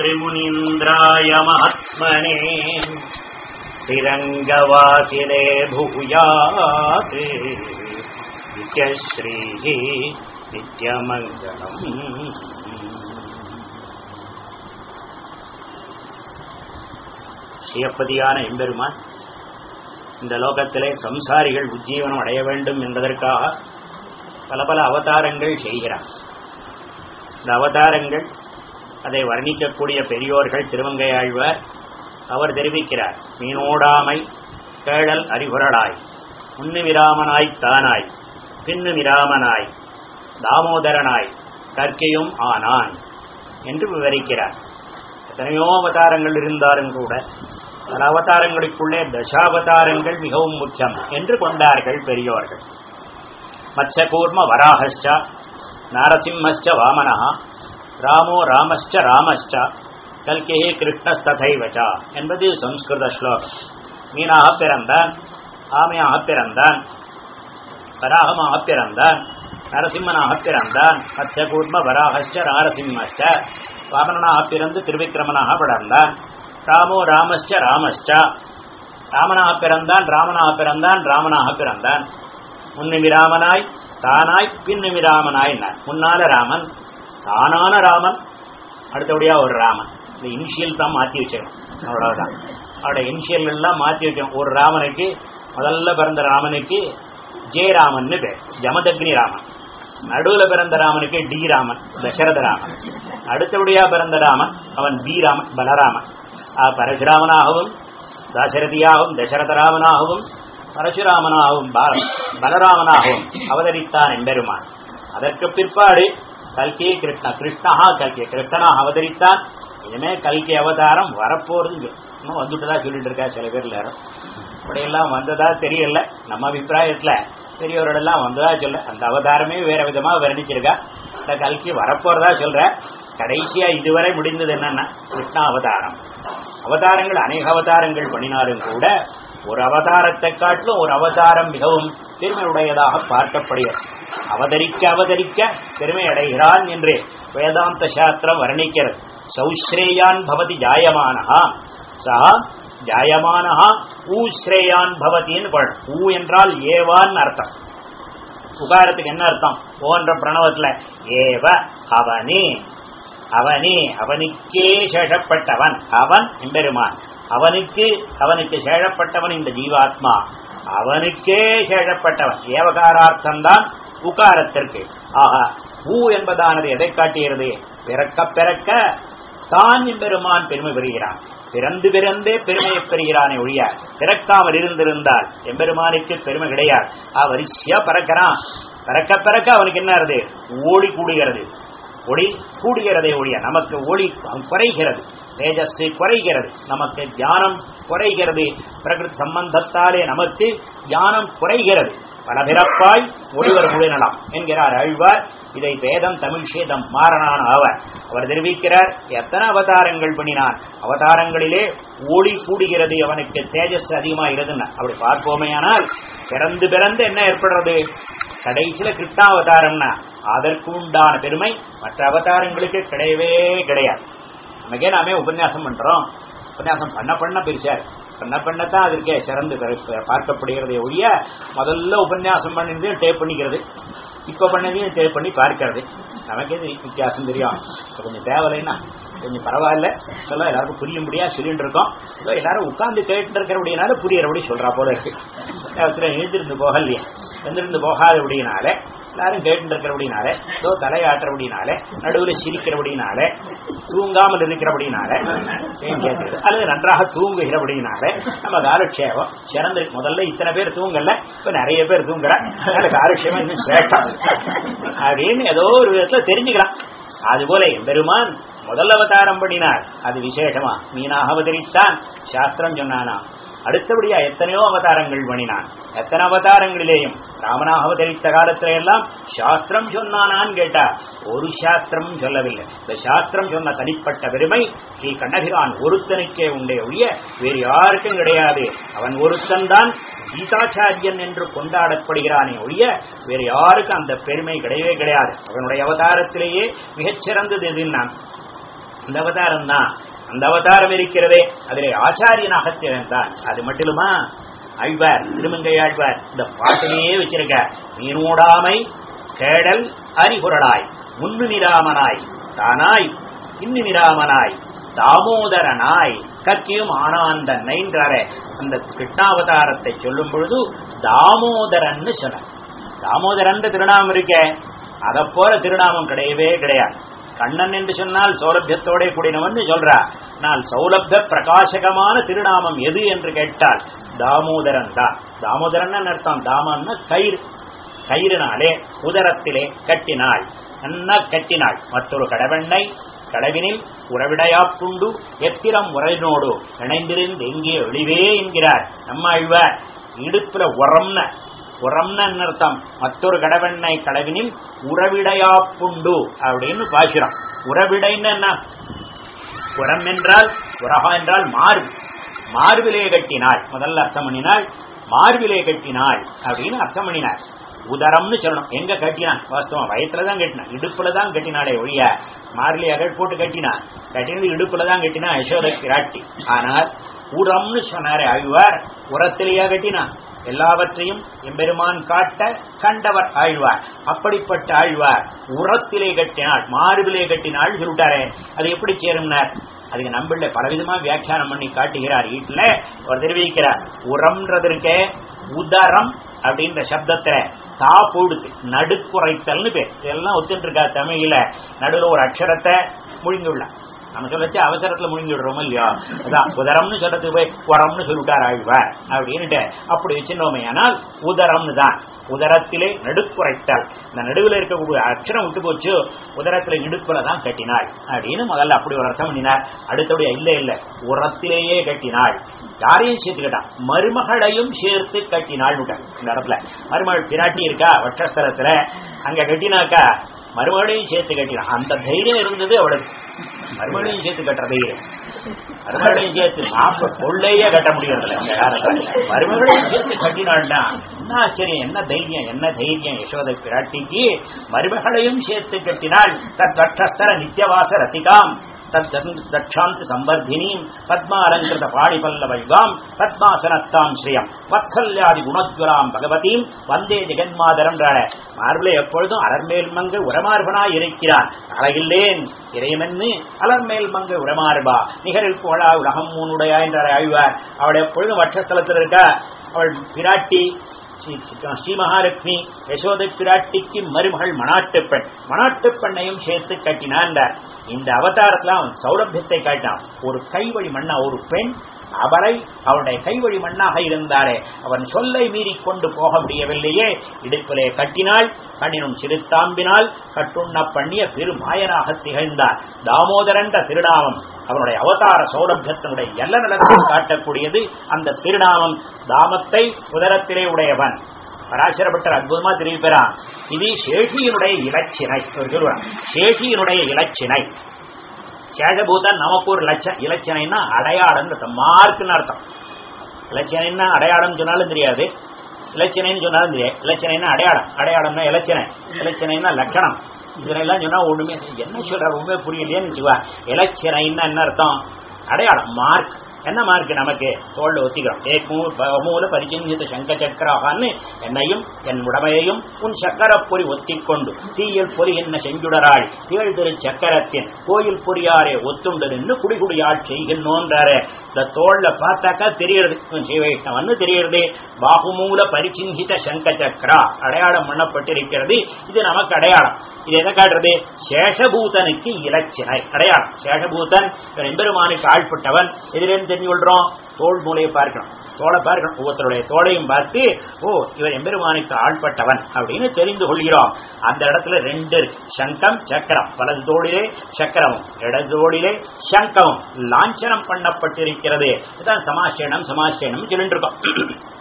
रम्यजामातृमुनीन्द्राय महात्मने तिरङ्गवासिने भूयात् नित्यश्रीः नित्यमङ्गलम् சிவப்பதியான எம்பெருமான் இந்த லோகத்திலே சம்சாரிகள் உஜ்ஜீவனம் அடைய வேண்டும் என்பதற்காக பல பல அவதாரங்கள் செய்கிறார் இந்த அவதாரங்கள் அதை வர்ணிக்கக்கூடிய பெரியோர்கள் திருவங்கையாழ்வார் அவர் தெரிவிக்கிறார் மீனோடாமை கேழல் அறிகுறலாய் முன்னு விராமனாய் தானாய் பின்னு விராமனாய் தாமோதரனாய் கற்கையும் ஆனான் என்று விவரிக்கிறார். எத்தனையோ அவதாரங்கள் இருந்தாலும் கூட பல அவதாரங்களுக்குள்ளே தசாவதாரங்கள் மிகவும் முக்கியம் என்று கொண்டார்கள் பெரியோர்கள். மச்சகூர்ம வராகஷ்ட நாரசிம்மஷ்ட வாமனா ராமோ ராமஸ்ச ராமஸ்ச கல்கே கிருஷ்ணஸ்ததைவச்சா என்பது சம்ஸ்கிருத ஸ்லோகம். மீனாக பிறந்தான் ஆமையாக பிறந்தான் வராகமாக பிறந்தான் நரசிம்மனாக பிறந்தான் மத்சகூர்ம வராகஸ்ச நாரசிம்மஸ்ச வாமனாக பிறந்து திருவிக்கிரமனாக வளர்ந்தான் ராமோ ராமஸ்ச ராமஸ்ச ராமனாக பிறந்தான் ராமனாக பிறந்தான் ராமனாக பிறந்தான். முன்னுமிராமனாய் தானாய் பின்னுமிராமனாய் முன்னால ராமன் தானான ராமன் அடுத்தபடியா ஒரு ராமன். இந்த இனிஷியல் தான் மாத்தி வச்சிருக்கணும் அவ்வளவுதான். அவருடைய இனிஷியல் எல்லாம் மாத்தி வைக்கணும் ஒரு ராமனுக்கு முதல்ல பிறந்த ராமனுக்கு ஜெயராமன் பேர். ஜமதக்னி ராமன். நடுவுல பிறந்த ராமனுக்கு டி ராமன் தசரத ராமன். அடுத்தபடியா பிறந்த ராமன் அவன் பி ராமன் பலராமன். பரசுராமனாகவும் தாசரதியாகவும் தசரதராமனாகவும் பரசுராமனாகவும் பலராமனாகவும் அவதரித்தான் எம்பெருமான். அதற்கு பிற்பாடு கல்கி கிருஷ்ணா கிருஷ்ணஹா கல்கி கிருஷ்ணனா அவதரித்தான் இனிமே கல்கி அவதாரம் வரப்போறது இன்னும் வந்துட்டுதா சொல்லிட்டு இருக்கா சில பேர் எல்லாரும் அப்படியெல்லாம் வந்ததா தெரியல. நம்ம அபிப்பிராயத்துல பெரியவர்களெல்லாம் வந்ததா சொல்ல அந்த அவதாரமே வேற விதமா வர்ணிச்சிருக்கா. இந்த கல்கி வரப்போறதா சொல்ற கடைசியா இதுவரை முடிந்தது என்னன்னா கிருஷ்ணா அவதாரம். அவதாரங்கள் அநேக அவதாரங்கள் பண்ணினாலும் கூட ஒரு அவதாரத்தை காட்டிலும் ஒரு அவதாரம் மிகவும் பெருமையுடையதாக பார்க்கப்படுகிறது. அவதரிக்க அவதரிக்க பெருமை அடைகிறான் என்று வேதாந்த சாஸ்திரம் வர்ணிக்கிறது. சௌஸ்ரேயான் பவதி ஜாயமானஹா. சா ஜாயமானஹா ஊஸ்ரேயான் பவதின்னு ஊ என்றால் ஏவான் அர்த்தம். உகாரத்துக்கு என்ன அர்த்தம்? ஓன்ற பிரணவத்துல ஏவ அவனே. அவனே அவனுக்கே சேஷப்பட்டவன். அவன் எம்பெருமான். அவனுக்கு அவனுக்கு சேழப்பட்டவன் இந்த ஜீவாத்மா. அவனுக்கே சேழப்பட்டவன் ஏவகாரார்த்தம்தான் உகாரத்திற்கு. ஆஹா ஊ என்பதானது எதை காட்டுகிறது? பிறக்க பிறக்க தான் எம்பெருமான் பெருமை பெறுகிறான். பிறந்து பிறந்தே பெருமையை பெறுகிறானே ஒழிய பிறக்காமல் இருந்திருந்தால் எம்பெருமானுக்கு பெருமை கிடையாது. வரிசையா பறக்கிறான். பறக்க பறக்க அவனுக்கு என்ன ஓடி கூடுகிறது. ஒளி கூடுகிறதே ஒழிய நமக்கு ஒளி குறைகிறது. தேஜஸ்வி குறைகிறது. நமக்கு தியானம் குறைகிறது. பிரகிருத் சம்பந்தத்தாலே நமக்கு தியானம் குறைகிறது. பல பிறப்பாய் ஒருவர் முழுநலாம் என்கிறார் அழ்வார். இதை வேதம் தமிழ் சேதம் மாறனான அவர். அவர் தெரிவிக்கிறார் எத்தனை அவதாரங்கள் பண்ணினார். அவதாரங்களிலே ஒளி கூடுகிறது அவனுக்கு தேஜஸ் அதிகமாகிறதுன்னு. அப்படி பார்ப்போமேயானால் பிறந்து பிறந்து என்ன ஏற்படுறது? கடைசியில கிருஷ்ணாவதாரம்னா அதற்கு உண்டான பெருமை மற்ற அவதாரங்களுக்கு கிடையவே கிடையாது. நமக்கே நாமே உபன்யாசம் பண்றோம். உபன்யாசம் பண்ண பண்ண பெருசா பண்ண பண்ணத்தான் அதற்கே சிறந்து பார்க்கப்படுகிறதே ஒழிய முதல்ல உபன்யாசம் பண்ணினதையும் டேப் பண்ணிக்கிறது. இப்போ பண்ணதையும் டேப் பண்ணி பார்க்கறது. நமக்கு எது வித்தியாசம் தெரியும்? கொஞ்சம் தேவையில்லைன்னா கொஞ்சம் பரவாயில்ல. இதெல்லாம் எல்லாருக்கும் புரியும்படியா சொல்லிட்டு இருக்கோம். எல்லாரும் உட்கார்ந்து கேட்டு இருக்கிறபடினால புரியறபடி சொல்றா போல இருக்கு. எழுந்திருந்து போகலையே எழுந்திருந்து போகாதபடினால எல்லாரும் கேட்டு இருக்கிறபடினால ஏதோ தலையாட்டுறபடினால நடுவில் சிரிக்கிறபடினால தூங்காமல் இருக்கிறபடினால அல்லது நன்றாக தூங்குகிறபடினால நம்ம காலக்ஷேபம் சிறந்து முதல்ல இத்தனை பேர் தூங்கல இப்ப நிறைய பேர் தூங்குற. காலக்ஷேபம் இன்னும் சேட்டம் அப்படின்னு ஏதோ ஒரு விதத்துல தெரிஞ்சுக்கலாம். அதுபோல பெருமான் முதல் அவதாரம் பண்ணினார். அது விசேஷமா. மீனாக அவதரித்தான். சாஸ்திரம் சொன்னானா அடுத்தபடியா எத்தனையோ அவதாரங்கள் பண்ணினான். எத்தனை அவதாரங்களிலேயும் ராமனாக அவதரித்த காலத்துல எல்லாம் சாஸ்திரம் சொன்னானான்னு கேட்டா ஒரு சாஸ்திரம் சொல்லவில்லை. இந்த சாஸ்திரம் சொன்ன தனிப்பட்ட பெருமை ஸ்ரீ கண்ணபிரான் ஒருத்தனுக்கே உண்டே ஒழிய வேறு யாருக்கும் கிடையாது. அவன் ஒருத்தன் தான் கீதாச்சாரியன் என்று கொண்டாடப்படுகிறானே ஒழிய வேறு யாருக்கும் அந்த பெருமை கிடையவே கிடையாது. அவனுடைய அவதாரத்திலேயே மிகச்சிறந்தது எதுன்னா இந்த அவதாரம் தான் அந்த அவதாரம் இருக்கிறதே. அதிலே ஆச்சாரியனாக திறந்தான் அது மட்டுமா ஆழ்வார் திருமங்கை ஆழ்வார் இந்த பாட்டிலேயே வச்சிருக்க நீனோடாமை கேடல் அறிகுரலாய் முன்னு நிராமனாய் தானாய் இன்னு நிராமனாய் தாமோதரனாய் கக்கியும் நைன்றார. அந்த கிருஷ்ணாவதாரத்தை சொல்லும் பொழுது தாமோதரன்னு சொன்ன தாமோதரன் திருநாமம் இருக்க. அதை போல திருநாமம் கிடையவே கிடையாது. கண்ணன் என்று சொன்னால் சௌலபியத்தோட கூடினவன் சொல்றா. நான் சௌலபிய பிரகாசகமான திருநாமம் எது என்று கேட்டால் தாமோதரன் தான். தாமோதரன் அர்த்தம்? தாமன்னா கயிறு. கயிறுனாலே உதரத்திலே கட்டினாள். நன்னா கட்டினாள். மற்றொரு கடவெண்ணை கடவினில் உறவிடையாப்புண்டு எத்திரம் உரையினோடு இணைந்திருந்து எங்கே ஒளிவே என்கிறார். நம்ம அழ்வார் இடுப்புல உரம்ன புறம்னு அர்த்தம்? மற்றொரு கடவெண்ணை கடவினில் உறவிடையாப்புண்டு அப்படின்னு பாசுரம். உறவிடைன்னு என்ன? உரம் என்றால் உரகா என்றால் மார்பு. மார்பிலே கட்டினாள். முதல்ல அர்த்தம் பண்ணினாள் மார்பிலே கட்டினாள் அப்படின்னு அர்த்தம் பண்ணினார். உதரம்னு சொல்லணும். எங்க கட்டினான்? வாஸ்தவம் வயத்துல தான் கட்டினான். இடுப்புல தான் கட்டினாளே ஒழிய மார்பிலே அகழ் போட்டு கட்டினான். கட்டினது இடுப்புல தான் கட்டினா யசோத பிராட்டி. ஆனால் உரம்னு சொன்னாரே ஆழ்வார். உரத்திலேயே கட்டினான் எல்லாவற்றையும் எம்பெருமான் காட்ட கண்டவர் ஆழ்வார். அப்படிப்பட்ட ஆழ்வார் உரத்திலே கட்டினாள் மார்பிலே கட்டினாள் சொல்லிட்டாரே அது எப்படி சேரும்னார்? அதுக்கு நம்பிள்ள பலவிதமா வியாக்கியானம் பண்ணி காட்டுகிறார். வீட்டுல அவர் தெரிவிக்கிறார் உரம்ன்றதற்கே உதரம் அப்படின்ற சப்தத்துல தா போடுத்து நடுக்குறைத்தல்னு பேர். இதெல்லாம் ஒத்துட்டு இருக்கா தமிழில. நடுவில் ஒரு அக்ஷரத்தை முழுங்கிவிடலாம் நம்ம சொல்லச்சு அவசரத்துல முழுங்கி விடுறோமோ இல்லையோ? அதான் உதரம்னு சொல்றதுக்கு போய் உரம்னு சொல்லிட்டார் ஆழ்வார் அப்படின்னுட்டு அப்படி வச்சிருந்தோமே. ஆனால் உதரம்னு தான். உதரத்திலே நடுக்குறைத்தாள் இந்த நடுவில் இருக்கக்கூடிய அக்ஷரம் விட்டு போச்சு. உதரத்தில் இடுப்பில் தான் கட்டினாள். அப்படின்னு முதல்ல அப்படி ஒரு அர்த்தம் பண்ணினார். அடுத்தபடியா இல்லை இல்லை. உரத்திலேயே கட்டினாள். யாரையும் சேர்த்துக்கிட்டான். மருமகளையும் சேர்த்து கட்டினாள் இந்த இடத்துல. மருமகள் பிராட்டி இருக்கா? வட்சஸ்தலத்துல. அங்க கட்டினாக்கா மறுபடியும் சேர்த்து கட்டினான் அந்த தைரியம் இருந்தது அவளுக்கு. மறுபடியும் சேர்த்து கட்டுற தைரியம். மறுபடியும் சேர்த்து நாற்பது பொள்ளையே கட்ட முடியறதில்ல. இந்த காலத்துல. மறுபடியும் சேர்த்து கட்டினாள்னா என்ன ஆச்சரியம் என்ன தைரியம் என்ன தைரியம்? யசோதை பிராட்டிக்கு மருமகளையும் சேர்த்து கட்டினால் தத்தர நித்தியவாச ரசிகாம். தட்சாந்தி சம்பர்தினீம் பத்மாலங்கிருத பாடிபல்லவைகாம் பத்மாசனத்தாம் ஸ்ரீயம் வத்சல்யாதி குணத்வராம் பகவதீம் வந்தே ஜெகன்மாதரம் மார்பிலே எப்பொழுதும் அலர்மேல் மங்க உரமார்பனாய் இருக்கிறான் அழகில்லேன் இறைமென்னு அலர்மேல் மங்க உரமார்பா. நிகரில் போழா உலகம் மூனுடையா என்றார் ஆழ்வார் அவள் எப்பொழுதும் வட்சஸ்தலத்தில் இருக்க அவள் பிராட்டி ஸ்ரீ மகாலட்சுமி யசோதை பிராட்டிக்கு மருமகள் மணாட்டு பெண் மணாட்டு பெண்ணையும் சேர்த்து கட்டினான் இந்த அவதாரத்துல அவன் சௌரபியத்தை காட்டினான். ஒரு கைவழி மண்ணா ஒரு பெண் அவரை அவருடைய கைவழி மண்ணாக இருந்தாரே அவன் சொல்லை மீறி கொண்டு போக முடியவில்லையே. இடுப்பிலே கட்டினாள் கண்ணினும் சிறுத்தாம்பினால் கட்டுண்ண பண்ணிய பெருமாயனாக திகழ்ந்தார். தாமோதரன்ற திருநாமம் அவனுடைய அவதார சௌரபியத்தினுடைய எல்ல நிலத்தை காட்டக்கூடியது. அந்த திருநாமம் தாமத்தை உதரத்திலே உடையவன். பராசரப்பட்டர் அற்புதமா தெரிவிப்பான் இது சேஷியினுடைய இலச்சினை சொல்லுவான். சேஷியினுடைய இலச்சினை. சேஷபூதன் நமக்கு ஒரு லட்சம் இலச்சனைன்னா அடையாளம் மார்க்குன்னு அர்த்தம். இலச்சனைன்னா அடையாளம் சொன்னாலும் தெரியாது. இலச்சனைன்னு சொன்னாலும் தெரியாது. இலச்சனைன்னா அடையாளம். அடையாளம்னா இலச்சனை இலச்சனைன்னா லட்சணம். இதெல்லாம் சொன்னா ஒண்ணுமே என்ன சொல்ற ரொம்ப புரியலையேன்னு வச்சுவா இலச்சனைன்னா என்ன அர்த்தம்? அடையாளம். மார்க். என்ன மார்க் நமக்கு? தோல்ல ஒத்திக்கிறோம். ஏகமூல பரிச்சின்னித சங்க சக்கராகான்னு என்னையும் என் உடமையையும் உன் சக்கரப்பொறி ஒத்திக்கொண்டு தீயில் பொறி என்ன செஞ்சுடராள் திகழ் திரு சக்கரத்தின் கோயில் பொறியாரே ஒத்துண்டு நின்று குடிகுடியாள் செய்கின்றோன்றாரு இந்த தோல்ல பார்த்தாக்கா தெரியறது சிவைஷ்ணவன்னு தெரியறது பாகுமூல பரிச்சின்னித சங்க சக்கரா அடையாளம் பண்ணப்பட்டிருக்கிறது. இது நமக்கு அடையாளம். இது எதை காட்டுறது? சேஷபூதனுக்கு இலச்சினை. அடையாளம். சேஷபூதன் பெருமானுக்கு ஆழ்பட்டவன் இதிலிருந்து தெரிஞ்சு கொள்றோம். தோல் மூலையை பார்க்கணும். தோலை பார்க்கணும். ஒவ்வொருத்தருடைய தோலையும் பார்த்து ஓ இவர் எம்பெருமானுக்கு ஆள்பட்டவன் அப்படின்னு தெரிந்து கொள்கிறோம். அந்த இடத்துல ரெண்டு இருக்கு. சங்கம் சக்கரம். வலது தோளிலே சக்கரமும் இடது தோளிலே சங்கமும். லாஞ்சனம் பண்ணப்பட்டிருக்கிறது. இதுதான் சமாசேனம் சமாசேனம் சொல்லிட்டு இருக்கோம்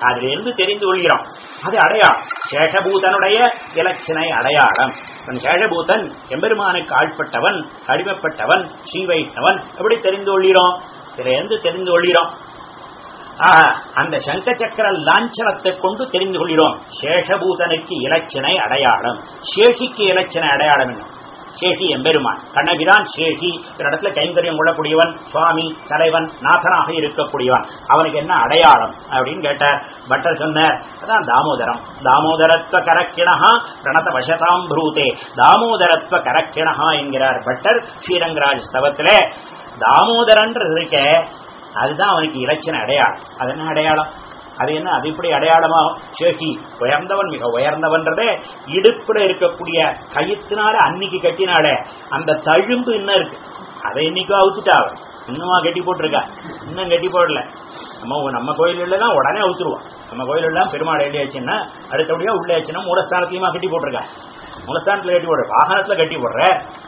அதுலிருந்து தெரிந்து கொள்கிறோம். அது அடையாளம். சேஷபூதனுடைய இலச்சினை அடையாளம். சேஷபூதன் எம்பெருமானுக்கு ஆட்பட்டவன் கடிமப்பட்டவன் ஸ்ரீவைஷ்ணவன் எப்படி தெரிந்து கொள்கிறோம்? இதுல இருந்து தெரிந்து கொள்கிறோம். ஆக அந்த சங்க சக்கர லாஞ்சனத்தை கொண்டு தெரிந்து கொள்கிறோம். சேஷபூதனுக்கு இலச்சினை அடையாளம். சேஷிக்கு இலச்சினை அடையாளம் என்ன? சேஷி எம்பெருமான். கண்ணகிதான் சேஷி ஒரு இடத்துல கைங்கரியம் கொள்ளக்கூடியவன் சுவாமி தலைவன் நாதனாக இருக்கக்கூடியவன். அவனுக்கு என்ன அடையாளம் அப்படின்னு கேட்டார். பட்டர் சொன்னார் அதான் தாமோதரம். தாமோதரத்துவ கரக்கிணஹா பிரணத வசதாம் ப்ரூதே. தாமோதரத்துவ கரக்கிணஹா என்கிறார் பட்டர் ஸ்ரீரங்கராஜ் ஸ்தவத்துல. தாமோதரன்றது இருக்க அதுதான் அவனுக்கு இலச்சின அடையாளம். அது என்ன அடையாளம்? அது என்ன? அது இப்படி அடையாளமாகும் சேஷி உயர்ந்தவன் மிக உயர்ந்தவன்றதே. இடுப்புல இருக்கக்கூடிய கயிற்றுனால அன்னைக்கு கட்டினாலே அந்த தழும்பு இன்னும் இருக்கு? அதை இன்னைக்கும் அவுத்துட்டாவ இன்னுமா கட்டி போட்டிருக்கா? இன்னும் கட்டி போடல. நம்ம நம்ம கோயில் இல்லைன்னா உடனே அவுத்துருவான். நம்ம கோயில் எல்லாம் பெருமாள் எழுதியாச்சுன்னா அடுத்தபடியா உள்ளே ஆச்சுன்னா மூலஸ்தானத்தையுமா கட்டி போட்டிருக்கேன் மூலஸ்தானத்துல கட்டி போடுற வாகனத்துல கட்டி போடுற.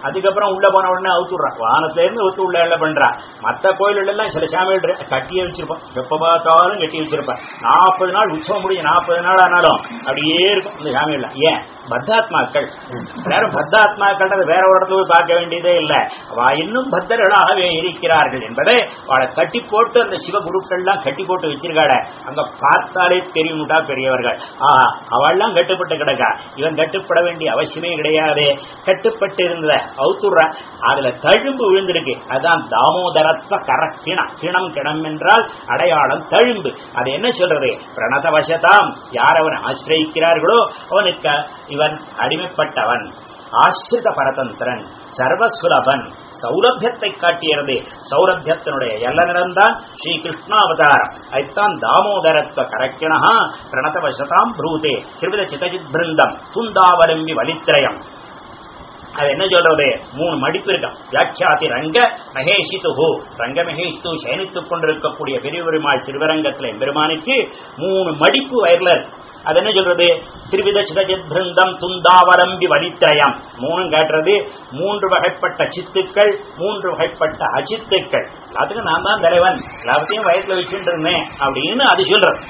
அதுக்கப்புறம் உள்ள போன உடனே அவுத்துடுறான் வாகனத்துல இருந்து ஒத்து உள்ள எல்லாம் பண்றான் மத்த கோயில் எல்லாம் சில சாமிகள் கட்டியே வச்சிருப்பான் எப்ப பார்த்தாலும் கட்டி வச்சிருப்பான். நாற்பது நாள் உற்சவம் முடியும் நாற்பது நாள் ஆனாலும் அப்படியே இருக்கும் இந்த சாமிகள் ஏன்? பத்தாத்மாக்கள். எல்லாரும் பத்தாத்மாக்கள் வேற ஒரு இடத்துல போய் பார்க்க வேண்டியதே இல்லை. அவ இன்னும் பத்தர்களாகவே இருக்கிறார்கள் என்பதை அவளை கட்டி போட்டு அந்த சிவகுருக்கள்லாம் கட்டி போட்டு வச்சிருக்காட அங்க பார்த்தாலே தெரியும்டா பெரியவர்கள். ஆஹா அவள்லாம் கட்டுப்பட்டு கிடக்கா? இவன் கட்டுப்பட வேண்டிய அவசியமே கிடையாது. கட்டுப்பட்டு இருந்த அவுத்துடுற. அதுல தழும்பு விழுந்திருக்கு. அதான் தாமோதரத்துவ கர கிணம் கிணம் என்றால் அடையாளம் தழும்பு. அது என்ன சொல்றது? பிரணத வசதாம் யார் அவன் ஆசிரியிக்கிறார்களோ அவனுக்கு இவன் அடிமைப்பட்டவன். ஆசிரித பரதந்திரன் சர்வசுலபன் சௌரபியத்தை காட்டியது சௌரபியத்தினுடைய எல்லனிடம்தான் ஸ்ரீ கிருஷ்ணாவதாரம் அதுதான் தாமோதரத்துவ கரக்கிணா பிரணதவசதாம் பிரூதே. திருவித சிதஜித் பிருந்தம் துந்தாவலம்பி வலித்திரயம் அது என்ன சொல்றது மூணு மடிப்பு இருக்கான் வியாக்கியாதி ரங்க மகேஷித்து ரங்க மகேஷித்து சயனித்துக் கொண்டிருக்கக்கூடிய பெரியபெருமாள் திருவரங்கத்துல பெருமானுக்கு மூணு மடிப்பு வயர்ல இருக்கு. அது என்ன சொல்றது? திருவித சிதஜித்ருந்தம் துந்தாவரம்பி வலித்திரயம் மூணும் கேட்டுறது மூன்று வகைப்பட்ட சித்துக்கள் மூன்று வகைப்பட்ட அஜித்துக்கள் எல்லாத்துக்கும் நான் தான் தலைவன். எல்லாத்தையும் வயசுல வச்சுட்டு இருந்தேன் அப்படின்னு அது சொல்றது.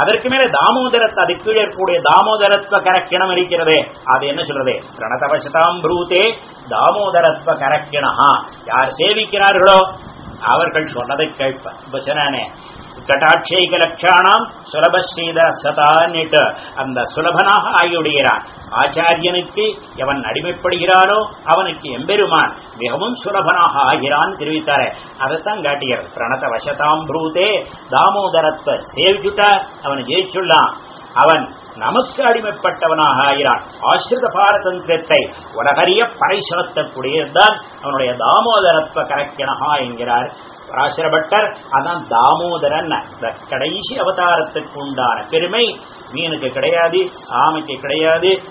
அதற்கு மேல தாமோதரத்தை அது கீழே இருக்கக்கூடிய தாமோதரத்துவ கரக்கிணம் இருக்கிறதே. அது என்ன சொல்றது? பிரணதவசதாம் ப்ரூதே தாமோதரத்துவ கரக்கிணா யார் சேவிக்கிறார்களோ அவர்கள் சொன்னதை கேட்ப இப்ப சொன்னானே கட்டாட்சைக லட்சாணம் சுலபஸ்ரீத சதான்ட்டு அந்த சுலபனாக ஆகிவிடுகிறான் ஆச்சாரியனுக்கு எவன் அடிமைப்படுகிறானோ அவனுக்கு எம்பெருமான் மிகவும் சுலபனாக ஆகிறான் தெரிவித்தாரே. அதைத்தான் காட்டுகிறது பிரணத வசதாம் ப்ரூதே தாமோதரத்தை சேவிச்சுட்டார் அவனை ஜெயிச்சுள்ளான். அவன் நமக்கு அடிமைப்பட்டவனாக ஆகிறான். ஆசிரித பாரதந்திரத்தை உலகறிய பறைசலத்தக்கூடியதுதான் அவனுடைய தாமோதரத்துவ கரக்கிணகா என்கிறார். பராசரபட்டர் அதான் தாமோதரன். கடைசி அவதாரத்துக்கு உண்டான பெருமை மீனுக்கு கிடையாது சாமிக்கு கிடையாது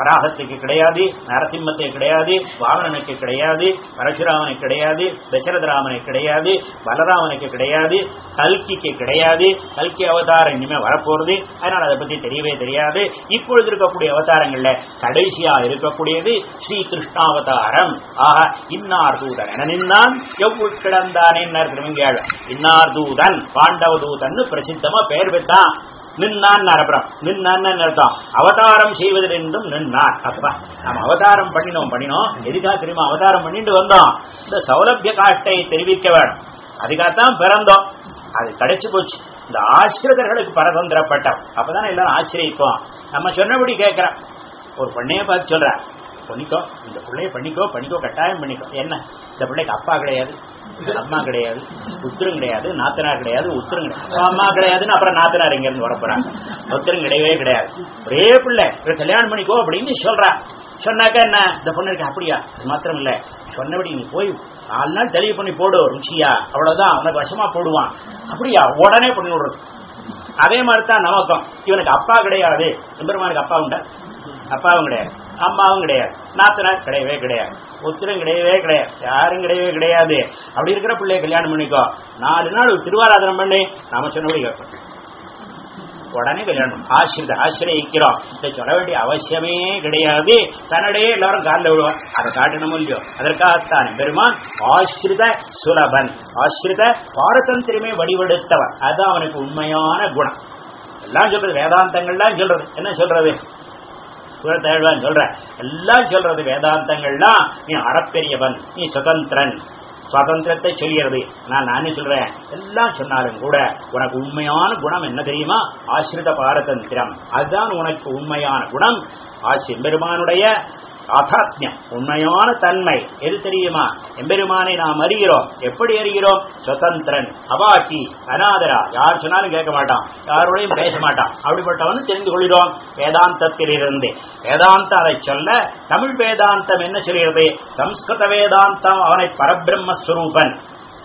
வராகத்துக்கு கிடையாது நரசிம்மத்துக்கு கிடையாது வாமனனுக்கு கிடையாது பரசுராமனுக்கு கிடையாது தசரதராமனுக்கு கிடையாது பலராமனுக்கு கிடையாது கல்கிக்கு கிடையாது கல்கி அவதாரம் இனிமே வரப்போறது. அதனால அதை பத்தி தெரியவே தெரியாது. இப்பொழுது இருக்கக்கூடிய அவதாரங்கள்ல கடைசியா இருக்கக்கூடியது ஸ்ரீ கிருஷ்ணாவதாரம் ஆக இன்னார் தூதன் என நின்னான் எவ்வளவு கிடந்தான்? என்ன திருமங்கேள் இன்னார் தூதன் பாண்டவ தூதன் பிரசித்தமா பெயர் பெற்றான். நின்னான் அப்புறம். நின்னான்னு அர்த்தம் அவதாரம் செய்வதில் என்றும் நின்னார். அப்பா நம்ம அவதாரம் பண்ணினோம் பண்ணினோம். எதுக்காக தெரியுமா? அவதாரம் பண்ணிட்டு வந்தோம். இந்த சௌலபிய காட்டை தெரிவிக்க வேணும் அதுக்காகத்தான் பிறந்தோம். அது கிடைச்சு போச்சு. இந்த ஆசிரியர்களுக்கு பரதந்திரப்பட்டோம். அப்பதானே எல்லாரும் ஆசிரியப்போம். நம்ம சொன்னபடி கேட்கிறோம். ஒரு பொண்ணையே பார்த்து சொல்றேன் பண்ணிக்கோ இந்த பிள்ளைய பண்ணிக்கோ பண்ணிக்கோ கட்டாயம் பண்ணிக்கோ. என்ன? இந்த பிள்ளைக்கு அப்பா கிடையாது அம்மா கிடையாது உத்தரம் கிடையாது நாத்தனார் கிடையாது உத்தரம் கிடையாது. அம்மா கிடையாதுன்னு அப்புறம் நாத்தனார் இங்க இருந்து வரப்போறாங்க உத்தரம் கிடையவே கிடையாது. ஒரே பிள்ளை கல்யாணம் பண்ணிக்கோ அப்படின்னு சொல்றா. சொன்னாக்கா என்ன? இந்த பொண்ணுக்கு அப்படியா? அது மாத்திரம் இல்ல சொன்னபடி நீ போய் நாலு நாள் தெளிவு பண்ணி போடு ருச்சியா. அவ்வளவுதான். அவனுக்கு வசமா போடுவான். அப்படியா? உடனே பண்ணி விடுறது. அதே மாதிரி தான் நமக்கும். இவனுக்கு அப்பா கிடையாது. எம்பெருமானுக்கு அப்பா உண்டா அப்பாவும் கிடையாது. அம்மாவும் கிடையாது. நாத்தனார் கிடையவே கிடையாது. உத்திரம் கிடையவே கிடையாது. யாரும் கிடையவே கிடையாது. அப்படி இருக்கிற பிள்ளைய கல்யாணம் பண்ணிக்கோ. நாலு நாள் திருவாராதனம் பண்ணி. நாம சொன்னபடி கேட்பேன் உடனே கல்யாணம் ஆசிரித ஆசிரியக்கிறோம். இதை சொல்ல வேண்டிய அவசியமே கிடையாது. தன்னிடையே எல்லாரும் காலில் விடுவான் அதை காட்டணும் இல்லையோ? அதற்காகத்தான். பெருமான் ஆசிரித சுலபன். ஆசிரித பாரதந்திரமே வடிவெடுத்தவன். அதுதான் அவனுக்கு உண்மையான குணம். எல்லாம் சொல்றது வேதாந்தங்கள்லாம் சொல்றது. என்ன சொல்றது? சுரத்தேழ்வான் சொல்ற எல்லாம் சொல்றது வேதாந்தங்கள்லாம் நீ அறப்பெரியவன் நீ சுதந்திரன் சுதந்திரத்தை சொல்கிறது நான் நானே சொல்றேன். எல்லாம் சொன்னாலும் கூட உனக்கு உண்மையான குணம் என்ன தெரியுமா? ஆசிரித பாரதந்திரம். அதுதான் உனக்கு உண்மையான குணம். ஆசி பெருமானுடைய ஆதாத்மியம் உண்மையான தன்மை. எது தெரியுமா? எம்பெருமானை நாம் அறிகிறோம். எப்படி அறிகிறோம்? சுதந்திரன் அவாக்கி அநாதரா. யார் சொன்னாலும் கேட்க மாட்டான். யாரோடையும் பேச மாட்டான். அப்படிப்பட்டவன் தெரிந்து கொள்கிறோம். வேதாந்தத்திலிருந்து. வேதாந்தம் அதை சொல்ல தமிழ் வேதாந்தம் என்ன சொல்கிறது? சம்ஸ்கிருத வேதாந்தம் அவனை பரபிரம்மஸ்வரூபன்.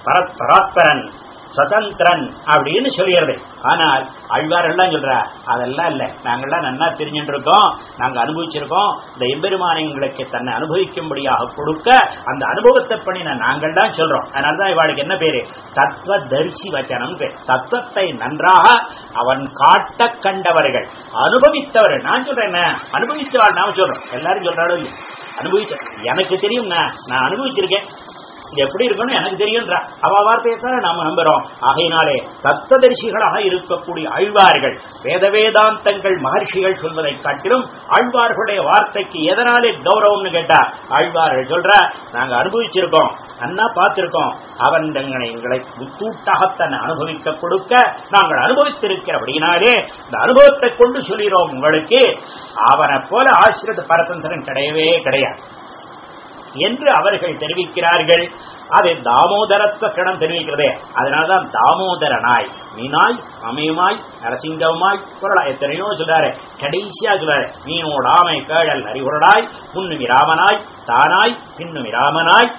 பரத் பராத்பரன். சுதந்திரன் அப்படின்னு சொல்லிடுறது ஆனால் அழ்வார் எல்லாம் சொல்ற அதெல்லாம் இல்லை. நாங்கள்லாம் நன்னா தெரிஞ்சுட்டு இருக்கோம் நாங்க அனுபவிச்சிருக்கோம். இந்த எம்பெருமானை எங்களுக்கு தன்னை அனுபவிக்கும்படியாக கொடுக்க அந்த அனுபவத்தை பண்ணின நாங்கள் தான் சொல்றோம். அதனாலதான் இவாளுக்கு என்ன பேரு? தத்துவ தரிசி வச்சனம் பேர். தத்துவத்தை நன்றாக அவன் காட்ட கண்டவர்கள். அனுபவித்தவர்கள் நான் சொல்றேன் என்ன? அனுபவித்தவாள் நாம சொல்றோம். எல்லாரும் சொல்றாலும் அனுபவிச்ச எனக்கு தெரியும் நான் அனுபவிச்சிருக்கேன். இது எப்படி இருக்கணும் எனக்கு தெரியும்ன்றா. அவ வார்த்தையை நாம நம்புறோம். ஆகையினாலே தத்ததரிசிகளாக இருக்கக்கூடிய ஆழ்வார்கள் வேத வேதாந்தங்கள் மகர்ஷிகள் சொல்வதை காட்டிலும் ஆழ்வார்களுடைய வார்த்தைக்கு எதனாலே கௌரவம்னு கேட்டா ஆழ்வார்கள் சொல்ற நாங்க அனுபவிச்சிருக்கோம் அண்ணா பார்த்திருக்கோம். அவன் எங்களை எங்களை முத்தூட்டாக தன்னை அனுபவிக்க கொடுக்க நாங்கள் அனுபவித்திருக்கிறபடினாலே இந்த அனுபவத்தை கொண்டு சொல்கிறோம் உங்களுக்கு. அவனை போல ஆசிரியர் பரதந்திரன் கிடையவே கிடையாது. என்று அவர்கள் தெரிவிக்கிறார்கள். அது தாமோதரத்துவ தெரிவிக்கிறதே. அதனால்தான் தாமோதரனாய் மீனாய் அமையுமாய் நரசிங்கமாய் குரலாய் எத்தனையோ சொல்றாரு. கடைசியா சொல்றாரு மீனோட ஆமை கேழல் அறிவுரடாய் புன்னுமி ராமனாய் தானாய் பின்னுமி ராமனாய்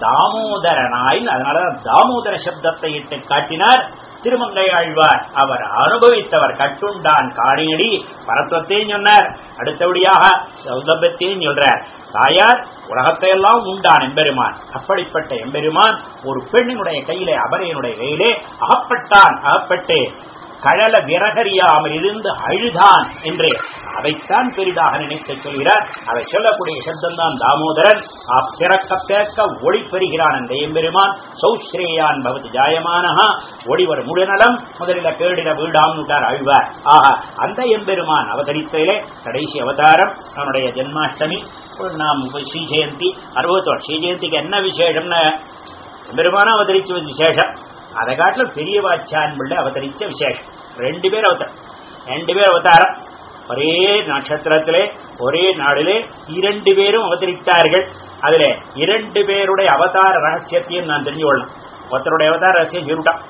தாமோதரனாய் அதனாலதான் தாமோதர சப்தத்தை இட்டு காட்டினார். திருமங்கை ஆழ்வார் அவர் அனுபவித்தவர் கட்டுண்டான் காணியடி பரத்துவத்தையும் சொன்னார். அடுத்தபடியாக சௌதபத்தையும் சொல்றார். தாயார் உலகத்தை எல்லாம் உண்டான் எம்பெருமான். அப்படிப்பட்ட எம்பெருமான் ஒரு பெண்ணினுடைய கையிலே அபரையனுடைய கையிலே அகப்பட்டான் அகப்பட்டு கழல விரகறியாமல் இருந்து அழுதான் என்று. அதைத்தான் பெரிதாக நினைத்து சொல்கிறார். அதை சொல்லக்கூடிய சப்தம்தான் தாமோதரன். அப்பிறக்க பேக்க ஒளி பெறுகிறான் அந்த எம்பெருமான். சௌஸ்ரேயான் பவதி ஜாயமானஹா. ஒளிவர் முழுநலம் முதலில் கேடிட வீடாம் விட்டார் அழ்வார். ஆஹா அந்த எம்பெருமான் அவதரித்ததிலே கடைசி அவதாரம் அவனுடைய ஜென்மாஷ்டமி. நாம் ஸ்ரீ ஜெயந்தி அறுபத்தோடு ஸ்ரீ ஜெயந்திக்கு என்ன விசேஷம்னு? எம்பெருமானம் அவதரிச்ச விசேஷம். அதை காட்டிலும் பெரிய வாச்சான் பிள்ளை அவதரிச்ச விசேஷம். ரெண்டு பேர் அவதாரம். ரெண்டு பேர் அவதாரம். ஒரே நட்சத்திரத்திலே ஒரே நாளிலே இரண்டு பேரும் அவதரித்தார்கள். அதுல இரண்டு பேருடைய அவதார ரகசியத்தையும் நான் தெரிஞ்சு கொள்ளணும் ஒருத்தருடைய அவதார ரகசியம் இருட்டான்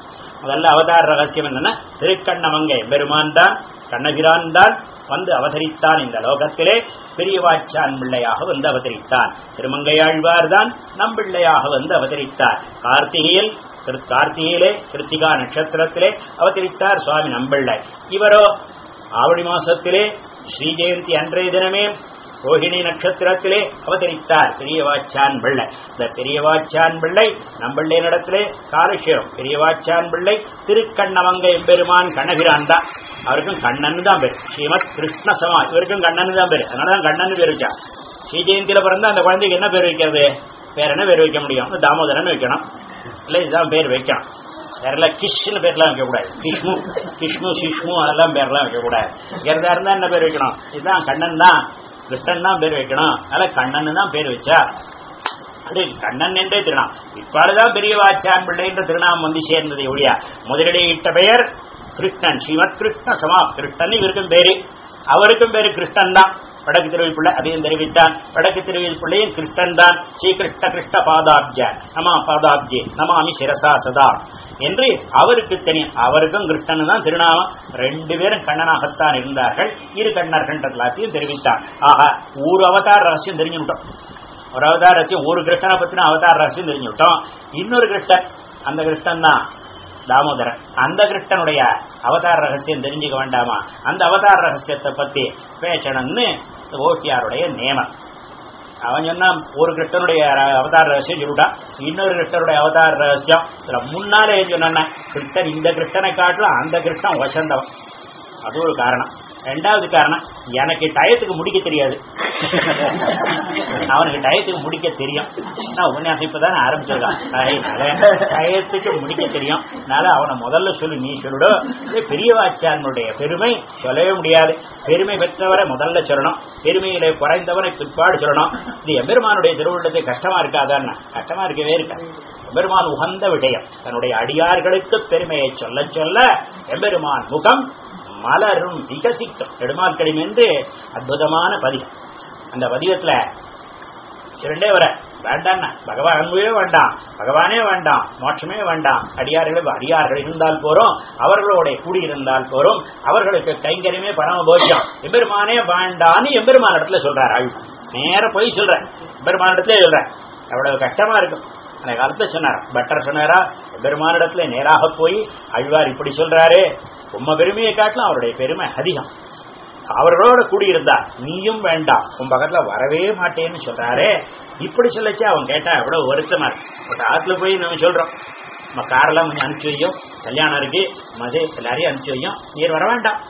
அதல்ல அவதார ரகசியம் என்னன்னா திருக்கண்ணமங்கை பெருமான் தான் கண்ணபிரான் தான் வந்து அவதரித்தான் இந்த லோகத்திலே. பெரியவாச்சான் பிள்ளையாக வந்து அவதரித்தான். திருமங்கையாழ்வார் தான் நம் பிள்ளையாக வந்து அவதரித்தார். கார்த்திகையில் கார்த்திகையிலே கிருத்திகா நட்சத்திரத்திலே அவதரித்தார் சுவாமி நம்பிள்ளை. இவரோ ஆவணி மாசத்திலே ஸ்ரீ ஜெயந்தி அன்றைய தினமே ரோஹிணி நட்சத்திரத்திலே அவதரித்தார். பெரியவாச்சான் பிள்ளை. இந்த பெரியவாச்சான் பிள்ளை நம்பிள்ளை நடத்திலே காலக்ஷேரம் பெரியவாச்சான் பிள்ளை திருக்கண்ணமங்கை பெருமான் கண்ணகிரான் தான். அவருக்கும் கண்ணன் தான் பேர். ஸ்ரீமத் கிருஷ்ண சமா இவருக்கும் கண்ணன் தான் பேர். அதனாலதான் கண்ணன் பேர் வச்சா. ஸ்ரீ ஜெயந்தியில பிறந்தா அந்த குழந்தைக்கு என்ன பேர் வைக்கிறது? வேற என்ன பேர் வைக்க முடியும்? தாமோதரன் வைக்கணும். இல்லை இதுதான் பேர் வைக்கணும் வேறெல்லாம் கிஷ்னு பேர்லாம் வைக்கக்கூடாது. கிஷ்மு கிஷ்மு சிஷ்மு அதெல்லாம் பேர்லாம் வைக்கக்கூடாது. இறதா இருந்தால் என்ன பேர் வைக்கணும்? இதுதான் கண்ணன் தான். கிருஷ்ணன் தான் பேர் வைக்கணும். அதனால் கண்ணன் தான் பேர் வச்சா. அது கண்ணன் என்றே திருநாம். இப்பாடுதான் பெரிய வாச்சான் பிள்ளைன்ற திருநாமம் வந்து சேர்ந்தது ஒழியா. முதலிடையிட்ட பெயர் கிருஷ்ணன். ஸ்ரீமத் கிருஷ்ண சமா. கிருஷ்ணன் இவருக்கும் பேரு. அவருக்கும் பேரு கிருஷ்ணன் தான். வடக்கு திருவில் பிள்ளை அதையும் தெரிவித்தான். வடக்கு திருவில் பிள்ளையும் கிருஷ்ணன் தான். ஸ்ரீ கிருஷ்ண கிருஷ்ண பாதாப்ஜ. நமா பாதாப்ஜே. நமாமி சிரசா சதா. என்று அவருக்கு தெரியும் அவருக்கும் கிருஷ்ணன் தான் திருநாமம். ரெண்டு பேரும் கண்ணனாகத்தான் இருந்தார்கள். இரு கண்ணர்கள் எல்லாத்தையும் தெரிவித்தான். ஆக ஒரு அவதார ரகசியம் தெரிஞ்சு விட்டோம். ஒரு அவதார ரகசியம் ஒரு கிருஷ்ணனை பத்தின அவதார ரகசியம் தெரிஞ்சு விட்டோம். இன்னொரு கிருஷ்ணன் அந்த கிருஷ்ணன் தான். தாமோதரன். அந்த கிருஷ்ணனுடைய அவதார ரகசியம் தெரிஞ்சுக்க வேண்டாமா? அந்த அவதார ரகசியத்தை பத்தி பேசணும்னு ஓட்டியாருடைய நியமம். அவன் சொன்னான் ஒரு கிருஷ்ணனுடைய அவதார ரகசியம் சொல்லிட்டான் இன்னொரு கிருஷ்ணனுடைய அவதார ரகசியம். சில முன்னாலே ஏன் சொன்னான் கிருஷ்ணன் இந்த கிருஷ்ணனை காட்டிலும் அந்த கிருஷ்ணன் வசந்தவன். அது ஒரு காரணம். ரெண்டாவது காரணம் எனக்கு டயத்துக்கு முடிக்க தெரியாது. அவனுக்கு டயத்துக்கு முடிக்க தெரியும். நான் உபன்யாசம் இப்பதானே ஆரம்பிச்சிருக்கான். டயத்துக்கு முடிக்க தெரியும். அதனால அவனை முதல்ல சொல்லு நீ சொல்லுடோ. பெரியவாச்சாரனுடைய பெருமை சொல்லவே முடியாது. பெருமை பெற்றவரை முதல்ல சொல்லணும். பெருமையில குறைந்தவரை பிற்பாடு சொல்லணும். இது எம்பெருமானுடைய திருவுள்ளத்தை கஷ்டமா இருக்காதான்னா? கஷ்டமா இருக்கவே இருக்கா எம்பெருமான் உகந்த விஷயம் தன்னுடைய அடியார்களுக்கு பெருமையை சொல்ல சொல்ல எம்பெருமான் முகம் மலரும் விகசிக்கும் நெடுமாற்கடிம் என்று அற்புதமான பதிகம் அந்த பதிகத்துல இரண்டே வர. வேண்டாம் பகவான் அன்புவே வேண்டாம். பகவானே வேண்டாம். மோட்சமே வேண்டாம். அடியார்கள் அடியார்கள் இருந்தால் போறோம். அவர்களோட கூடியிருந்தால் போறோம். அவர்களுக்கு கைங்கரியமே பரம போஷம் எம்பெருமானே வேண்டான்னு எம்பெருமான இடத்துல சொல்றாரு ஆள் நேர போய் சொல்றேன். எம்பெருமான இடத்துல சொல்றேன். எவ்வளவு கஷ்டமா இருக்கும். அந்த காலத்தில் சொன்னார். பட்டர் சொன்னாரா? பெருமானிடத்துல நேராக போய் அழ்வார் இப்படி சொல்றாரு. உம்ம பெருமையை காட்டிலும் அவருடைய பெருமை அதிகம். அவர்களோட கூடியிருந்தா நீயும் வேண்டாம். உன் பக்கத்துல வரவே மாட்டேன்னு சொல்றாரு. இப்படி சொல்லச்சு அவன் கேட்டா எவ்வளவு வருத்தமா பட் ஆத்துல போய் நம்ம சொல்றோம். நம்ம காரெல்லாம் கொஞ்சம் அனுப்பிச்சு வையும். கல்யாணம் இருக்கு. மது எல்லாரையும் அனுப்பிச்சு வையும். நீர் வர வேண்டாம்.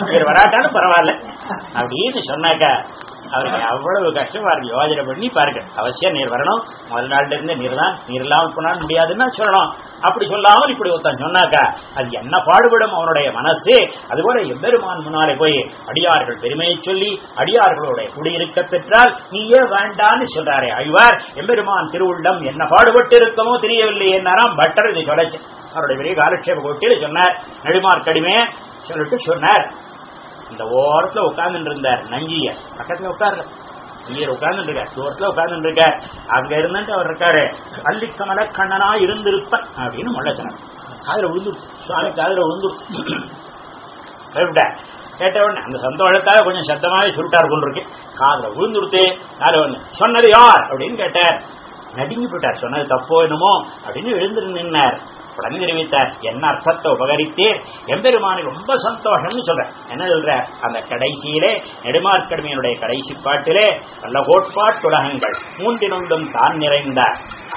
நீர் வராட்டாலும் பரவாயில்ல. அப்படின்னு சொன்னாக்க அவருக்கு அவ்வளவு கஷ்டமா இருக்கு. யோஜனை பண்ணி பாருங்க. அவசியம் நீர் வரணும். முதல் நாள்ல இருந்து நீர் தான் நீர் இல்லாமல் போனால் முடியாதுன்னா சொல்லணும். அப்படி சொல்லாமல் இப்படி ஒருத்தன் சொன்னாக்கா அது என்ன பாடுபடும் அவனுடைய மனசு? அதுபோல எம்பெருமான் முன்னாலே போய் அடியார்கள் பெருமையை சொல்லி அடியார்களுடைய குடியிருக்க பெற்றால் நீயே வேண்டான்னு சொல்றாரே அழிவார் எம்பெருமான் திருவுள்ளம் என்ன பாடுபட்டு இருக்கமோ தெரியவில்லை என்னாராம். பட்டர் இதை சொல்லச்சு அவருடைய பெரிய காலட்சேப கோட்டியில் சொன்னார். நெடுமார்க்கடிமே சொல்லிட்டு சொன்னார். இந்த ஓரத்துல உட்கார்ந்துட்டு இருந்தார் நங்கிய பக்கத்துல உட்கார்ல நீர் உட்கார்ந்து இருக்கார் தூரத்துல உட்கார்ந்து இருக்கார் அங்க இருந்துட்டு அவர் இருக்காரு. பள்ளிக்கமல கண்ணனா இருந்திருப்ப அப்படின்னு முள்ள சொன்னார் காதுல விழுந்துருச்சு. சுவாமி காதுல விழுந்துருச்சு. கேட்ட உடனே அந்த சந்தோஷத்தால கொஞ்சம் சத்தமாவே சுருட்டார் கொண்டு இருக்கு. காதல விழுந்துருத்து காதுல ஒண்ணு சொன்னது யார்? அப்படின்னு கேட்டார். நடுங்கி போயிட்டார். சொன்னது தப்போ என்னமோ? அப்படின்னு எழுந்து நின்னார். உடனே தெரிவித்தார். என்ன அர்த்தத்தை உபகரித்தேன் எம்பெருமானுக்கு ரொம்ப சந்தோஷம்னு சொல்றேன் என்ன சொல்ற? அந்த கடைசியிலே நெடுமார்க்கடுமையினுடைய கடைசி பாட்டிலே நல்ல கோட்பாட்டுலகங்கள் மூன்றினொன்றும் தான் நிறைந்த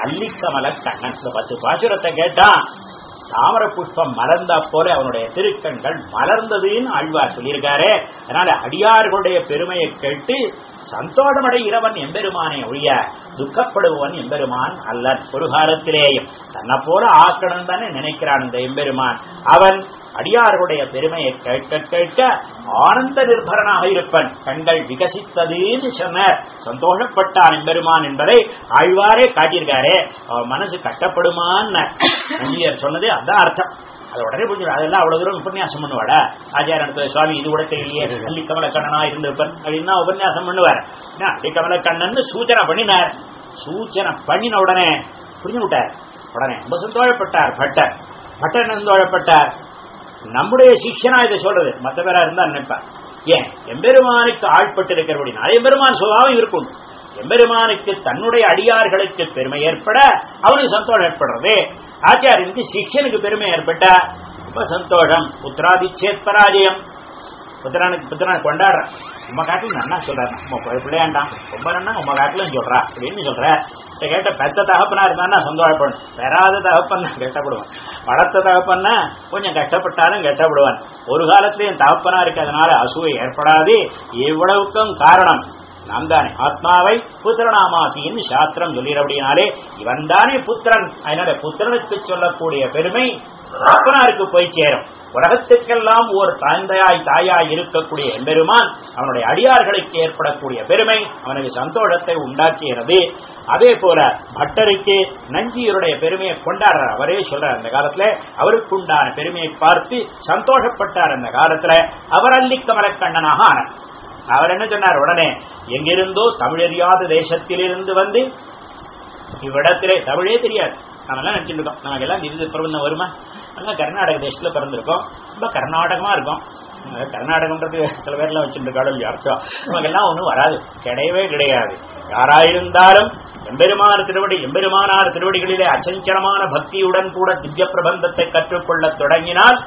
அல்லிக்கமல கண்ணன் பத்து பாசுரத்தை கேட்டான். தாமர புஷ்பம் மலர்ந்தா போல அவனுடைய திருக்கண்கள் மலர்ந்ததுன்னு ஆழ்வார் சொல்லியிருக்காரு. அதனால அடியார்களுடைய பெருமையை கேட்டு சந்தோஷமடைகிறவன் எம்பெருமானை ஒழிய துக்கப்படுபவன் எம்பெருமான் அல்லன் ஒரு காலத்திலேயும் தன்னை போல ஆக்கணும் தானே நினைக்கிறான் இந்த எம்பெருமான். அவன் அடியார்களுடைய பெருமையை கேட்க கேட்க ஆனந்த நிர்பரனாக இருப்பன். கண்கள் விகசித்ததுன்னு சொன்னார். சந்தோஷப்பட்டான் எம்பெருமான் என்பதை ஆழ்வாரே காட்டியிருக்காரே. மனசு கஷ்டப்படுமான்னு நஞ்சியர் சொன்னது அதான் அர்த்தம். அது உடனே புரிஞ்சு அதெல்லாம் அவ்வளவு தூரம் உபன்யாசம் பண்ணுவாட ஆச்சார இடத்துல சுவாமி இது கூட தெரியலையே. அள்ளி கமல இருந்திருப்பன். அப்படின்னா உபன்யாசம் பண்ணுவார். அள்ளி கமலக்கண்ணன் சூச்சனை பண்ணினார். சூச்சனை பண்ணின உடனே புரிஞ்சு விட்டார் உடனே ரொம்ப சந்தோஷப்பட்டார். பட்டர். பட்டர் சந்தோஷப்பட்டார்? நம்முடைய சிஷ்யனா இதை சொல்றது. மற்ற பேரா இருந்தா நினைப்பேன் ஏன்? எம்பெருமானுக்கு ஆட்பட்டு இருக்கிறபடினா எம்பெருமான் சுபாவம் இருக்கும். எம்பெருமானுக்கு தன்னுடைய அடியார்களுக்கு பெருமை ஏற்பட அவனுக்கு சந்தோஷம் ஏற்படுறது. ஆச்சாரியனுக்கு சிஷ்யனுக்கு பெருமை ஏற்பட்ட ரொம்ப சந்தோஷம். புத்திராதிச்சேத் பராஜயம். புத்திரனுக்கு புத்திரனை கொண்டாடுறேன் உம்ம காட்டிலும் நன்னா சொல்றாரு. உங்க பிள்ளையாண்டாம். ரொம்ப நன்னா உங்க காட்டிலும் சொல்றா. அப்படின்னு சொல்ற. கேட்ட பெத்த தகப்பனா இருந்தான்னா சந்தோஷப்படணும். பெறாத தகப்பன் கெட்டப்படுவான். வளர்த்த தகப்பன்னா கொஞ்சம் கஷ்டப்பட்டாலும் கெட்டப்படுவான். ஒரு காலத்திலேயும் தகப்பனா இருக்கிறதுனால அசுவை ஏற்படாது. இவ்வளவுக்கும் காரணம் நாம் தானே ஆத்மாவை புத்திரநாமாசின்னு சாஸ்திரம் சொல்லிடுறபடினாலே இவன் தானே புத்திரன். அதனால புத்திரனுக்கு சொல்லக்கூடிய பெருமை தகப்பனாருக்கு போய் சேரும். உலகத்துக்கெல்லாம் ஒரு தந்தையாய் தாயாய் இருக்கக்கூடிய எம்பெருமான் அவனுடைய அடியார்களுக்கு ஏற்படக்கூடிய பெருமை அவனுக்கு சந்தோஷத்தை உண்டாக்கியது அதே போல பட்டருக்கு நஞ்சியருடைய பெருமையை கொண்டாடுறார். அவரே சொல்றார் அந்த காலத்துல அவருக்கு உண்டான பெருமையை பார்த்து சந்தோஷப்பட்டார் அந்த காலத்துல. அவர் அல்லிக்கமலக்கண்ணனாக ஆனார். அவர் என்ன சொன்னார்? உடனே எங்கிருந்தோ தமிழறியாத தேசத்திலிருந்து வந்து இவ்விடத்திலே தமிழே தெரியாது. நம்ம எல்லாம் நினைச்சிட்டு இருக்கோம் நமக்கு எல்லாம் விருது பிரபந்தம் வருமா? நம்ம கர்நாடக தேசத்துல பிறந்திருக்கோம். ரொம்ப கர்நாடகமா இருக்கும். கர்நாடகம்ன்றது சில பேர்லாம் வச்சுட்டு கடல் அர்த்தம். நமக்கு எல்லாம் ஒன்றும் வராது. கிடையவே கிடையாது. யாராயிருந்தாலும் எம்பெருமான திருவடி எம்பெருமானார் திருவடிகளிலே அச்சஞ்சலமான பக்தியுடன் கூட திவ்ய பிரபந்தத்தை கற்றுக்கொள்ள தொடங்கினால்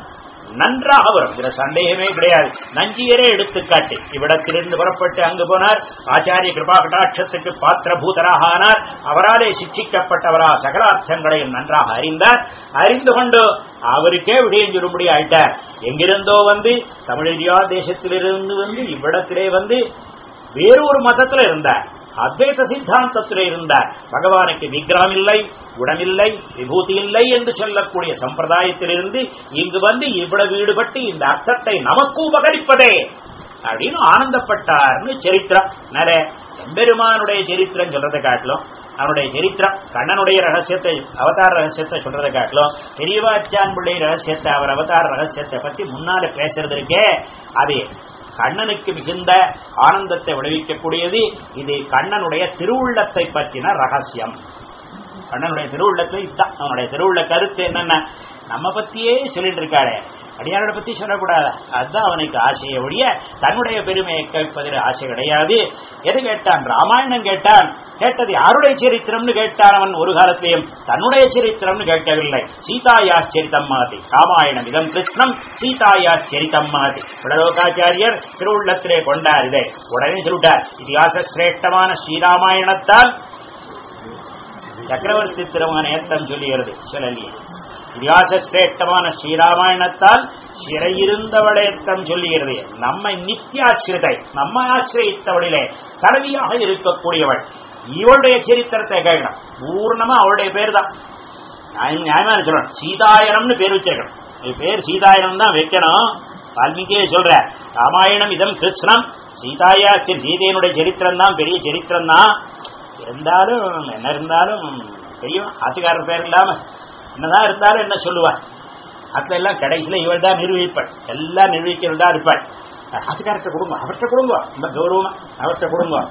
நன்றாக வரும். இதுல சந்தேகமே கிடையாது. நஞ்சியரே எடுத்துக்காட்டு. இவ்விடத்திலிருந்து புறப்பட்டு அங்கு போனார். ஆச்சாரிய கிருபா கட்டாட்சத்துக்கு பாத்திரபூதராக ஆனார். அவராலே சிக்ஷிக்கப்பட்டவரா சகலார்த்தங்களையும் நன்றாக அறிந்தார். அறிந்து கொண்டு அவருக்கே விடயம் சொல்லும்படி ஆயிட்டார். எங்கிருந்தோ வந்து தமிழறியா தேசத்திலிருந்து வந்து இவ்விடத்திலே வந்து வேறு ஒரு இருந்தார். அத்வைத சித்தாந்தத்திலே இருந்தார் பகவானுக்கு விக்ரம் இல்லை உடமில்லை விபூதி இல்லை என்று சொல்லக்கூடிய சம்பிரதாயத்திலிருந்து இங்கு வந்து இவ்வளவு ஈடுபட்டு இந்த அர்த்தத்தை நமக்கு உபகரிப்பதே அப்படின்னு ஆனந்தப்பட்டார்னு சரித்திரம். நிறைய எம்பெருமானுடைய சரித்திரம் சொல்றதை காட்டிலும் அவனுடைய சரித்திரம் கண்ணனுடைய ரகசியத்தை அவதார ரகசியத்தை சொல்றதை காட்டிலும் பெரியவாச்சான் பிள்ளை ரகசியத்தை அவர் அவதார ரகசியத்தை பத்தி முன்னால பேசுறது இருக்கே. அது கண்ணனுக்கு மிகுந்த ஆனந்தத்தை விளைவிக்கக்கூடியது இது கண்ணனுடைய திருவுள்ளத்தை பற்றின ரகசியம். கண்ணனுடைய திருவுள்ளத்தை இதுதான் அவனுடைய திருவுள்ள கருத்து என்னென்ன? நம்ம பத்தியே சொல்லிட்டு இருக்காளே அடியாரோட பத்தி சொல்லக்கூடாது? அதுதான் அவனுக்கு ஆசையை ஒழிய தன்னுடைய பெருமையை கேட்பதில் ஆசை கிடையாது. எது கேட்டான்? ராமாயணம் கேட்டான். கேட்டது யாருடைய சரித்திரம்னு கேட்டான் அவன் ஒரு காலத்திலையும். தன்னுடைய சரித்திரம்னு கேட்கவில்லை. சீதாயாச்சரித்தம் மாதிரி ராமாயணம் இதம் கிருஷ்ணம் சீதாயாச்சரித்தம் மாதிரி உடலோகாச்சாரியர் திருவுள்ளத்திலே கொண்டார் இதை. உடனே சொல்லிட்டார் இதிகாச சிரேஷ்டமான ஸ்ரீராமாயணத்தால் சக்கரவர்த்தி திருமண ஏத்தம் சொல்லுகிறது. சொல்லலியே. இதிகாச சிரேஷ்டமான ஸ்ரீராமாயணத்தால் சிறையிருந்தவளேத்தம் சொல்லுகிறது. நம்மை நித்தியாசிரிதை நம்மை ஆசிரியத்தவளிலே தலைவியாக இருக்கக்கூடியவள். இவளுடைய சரித்திரத்தை கேட்கணும். பூர்ணமா அவளுடைய பேர் தான் நியாயம் நியாயமா சொல்லணும் சீதாயனம்னு பேர் வச்சிருக்கணும் இது பேர் சீதாயனம் தான் வைக்கணும். வால்மீகியே சொல்ற ராமாயணம் இதம் கிருஷ்ணம். சீதாயா சீதையனுடைய சரித்திரம் தான் பெரிய சரித்திரம் தான் இருந்தாலும் என்ன இருந்தாலும் தெரியும். ஆத்துக்காரர் பேர் இல்லாம. என்னதான் இருந்தாலும் என்ன சொல்லுவாள் அதுல எல்லாம் கடைசியில இவள் தான் நிர்வகிப்பாள் எல்லாம் நிரூபிக்கிறதா இருப்பாள். அதுக்காரத்தை குடும்பம் அவர்கிட்ட குடும்பம் ரொம்ப கௌரவமா. அவர்கிட்ட குடும்பம்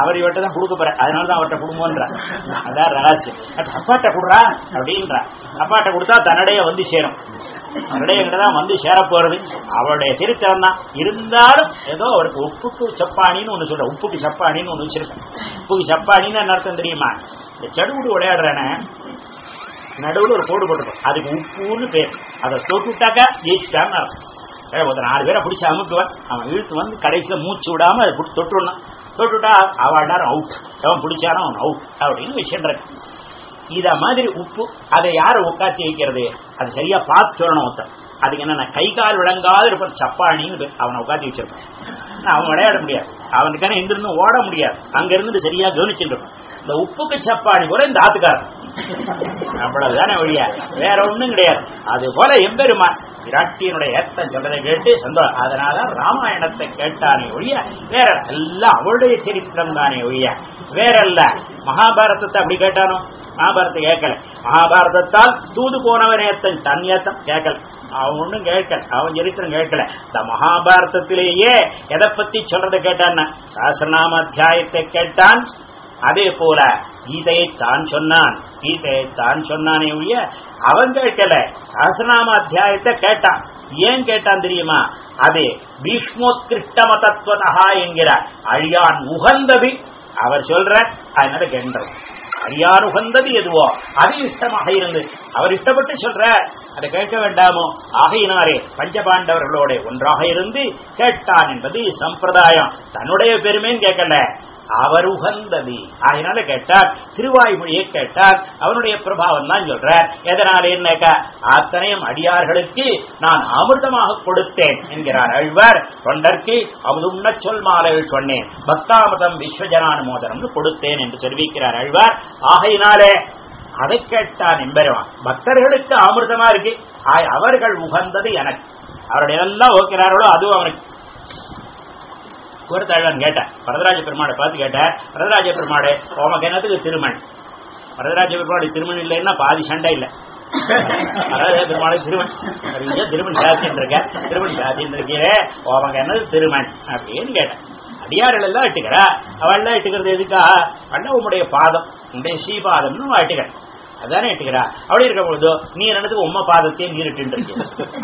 அவர் இவர்கிட்ட தான் கொடுக்க போற அதனால தான் அவர்கிட்ட கொடுங்கன்ற அதான் ரகசியம். அப்பாட்ட கொடுறா? அப்படின்றா. அப்பாட்ட கொடுத்தா தன்னுடைய வந்து சேரும். தன்னுடைய தான் வந்து சேர போறது. அவருடைய சரித்திரம் தான். இருந்தாலும் ஏதோ அவருக்கு உப்புக்கு சப்பானின்னு ஒண்ணு சொல்ற. உப்புக்கு சப்பானின்னு ஒண்ணு வச்சிருக்கேன். உப்புக்கு சப்பானின்னு என்ன அர்த்தம் தெரியுமா? இந்த சடுகுடு விளையாடுறேன்னு நடுவில் ஒரு கோடு போட்டுருக்கும். அதுக்கு உப்புன்னு பேர். அதை தொட்டுட்டாக்கா ஜெயிச்சிட்டான்னு அர்த்தம். ஏய், ஒருத்தன் நாலு பேரை பிடிச்சி அமுக்குவன். அவன் இழுத்து வந்து கடைசியில் மூச்சு விடாம அதை பிடிச்சி தொட்டுடணும் தொட்டுட்டா அவன் அவுட் எவன் பிடிச்சானோ அவன் அவுட் அப்படின்னு விஷயம் இருக்கு. இத மாதிரி உப்பு அதை யாரை உட்காத்தி வைக்கிறது? அது சரியா பார்த்து சொல்லணும் ஒருத்தன். அதுக்கு என்ன கை கால் விளங்காத இருப்பான் சப்பானின்னு அவனை உட்காந்து வச்சிருப்பான். அவன் விளையாட முடியாது. அவனுக்கான எங்கிருந்து ஓட முடியாது. அங்க இருந்து சரியா கவனிச்சுட்டு இருப்பான். இந்த உப்புக்கு சப்பானி கூட இந்த ஆத்துக்காரன். அவ்வளவுதானே வழியா வேற ஒண்ணும் கிடையாது. அது போல எம்பெருமான் விராட்டியனுடைய ஏத்தம் சொல்றதை கேட்டு சந்தோஷம். அதனால ராமாயணத்தை கேட்டானே ஒழிய வேற எல்லாம் அவளுடைய சரித்திரம் தானே ஒழிய. வேறல்ல. மகாபாரதத்தை அப்படி கேட்டானோ? மகாபாரத்தை கேட்கல. மகாபாரதத்தால் தூது போனவன் ஏத்தன் தன் ஏத்தம் கேட்கல. அவன் ஒண்ணும் கேட்கல. அவன் சரித்திரம் கேட்கல. இந்த மகாபாரதத்திலேயே எதை பத்தி சொல்றதை கேட்டான் சாஸ்திரநாம அத்தியாயத்தை கேட்டான். அதே போல கீதையை தான் சொன்னான். கீதையை தான் சொன்னானே ஒழிய அவன் கேட்கல சஹசிரநாம அத்தியாயத்தை கேட்டான். ஏன் கேட்டான் தெரியுமா? அது பீஷ்மோத்கிருஷ்ட மதத்துவதா என்கிற அழியான் உகந்தது. அவர் சொல்ற அதனால கேண்டது அழியான் உகந்தது எதுவோ? அது இஷ்டமாக இருந்து. அவர் இஷ்டப்பட்டு சொல்ற அதை கேட்க வேண்டாமோ? ஆகையினாரே பஞ்சபாண்டவர்களோட ஒன்றாக இருந்து கேட்டான் என்பது சம்பிரதாயம். தன்னுடைய பெருமைன்னு கேட்கல. அவர் உகந்தது அதனால கேட்டார் திருவாய்மொழியை கேட்டார் அவனுடைய பிரபாவம் தான் சொல்றார். எதனால என்னக்க அத்தனையும் அடியார்களுக்கு நான் அமிர்தமாக கொடுத்தேன் என்கிறார் அழ்வார். தொண்டர்க்கு அமுதுண்ண சொல் மாலைகள் சொன்னேன். பக்தாமதம் விஸ்வஜனானுமோதனம் கொடுத்தேன் என்று தெரிவிக்கிறார் அழ்வார். ஆகையினாலே அதை கேட்டான் எம்பெருவான் பக்தர்களுக்கு அமிர்தமா இருக்கு. ஆய், அவர்கள் உகந்தது எனக்கு. அவருடைய எல்லாம் ஓக்கிறார்களோ அதுவும் அவனுக்கு. கூறத்தாழ்வான் கேட்டேன் வரதராஜ பெருமாடை பார்த்து கேட்டேன் வரதராஜ பெருமாடை உமக்கு என்னத்துக்கு திருமண். வரதராஜ பெருமாளை திருமண் இல்லைன்னா பாதி சண்டை இல்லை. வரதராஜ பெருமாளை திருமண். நிறைய திருமண் சாத்தின்னு இருக்க திருமண் சாத்தின்னு இருக்கே உமக்கு என்னது திருமண் அப்படின்னு கேட்டேன் அடியார்கள் எல்லாம் இட்டுக்கிறா அவள்லாம் இட்டுக்கிறது எதுக்கா? அண்ணா உம்முடைய பாதம். உன்னுடைய ஸ்ரீபாதம்னு இட்டுக்கிறேன். அதானே இட்டுக்கிறா அப்படி இருக்க பொழுது நீ என்னதுக்கு உம்ம பாதத்தையே நீரிட்டு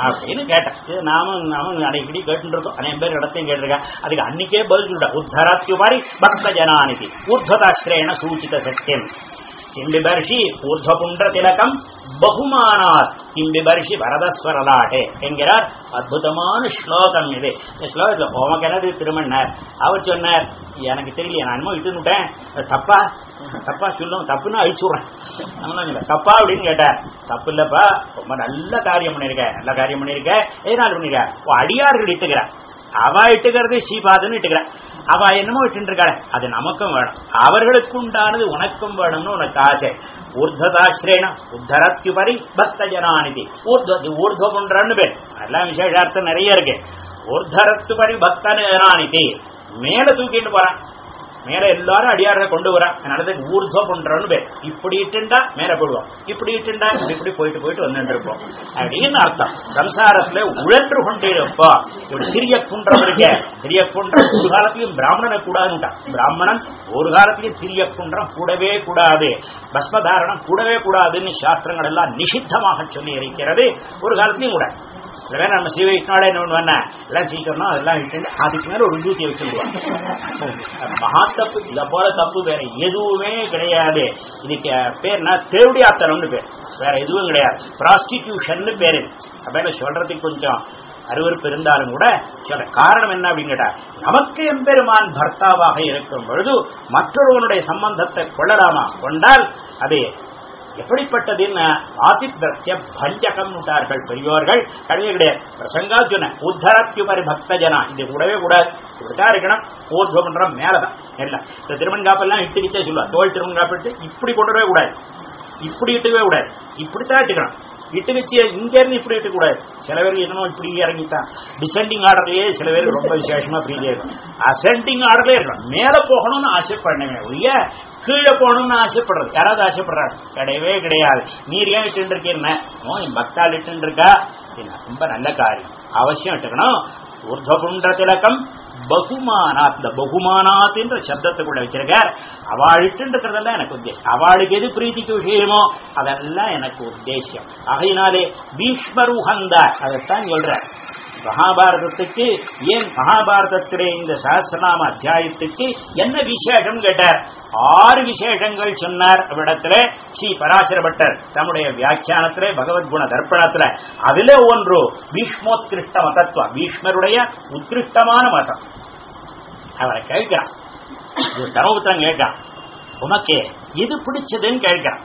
அப்படின்னு கேட்டேன் நாமும் நாமும் அடிக்கடி கேட்டு இருக்கோம் அநேக பேர் இடத்தையும் கேட்டிருக்கேன் அதுக்கு அன்னைக்கே பதில் சொல்ற உத்தராத்தி மாதிரி பக்த ஜனானிதி ஊர்த்வதாஸ்ரேண சூச்சித சத்தியம் கிம்பிபர்ஷி புண்ட திலகம் பகுமானார். கிம்பிபர்ஷி வரதஸ்வரலாட்டே என்கிறார். அற்புதமான ஸ்லோகம் இது. இந்த ஸ்லோகத்தில் உமக்கு என்னது திருமண்ணார் அவர் சொன்னார் எனக்கு தெரியல நான் என்னமோ இட்டுனுட்டேன் தப்பா? தப்பா சொல்லும் தப்புன்னு அழிச்சுடுறேன். தப்பா? அப்படின்னு கேட்டார். தப்பு இல்லப்பா ரொம்ப நல்ல காரியம் பண்ணிருக்க நல்ல காரியம் பண்ணிருக்க. எதனால பண்ணிருக்க? ஓ அடியார்கள் இட்டுக்கிறார். அவ இட்டுக்கிறது ஸ்ரீபாதன் இட்டுக்கிறேன் அவ என்னமோ இட்டு இருக்காள் அது நமக்கும் வேணும். அவர்களுக்கு உண்டானது உனக்கும் வேணும்னு உனக்கு ஆசை. ஊர்ததாஸ்ரேன அத்யுபரி பக்த ஜனாநிதி ஊர்துவபுன்றன்னு பேர். அதெல்லாம் விசேஷார்த்தம் நிறைய இருக்கு. ஊர்தரத்து பரி பக்த ஜனாநிதி மேல தூக்கிட்டு போறான். மேல எல்லாரும் அடியார கொண்டு வரா. அதனால ஊர்ஜோ பண்றோம்னு பேர். இப்படி இட்டுண்டா மேல போடுவோம். இப்படி இட்டுண்டா இப்படி இப்படி போயிட்டு போயிட்டு வந்துட்டு இருப்போம் அப்படின்னு அர்த்தம். சம்சாரத்துல உழன்று கொண்டே இப்படி சிறிய குன்றம் இருக்கே. திரிய குன்றம் ஒரு காலத்திலும் பிராமணனை கூடாதுட்டான் பிராமணன் ஒரு காலத்திலும் திரிய குன்றம் கூடவே கூடாது. பஸ்மதாரணம் கூடவே கூடாதுன்னு சாஸ்திரங்கள் எல்லாம் நிஷித்தமாக சொல்லி இருக்கிறது ஒரு காலத்திலையும் கூட. சில நம்ம சிவ இட்னாலே என்ன பண்ணுவாங்க எல்லாம் சீக்கிரம்னா அதெல்லாம் இட்டு அதுக்கு மேல ஒரு விபூதியை வச்சிருவாங்க மகா தப்பு இதை போல தப்பு வேற எதுவுமே கிடையாது. இதுக்கு பேர்னா தேவடியாத்தனம்னு பேர். வேற எதுவும் கிடையாது. ப்ராஸ்டிடியூஷன் பேரு அப்படின்னு சொல்றதுக்கு கொஞ்சம் அருவருப்பு இருந்தாலும் கூட சொல்ற காரணம் என்ன அப்படின்னு கேட்டா நமக்கு எம்பெருமான் பர்த்தாவாக இருக்கும் பொழுது மற்றொருவனுடைய சம்பந்தத்தை கொள்ளலாமா? கொண்டால் அது எப்படிப்பட்டதுன்னு ஆதித்ய பஞ்சகம் விட்டார்கள் பெரியோர்கள். கிடையவே கிடையாது பிரசங்கா சொன்ன பக்த ஜனா இது கூடவே கூடாது இப்படித்தான் இருக்கணும் ஊர்வம் மேலதான். எல்லாம் இந்த திருமண்காப்பெல்லாம் இட்டு வச்சே சொல்லுவா. தோல் திருமண்காப்பிட்டு இப்படி கொண்டுடவே கூடாது. இப்படி இட்டுவே கூடாது. இப்படித்தான் இட்டுக்கணும். இட்டு வச்சு இங்க இருந்து இப்படி இட்டு சில பேர் என்னமோ இப்படி இறங்கித்தான். டிசெண்டிங் ஆர்டர்லயே சில பேர் ரொம்ப விசேஷமா ஃப்ரீயா இருக்கும். அசெண்டிங் ஆர்டர்லயே இருக்கணும் மேல போகணும்னு ஆசைப்படணுமே ஒழிய கீழே போகணும்னு ஆசைப்படுறது. யாராவது ஆசைப்படுறாங்க கிடையவே கிடையாது. நீர் ஏன் இட்டு இருக்கீங்க என் பக்தால் இட்டு இருக்கா. ரொம்ப நல்ல காரியம். அவசியம் இட்டுக்கணும் ஊர்துவகுண்ட திலக்கம் பகுமானாத் இந்த பகுமானாத் என்ற சப்தத்தை கூட வச்சிருக்கார். அவளுக்குன்றதெல்லாம் எனக்கு உத்தேசம் அவளுக்கு எது பிரீத்திக்கு விஷயமோ அதெல்லாம் எனக்கு உத்தேசம் ஆகையினாலே பீஷ்மர் உகந்தார் அதைத்தான் சொல்றார். மகாபாரதத்துக்கு ஏன் மகாபாரதத்திலே இந்த சஹசிரநாம அத்தியாயத்துக்கு என்ன விசேஷம் கேட்டார்? ஆறு விசேஷங்கள் சொன்னார் அவ்விடத்துல ஸ்ரீ பராசரபட்டர் தம்முடைய வியாக்கியானத்திலே பகவத்குண தர்ப்பணத்துல. அதுல ஒன்று பீஷ்மோத்கிருஷ்ட மதத்துவம். பீஷ்மருடைய உத்கிருஷ்டமான மதம். அவரை கேட்கிறான். தர்மபுத்திரன் கேட்கிறான். உமக்கு இது பிடிச்சதுன்னு கேட்கிறான்.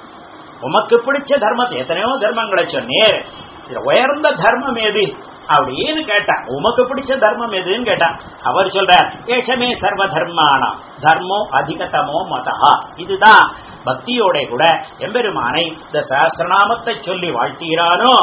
உமக்கு பிடிச்ச தர்மத்தை எத்தனையோ தர்மங்களை சொன்னேர் உயர்ந்த தர்மம் எது அப்படின்னு கேட்டான். உமக்கு பிடிச்ச தர்மம் எதுன்னு கேட்டான். அவர் சொல்றார் ஏஷமே சர்வ தர்மானம் தர்மோ அதிகதமோ மதா இதுதான் பக்தியோட கூட எம்பெருமானை இந்த சாஸ்திரநாமத்தை சொல்லி வாழ்த்தீரானோ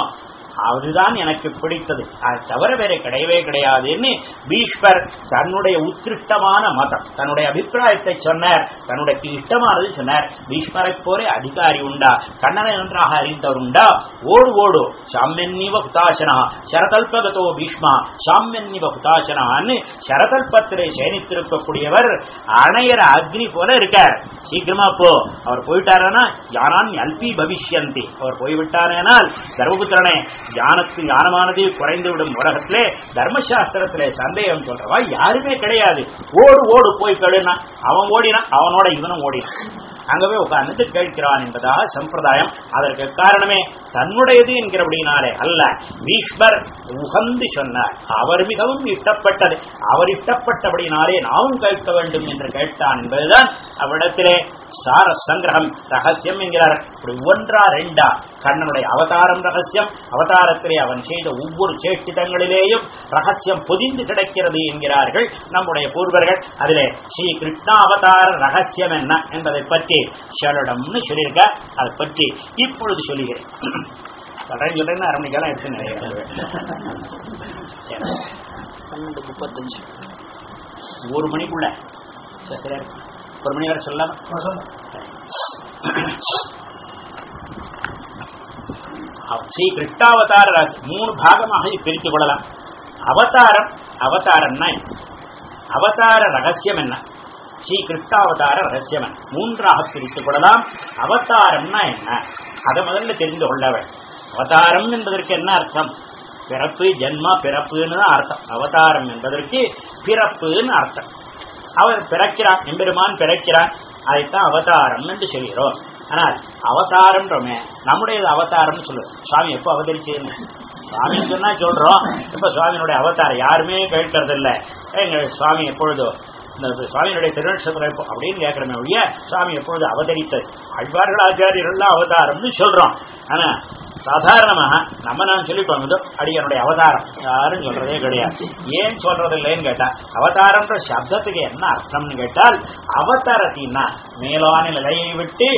அதுதான் எனக்கு பிடித்தது. அது தவிர வேற கிடையவே கிடையாதுன்னு பீஷ்மர் தன்னுடைய உத்திருஷ்டமான மதம் தன்னுடைய அபிப்பிராயத்தை சொன்னார். தன்னுடைய இஷ்டமானது சொன்னார். பீஷ்மரை போலே அதிகாரி உண்டா? கண்ணனை நன்றாக அறிந்தவர் உண்டா? ஓடு ஓடு. சாமியன்னிவ ஹுதாசனா சரதல்பகதோ பீஷ்மா. சாமியன்னிவ ஹுதாசனான்னு சரதல்பத்திலே சேனித்திருக்கக்கூடியவர் அணையர அக்னி போல இருக்கார். சீக்கிரமா போ. அவர் போயிட்டாரனா? யாரான் அல்பி பவிஷ்யந்தி. அவர் போய்விட்டாரேனால் தர்மபுத்திரனே ஞானத்து ஞானமானது குறைந்துவிடும் உலகத்திலே தர்மசாஸ்திரத்திலே சந்தேகம் சொல்றவா? யாருமே கிடையாது. ஓடு ஓடு போய் கழுனா அவன் ஓடினான் அவனோட இவனும் ஓடினான். அங்கவே உட்கார்ந்துட்டு கேட்கிறான் என்பதாக சம்பிரதாயம். அதற்கு காரணமே தன்னுடையது என்கிறபடினாலே அல்ல. பீஷ்மர் உகந்து சொன்னார். அவர் மிகவும் இட்டப்பட்டது அவர் இட்டப்பட்டபடினாலே நாமும் கேட்க வேண்டும் என்று கேட்டான் என்பதுதான் அவ்விடத்திலே சார சங்கிரகம் ரகசியம் என்கிறார் இப்படி ஒன்றா ரெண்டா? கண்ணனுடைய அவதாரம் ரகசியம் அவதாரத்திலே அவன் செய்த ஒவ்வொரு சேஷ்டிதங்களிலேயும் ரகசியம் பொதிந்து கிடக்கிறது என்கிறார்கள் நம்முடைய பூர்வர்கள். அதிலே ஸ்ரீ கிருஷ்ணா அவதார ரகசியம் என்ன என்பதை பற்றி ஷரடம்னு சொல்லியிருக்க அதை பற்றி இப்பொழுது சொல்லுகிறேன். சொல்றேன் அரை மணிக்கெல்லாம் எடுத்து நிறைய பன்னெண்டு முப்பத்தஞ்சு. ஒரு மணிக்குள்ள. ஒரு மணி வரை சொல்லலாம் ஸ்ரீ கிருஷ்ணாவதார மூணு பாகமாக பிரித்துக் கொள்ளலாம். அவதாரம் அவதாரம்னா என்ன? அவதார ரகசியம் என்ன? ஸ்ரீ கிருஷ்ணாவதார ரகசியம் என்ன? மூன்றாக பிரித்துக் கொள்ளலாம். அவதாரம்னா என்ன? அதை முதல்ல தெரிந்து கொள்ள வேண்டும் அவதாரம் என்பதற்கு என்ன அர்த்தம்? பிறப்பு ஜென்மா பிறப்புன்னு தான் அர்த்தம். அவதாரம் என்பதற்கு பிறப்புன்னு அர்த்தம். அவர் பிறக்கிறான் எம்பெருமான் பிறக்கிறான் அதைத்தான் அவதாரம் என்று சொல்கிறோம். ஆனால் அவதாரம்ன்றோமே நம்முடைய அவதாரம்னு சொல்லு. சுவாமி எப்போ அவதரிச்சேன்னு? சுவாமி சொன்னா சொல்றோம். இப்ப சுவாமியினுடைய அவதாரம் யாருமே கேட்கறது இல்ல எங்க சுவாமி எப்பொழுதோ இந்த சுவாமியினுடைய திருநட்சத்திரம் அப்படின்னு கேட்கிறமே ஒழிய சுவாமி எப்பொழுது அவதரித்தது அழ்வார்கள் ஆச்சாரியர்கள்லாம் அவதாரம்னு சொல்றோம். ஆனா சாதாரணமாக நம்ம நான் சொல்லிட்டோம் இதோ அடியனுடைய அவதாரம். யாரும் சொல்றதே கிடையாது. ஏன் சொல்றது இல்லைன்னு கேட்டா அவதாரம்ன்ற சப்தத்துக்கு என்ன அர்த்தம்னு கேட்டால் அவதாரத்தின்னா மேலான நிலையை விட்டு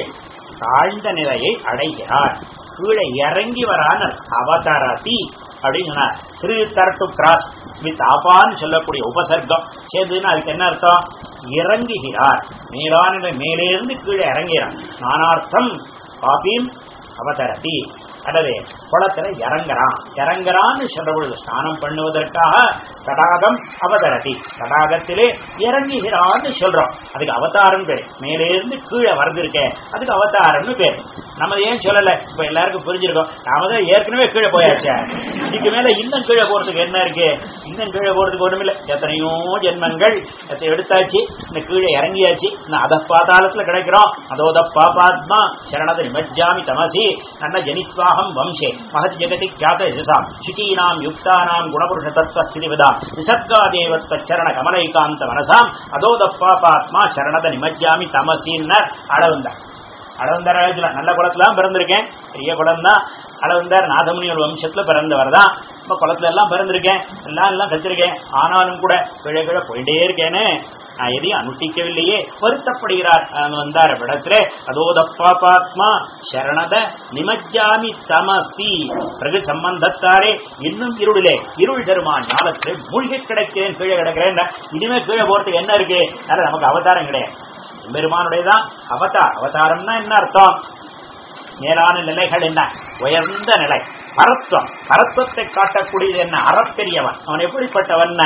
தாழ்ந்த நிலையை அடைகிறார். கீழே இறங்கி வரான அவதாரதி அப்படின்னு சொன்னார். த்ரீ தர் கிராஸ் வித் ஆபான்னு சொல்லக்கூடிய உபசர்க்கம். சேர்ந்ததுன்னா அதுக்கு என்ன அர்த்தம்? இறங்குகிறார். மேலான மேலேருந்து கீழே இறங்குகிறார் நானார்த்தம் காபீம் அவதரதி. அல்லது குளத்துல இறங்குறான். இறங்குறான்னு சொல்ற பொழுது ஸ்நானம் பண்ணுவதற்காக தடாகம் அவதரதி. தடாகத்திலே இறங்குகிறான்னு சொல்றோம். அதுக்கு அவதாரம் பேர். மேலே இருந்து கீழே வர்றதுருக்கே அதுக்கு அவதாரம்னு பேர். நம்ம ஏன் சொல்லல? இப்ப எல்லாருக்கும் புரிஞ்சிருக்கோம். நாம தான் ஏற்கனவே கீழே போயாச்சே. இதுக்கு மேல இன்னும் கீழே போறதுக்கு என்ன இருக்கு? இன்னும் கீழே போறதுக்கு ஒண்ணுமில்ல. எத்தனையோ ஜென்மங்கள் எடுத்தாச்சு. இந்த கீழே இறங்கியாச்சு. இந்த அத பாதாளத்துல கிடைக்கிறோம். அதோத பாபாத்மா சரணத நிமஜ்ஜாமி தமசி நன்ன ஜனித்வாகம் வம்சே மகத் ஜெகதி கியாத யசசாம் சுகீனாம் யுக்தானாம் குணபுருஷ தத்துவ ஸ்திதிவிதாம் நிசர்காதேவத்வ சரண கமலைகாந்த மனசாம் அதோத பாபாத்மா சரணத நிமஜ்ஜாமி தமசின்னர் அளவுந்தார் அளவந்தார் அழகுல நல்ல குளத்துலாம் பிறந்திருக்கேன் பெரிய குளம் தான் அளவந்தார் நாதமுனியோட வம்சத்துல பிறந்தவர் தான் இப்ப குளத்துல எல்லாம் பிறந்திருக்கேன் எல்லாம் எல்லாம் கத்திருக்கேன் ஆனாலும் கூட கிழ கிழ போயிட்டே இருக்கேனே நான் எதையும் அனுஷ்டிக்கவில்லையே. வருத்தப்படுகிறார் அவன் வந்தார் இடத்துல அதோத பாபாத்மா சரணத நிமஜ்ஜாமி தமசி. பிறகு சம்பந்தத்தாரே இன்னும் இருளிலே இருள் தருமா ஞானத்தில் மூழ்கி கிடைக்கிறேன் கீழே கிடக்கிறேன். இனிமே கீழே போறதுக்கு என்ன இருக்கு? அதனால நமக்கு அவதாரம் கிடையாது. பெருமானுடையதான் அவதார் அவதாரம்னா என்ன அர்த்தம்? மேலான நிலைகள் என்ன? உயர்ந்த நிலை பரத்துவம் பரத்துவத்தை காட்டக்கூடியது என்ன? அறப்பெரியவன். அவன் எப்படிப்பட்டவன்?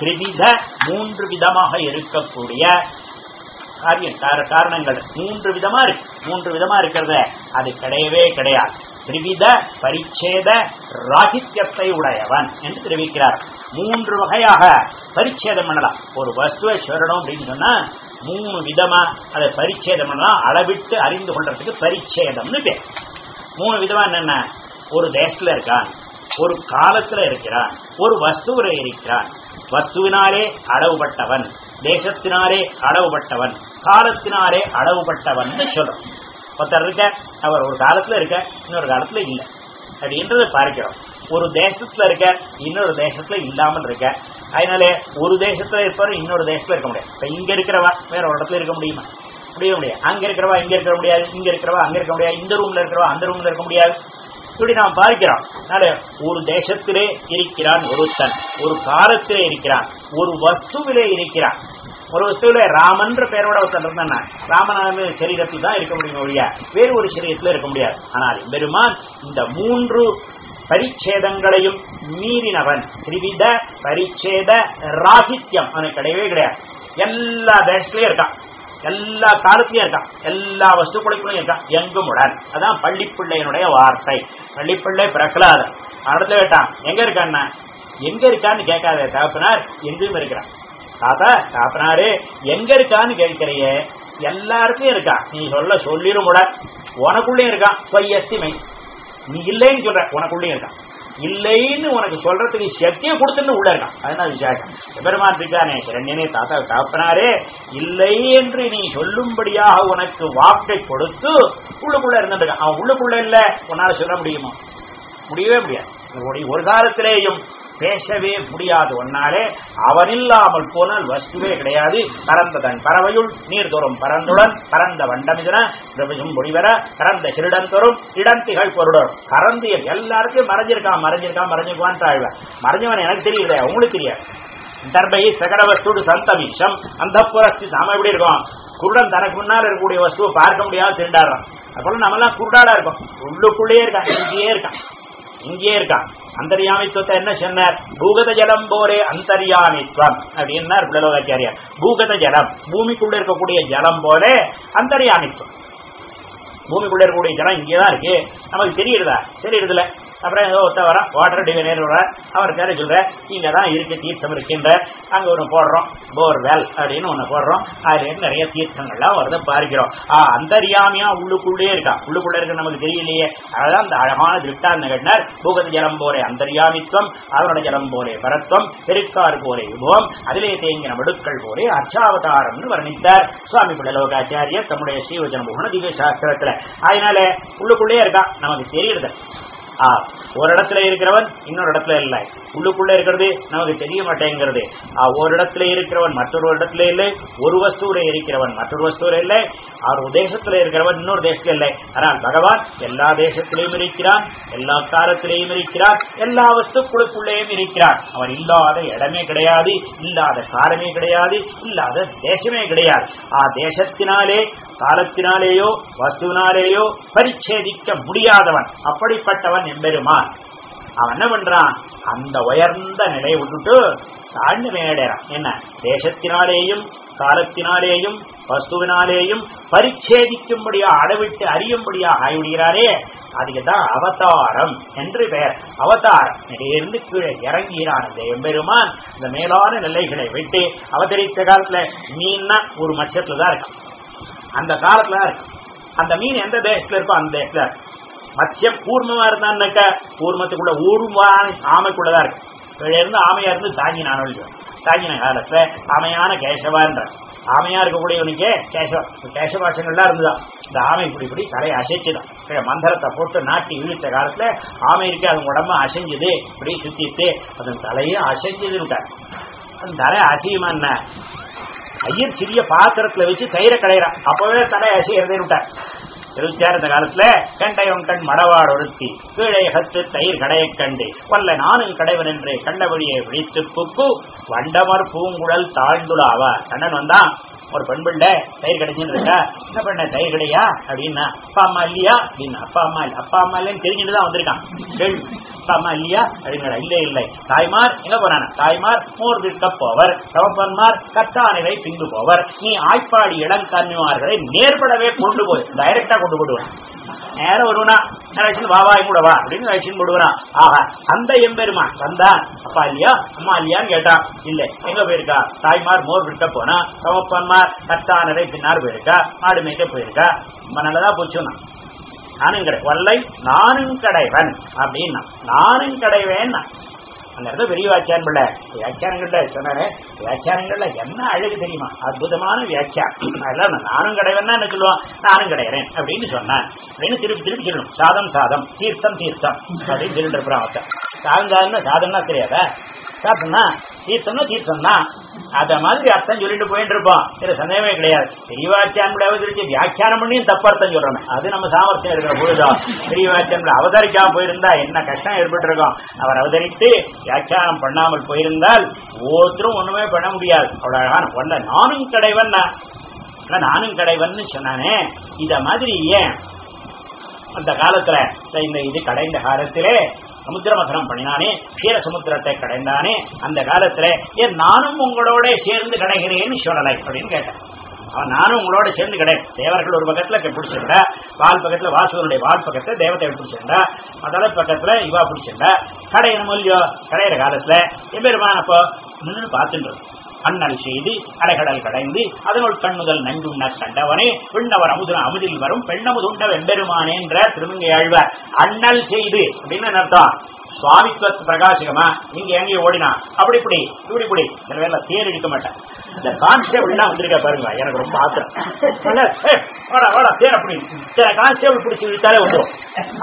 திரிவித மூன்று விதமாக இருக்கக்கூடிய காரியம். கார- காரணங்கள் மூன்று விதமா இருக்கு. மூன்று விதமா இருக்கிறத அது கிடையவே கிடையாது. திரிவித பரிச்சேத ராகித்யத்தை உடையவன் என்று தெரிவிக்கிறார். மூன்று வகையாக பரிச்சேதம் பண்ணலாம். ஒரு வஸ்துவை சொல்லணும் அப்படின்னு சொன்னா மூணு விதமா அதை பரிச்சேதம் பண்ணலாம். அளவிட்டு அறிந்து கொள்றதுக்கு பரிச்சேதம்னு பேர். மூணு விதமா என்னென்ன? ஒரு தேசத்துல இருக்கான். ஒரு காலத்துல இருக்கிறான் ஒரு வஸ்துவில இருக்கிறான் வஸ்துவினாலே அளவுபட்டவன் தேசத்தினாலே அளவுபட்டவன் காலத்தினாலே அளவுபட்டவன் சொல்றோம் ஒருத்தர் இருக்க அவர் ஒரு காலத்துல இருக்க இன்னொரு காலத்துல இல்ல. அப்படின்றத பார்க்கிறோம். ஒரு தேசத்துல இருக்க இன்னொரு தேசத்துல இல்லாமல் இருக்க அதனால ஒரு தேசத்துல இருப்பவர் இன்னொரு தேசத்துல இருக்க முடியாது. இப்ப இங்க இருக்கிறவா வேற ஒரு இடத்துல இருக்க முடியுமா? முடிய முடியாது. அங்க இருக்கிறவா இங்க இருக்க முடியாது இங்க இருக்கிறவா அங்க இருக்க முடியாது இந்த ரூம்ல இருக்கிறவா அந்த ரூம்ல இருக்க முடியாது. இப்படி நாம் பார்க்கிறோம் அதனால ஒரு தேசத்திலே இருக்கிறான் ஒருத்தன் ஒரு காலத்திலே இருக்கிறான் ஒரு வஸ்துவிலே இருக்கிறான். ஒரு வஸ்துவில ராமன்ற பெயரோட ஒருத்தன் இருந்தா ராமனான சரீரத்தில் தான் இருக்க முடியும் ஒழிய வேறு ஒரு சரீரத்தில் இருக்க முடியாது. ஆனால் பெருமான் இந்த மூன்று பரிச்சேதங்களையும் மீறினவன். திரிவித பரிச்சேத ராகித்யம் அவனுக்கு கிடையவே கிடையாது. எல்லா தேசத்திலையும் இருக்கான். எல்லா காலத்திலயும் இருக்கான் எல்லா வஸ்துக்களுக்குள்ளும் இருக்கான் எங்கும் உடன் அதான் பள்ளிப்பிள்ளையனுடைய வார்த்தை. பள்ளிப்பிள்ளை பிரகலாதன். அடுத்த கேட்டான் எங்க இருக்கான்னா எங்க இருக்கான்னு கேட்காத தகப்பனார் எங்கும் இருக்கிறான். தாத்தா தாப்பனாரே எங்க இருக்கான்னு கேட்கிறையே? எல்லாருக்கும் இருக்கான். நீ சொல்ல சொல்லிடும் உடன் உனக்குள்ளேயும் இருக்கான். பொய்யஸ்திமை நீ இல்லைன்னு சொல்ற. உனக்குள்ளேயும் இருக்கான். இல்லைன்னு உனக்கு சொல்றதுக்கு சக்தியை கொடுத்துன்னு உள்ள இருக்கான். அதுதான் விசேஷம் பெருமான் இருக்கானே கிரண்யனே தாத்தா தாப்பனாரே இல்லை என்று நீ சொல்லும்படியாக உனக்கு வாக்கை கொடுத்து உள்ளுக்குள்ள இருந்துட்டு அவன் உள்ளுக்குள்ள இல்ல. உன்னால சொல்ல முடியுமா? முடியவே முடியாது. ஒரு காலத்திலேயும் பேசவே முடியாது ஒன்னாலே. அவனில்லாமல் போனால் வஸ்துவே கிடையாது. பறந்ததன் பறவையுள் நீர்தோறும் பறந்துடன் பறந்த வண்டமிதன பிரபஞ்சம் முடிவர பறந்த சிறுடன் தோறும் இடந்திகள் திகழ் பொருடன் கரந்து எல்லாருக்கும் மறைஞ்சிருக்கான் மறைஞ்சிருக்கான் மறைஞ்சிருக்கான் தாழ்வ மறைஞ்சவன் எனக்கு தெரியல உங்களுக்கு தெரியாது தர்பை சகல வஸ்து சந்தமீஷம். அந்த புரஸ்தி நாம எப்படி இருக்கோம்? குருடன் தனக்கு முன்னால் இருக்கக்கூடிய வஸ்துவை பார்க்க முடியாம திருண்டாடுறான் அப்போ நம்மளாம் குருடாடா இருக்கோம். உள்ளுக்குள்ளேயே இருக்கான் இங்கேயே இருக்கான். இங்கேயே இருக்கான். அந்தர்யாமித்துவத்தை என்ன சொன்னார் பூகத ஜலம் போரே அந்தர்யாமித்வம் அப்படின்னார் பிளலோகாச்சாரியார் பூகத ஜலம் பூமிக்குள்ள இருக்கக்கூடிய ஜலம் போல அந்தர்யாமித்துவம் பூமிக்குள்ள இருக்கக்கூடிய ஜலம் இங்கேதான் இருக்கு. நமக்கு தெரியுறதா? தெரியுறதுல அப்புறம் ஏதோ ஒருத்தர் வர வாட்டர் டிவைனர் வர அவர் பேர சொல்ற இங்க தான் இருக்கு தீர்த்தம் இருக்கின்ற. அங்க ஒன்று போடுறோம் போர் வெல் அப்படின்னு ஒன்று போடுறோம். அதுல இருந்து நிறைய தீர்த்தங்கள்லாம் வரத பார்க்கிறோம். ஆ அந்தரியாமியா உள்ளுக்குள்ளே இருக்கா உள்ளுக்குள்ள இருக்க நமக்கு தெரியலையே. அதான் அந்த அழகான திருஷ்டாந்த கட்டினார். பூகத ஜலம் போரே அந்தர்யாமித்வம் அவரோட ஜலம் போரே பரத்வம் பெருக்கார் போரே விபவம் அதிலே தேங்கின மடுக்கள் போரே அச்சாவதாரம்னு வர்ணித்தார். சுவாமி பிள்ளலோகாச்சாரியர் தம்முடைய ஸ்ரீவஜன புகண திவ்ய சாஸ்திரத்தில் அதனால உள்ளுக்குள்ளே இருக்கா நமக்கு தெரியறது. ஆ ஒரு இடத்துல இருக்கிறவன் இன்னொரு இடத்துல இல்லை. உள்ளுக்குள்ள இருக்கிறது நமக்கு தெரிய மாட்டேங்கிறது. ஒரு இடத்துல இருக்கிறவன் மற்றொரு இடத்துல இல்லை. ஒரு வஸ்துவில இருக்கிறவன் மற்றொரு வஸ்துவில இல்லை. அவர் ஒரு தேசத்துல இருக்கிறவன் இன்னொரு தேசத்துல இல்லை. ஆனால் பகவான் எல்லா தேசத்திலையும் இருக்கிறான் எல்லா காலத்திலேயும் இருக்கிறான் எல்லா வஸ்துக்குழுக்குள்ளேயும் இருக்கிறான் அவன் இல்லாத இடமே கிடையாது இல்லாத காலமே கிடையாது இல்லாத தேசமே கிடையாது. ஆ தேசத்தினாலே காலத்தினாலேயோ வஸ்துவினாலேயோ பரிச்சேதிக்க முடியாதவன் அப்படிப்பட்டவன் எம்பெருமான். அவன் என்ன பண்றான்? அந்த உயர்ந்த நிலையை விட்டுட்டு தாழ்ந்து மேடைறான் என்ன? தேசத்தினாலேயும் காலத்தினாலேயும் வஸ்துவினாலேயும் பரிச்சேதிக்கும்படியா அளவிட்டு அறியும்படியா ஆகிவிடுகிறாரே அதுக்கு தான் அவதாரம் என்று பெயர். அவதாரம் இருந்து கீழே இறங்குகிறான் இந்த எம்பெருமான். இந்த மேலான நிலைகளை விட்டு அவதரித்த காலத்துல மீன்னா ஒரு மச்சத்துல தான் இருக்கும் அந்த காலத்துல இருக்கும் அந்த மீன் எந்த தேசத்துல இருக்கோ அந்த தேசத்துல இருக்கும் மத்தியம் கூர்மமா இருந்தான்னாக்க கூர்மத்துக்குள்ள ஊர்மான ஆமைக்குள்ளதான் இருக்கு. கீழே இருந்து ஆமையா இருந்து தாங்கி தாங்கின காலத்துல ஆமையான கேசவான்ற ஆமையா இருக்கக்கூடியவனுக்கே கேசவ கேசவாசங்கள்லாம் இருந்துதான். இந்த ஆமை இப்படி இப்படி தலையை அசைச்சுதான். மந்திரத்தை போட்டு நாட்டி இழுத்த காலத்துல ஆமை இருக்கு அது உடம்ப அசைஞ்சுது இப்படி சுத்திட்டு அதன் தலையும் அசைஞ்சதுன்ட்டார். அந்த தலை அசையுமா என்ன? ஐயர் சிறிய பாத்திரத்துல வச்சு தயிரை கடையிறான் அப்பவே தலை அசைகிறதே திருச்சியார் இந்த காலத்துல கண்டையவன் கண் மடவாடு ஒருத்தி. கீழே ஹத்து தயிர் கடையை கண்டு வல்ல நானும் கடைவன் என்று கண்டபடியை விழித்து புக்கு வண்டமர் பூங்குழல் தாழ்ந்துளாவா கண்ணன் வந்தான் ஒரு பெண் பிள்ளை தயிர் கிடைச்சுன்னு இருக்கா? என்ன பண்ண தயிர் கிடையா? அப்படின்னா அப்பா அம்மா இல்லையா? அப்படின்னா அப்பா அம்மா இல்லை. அப்பா அம்மா இல்லைன்னு தெரிஞ்சுட்டு தான் வந்திருக்கான். அப்பா அம்மா இல்லையா? அப்படிங்கிற இல்லை இல்லை. தாய்மார் எங்க போறான? தாய்மார் மோர் விற்க போவர். தவப்பன்மார் கத்தானிலை பிந்து போவர். நீ ஆய்ப்பாடி இளங்கன்மார்களை நேர்படவே கொண்டு போய் டைரக்டா கொண்டு போடுவான் நேரம் வருவனா அழைச்சின்னு வா வாய் கூட வா அப்படின்னு அழைச்சின்னு போடுவான். ஆஹா அந்த எம்பெருமா வந்தான் அப்பா இல்லையா? அம்மா இல்லையான்னு கேட்டான் இல்ல. எங்க போயிருக்கா? தாய்மார் மோர் விட்ட போனா தவப்பன்மார் கத்தானரை பின்னார் போயிருக்கா? மாடு மேய்க்க போயிருக்கா? ரொம்ப நல்லதா போச்சுன்னா. நானும் கடை வல்லை நானும் கடைவன் அப்படின்னா. நானும் கடைவேன் அந்த இடத்துல பெரிய வியாக்கியானம் பிள்ளை வியாக்கியானங்கள்ல சொன்னாரு. வியாக்கியானங்கள்ல என்ன அழகு தெரியுமா? அற்புதமான வியாக்கியானம். அதெல்லாம் நானும் கடைவன் என்ன சொல்லுவான்? நானும் கிடைக்கிறேன் அப்படின்னு சொன்னான் அப்படின்னு திருப்பி திருப்பி சொல்லணும். சாதம் சாதம். தீர்த்தம் தீர்த்தம். அப்படின்னு சொல்லிட்டு இருக்கிறான் அவத்த சாதம் சாதம்னா சாதம்னா தெரியாத சாப்பிட்டோம்னா தீர்த்தம்னா தீர்த்தம்னா. அத மாதிரி அர்த்தம் சொல்லிட்டு போயிட்டு இருப்போம். இதுல சந்தேகமே கிடையாது. பெரியவாச்சான்களை அவதரிச்சு வியாக்கியானம் பண்ணியும் தப்பர்த்தம் சொல்றோம். அது நம்ம சாமர்த்தியம் இருக்கிற பொழுதுதான். பெரியவாச்சான்களை அவதரிக்காம போயிருந்தா என்ன கஷ்டம் ஏற்பட்டிருக்கும்? அவர் அவதரித்து வியாக்கியானம் பண்ணாமல் போயிருந்தால் ஒவ்வொருத்தரும் ஒண்ணுமே பண்ண முடியாது. அவ்வளவு ஒன்ன நானும் கடைவன் நானும் கடைவன் சொன்னானே. இத மாதிரி ஏன் அந்த காலத்துல இந்த இது கடைந்த காலத்திலே சமுத்திர மதனம் பண்ணினானே க்ஷீர சமுத்திரத்தை கடைந்தானே அந்த காலத்துல ஏன் நானும் உங்களோட சேர்ந்து கடைகிறேன்னு சொல்லலை அப்படின்னு கேட்டேன். அவன் நானும் உங்களோட சேர்ந்து கிடையாது தேவர்கள் ஒரு பக்கத்துல பிடிச்சிருந்தா வால் பக்கத்துல வாசுவனுடைய வால் பக்கத்துல தேவத்தை பிடிச்சிருந்தா மதல பக்கத்துல இவா பிடிச்சிருந்தா கடையணும் இல்லையோ? கடையிற காலத்துல எம்பெருமானப்போ நின்று பார்த்துட்டு அண்ணல் செய்து அரைகடல் கடைந்து அதனுள் கண்ணுதல் நஞ்சுண்ண கண்டவனே பெண்ணவர் அமுதன அமுதில் வரும் பெண்ணமுதுண்ட வெம்பெருமானே என்ற திருமங்கை ஆழ்வார். அண்ணல் செய்து அப்படின்னு அர்த்தம்? சுவாமித்துவ பிரகாசகமா? நீங்க எங்கேயும் ஓடினா. அப்படி இப்படி இப்படி இப்படி. சில பேர்ல தேர் எடுக்க மாட்டேன். இந்த கான்ஸ்டேபிள் வந்திருக்க பாருங்க எனக்கு ரொம்ப ஆத்திரம். வாடா வாடா தேர் அப்படி. இத்தனை கான்ஸ்டேபிள் பிடிச்சி விட்டாலே வந்துடும்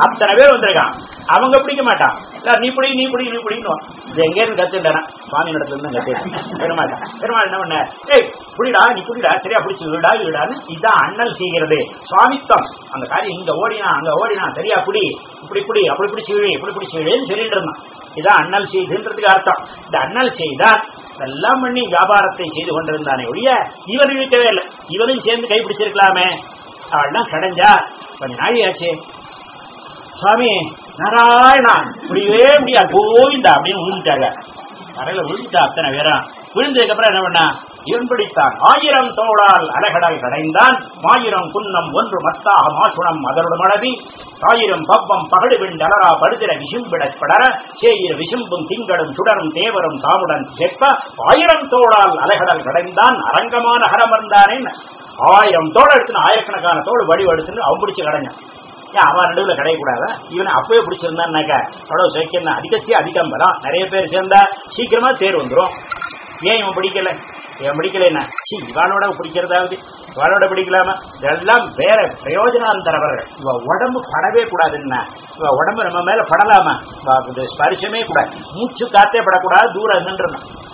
அத்தனை பேர் வந்திருக்கான். அவங்க பிடிக்க மாட்டான். நீ பிடி நீ பிடி நீ பிடிக்கணும் இது எங்க இருந்து கத்துட்டேனா சுவாமி இடத்துல இருந்து கத்துட்டேன். பெருமாள் பெருமாள் என்ன பண்ண? ஏய் புடிடா நீ புடிடா சரியா பிடிச்சு விடா விடான்னு இதான் அண்ணல் செய்கிறது. சுவாமித்தம் அந்த காரியம் இங்க ஓடினா அங்க ஓடினா சரியா புடி இப்படி புடி அப்படி பிடிச்சி விழு இப்படி பிடிச்சி விழுன்னு சொல்லிட்டு இருந்தான். இதான் அண்ணல் செய்துன்றதுக்கு அர்த்தம். இந்த அண்ணல் செய்தால் எல்லாம் பண்ணி வியாபாரத்தை செய்து கொண்டிருந்தானே ஒழிய இவன் இழுக்கவே இல்லை. இவனும் சேர்ந்து கைப்பிடிச்சிருக்கலாமே. அவள்லாம் கடைஞ்சா கொஞ்ச நாழியாச்சு சுவாமி நாராயணா முடியவே முடியாது. கோவிந்தா அப்படின்னு விழுந்துட்டாங்க. கரையில விழுந்துட்டா அத்தனை பேரா விழுந்ததுக்கு அப்புறம் என்ன பண்ணா? இவன் பிடித்தான். ஆயிரம் தோளால் அலகடல் கடைந்தான். ஆயிரம் குன்னம் ஒன்று மத்தாக மாசுணம் அதனோடு மழவி ஆயிரம் பப்பம் பகடு விண்டலரா படுதிர விசும்பிடப் படர. சேயிர விசும்பும் திங்களும் சுடரும் தேவரும் தாமுடன் செப்ப ஆயிரம் தோளால் அலகடல் கடைந்தான். அரங்கமான ஹரமர்ந்தானே ஆயிரம் தோள் எடுத்துன்னு ஆயிரக்கணக்கான தோடு வடிவெடுத்துன்னு அவன் பிடிச்சு கடைஞ்சான். அவன் நடுவில் கிடையக்கூடாதா? இவனை அப்பவே பிடிச்சிருந்தான்னாக்கா அவ்வளவு சைக்கியம் அதிகத்தி அதிகம் பலம் நிறைய பேர் சேர்ந்தா சீக்கிரமா தேர் வந்துரும். ஏன் இவன் பிடிக்கல? இவன் பிடிக்கல என்ன? சி இவானோட பிடிக்கிறதாவது. இவானோட பிடிக்கலாமா? இதெல்லாம் வேற பிரயோஜனாந்தரவர்கள். இவ உடம்பு படவே கூடாதுன்னா இவ உடம்பு நம்ம மேல படலாமா? ஸ்பரிசமே கூடாது. மூச்சு காத்தே படக்கூடாது தூரம் நின்றணும்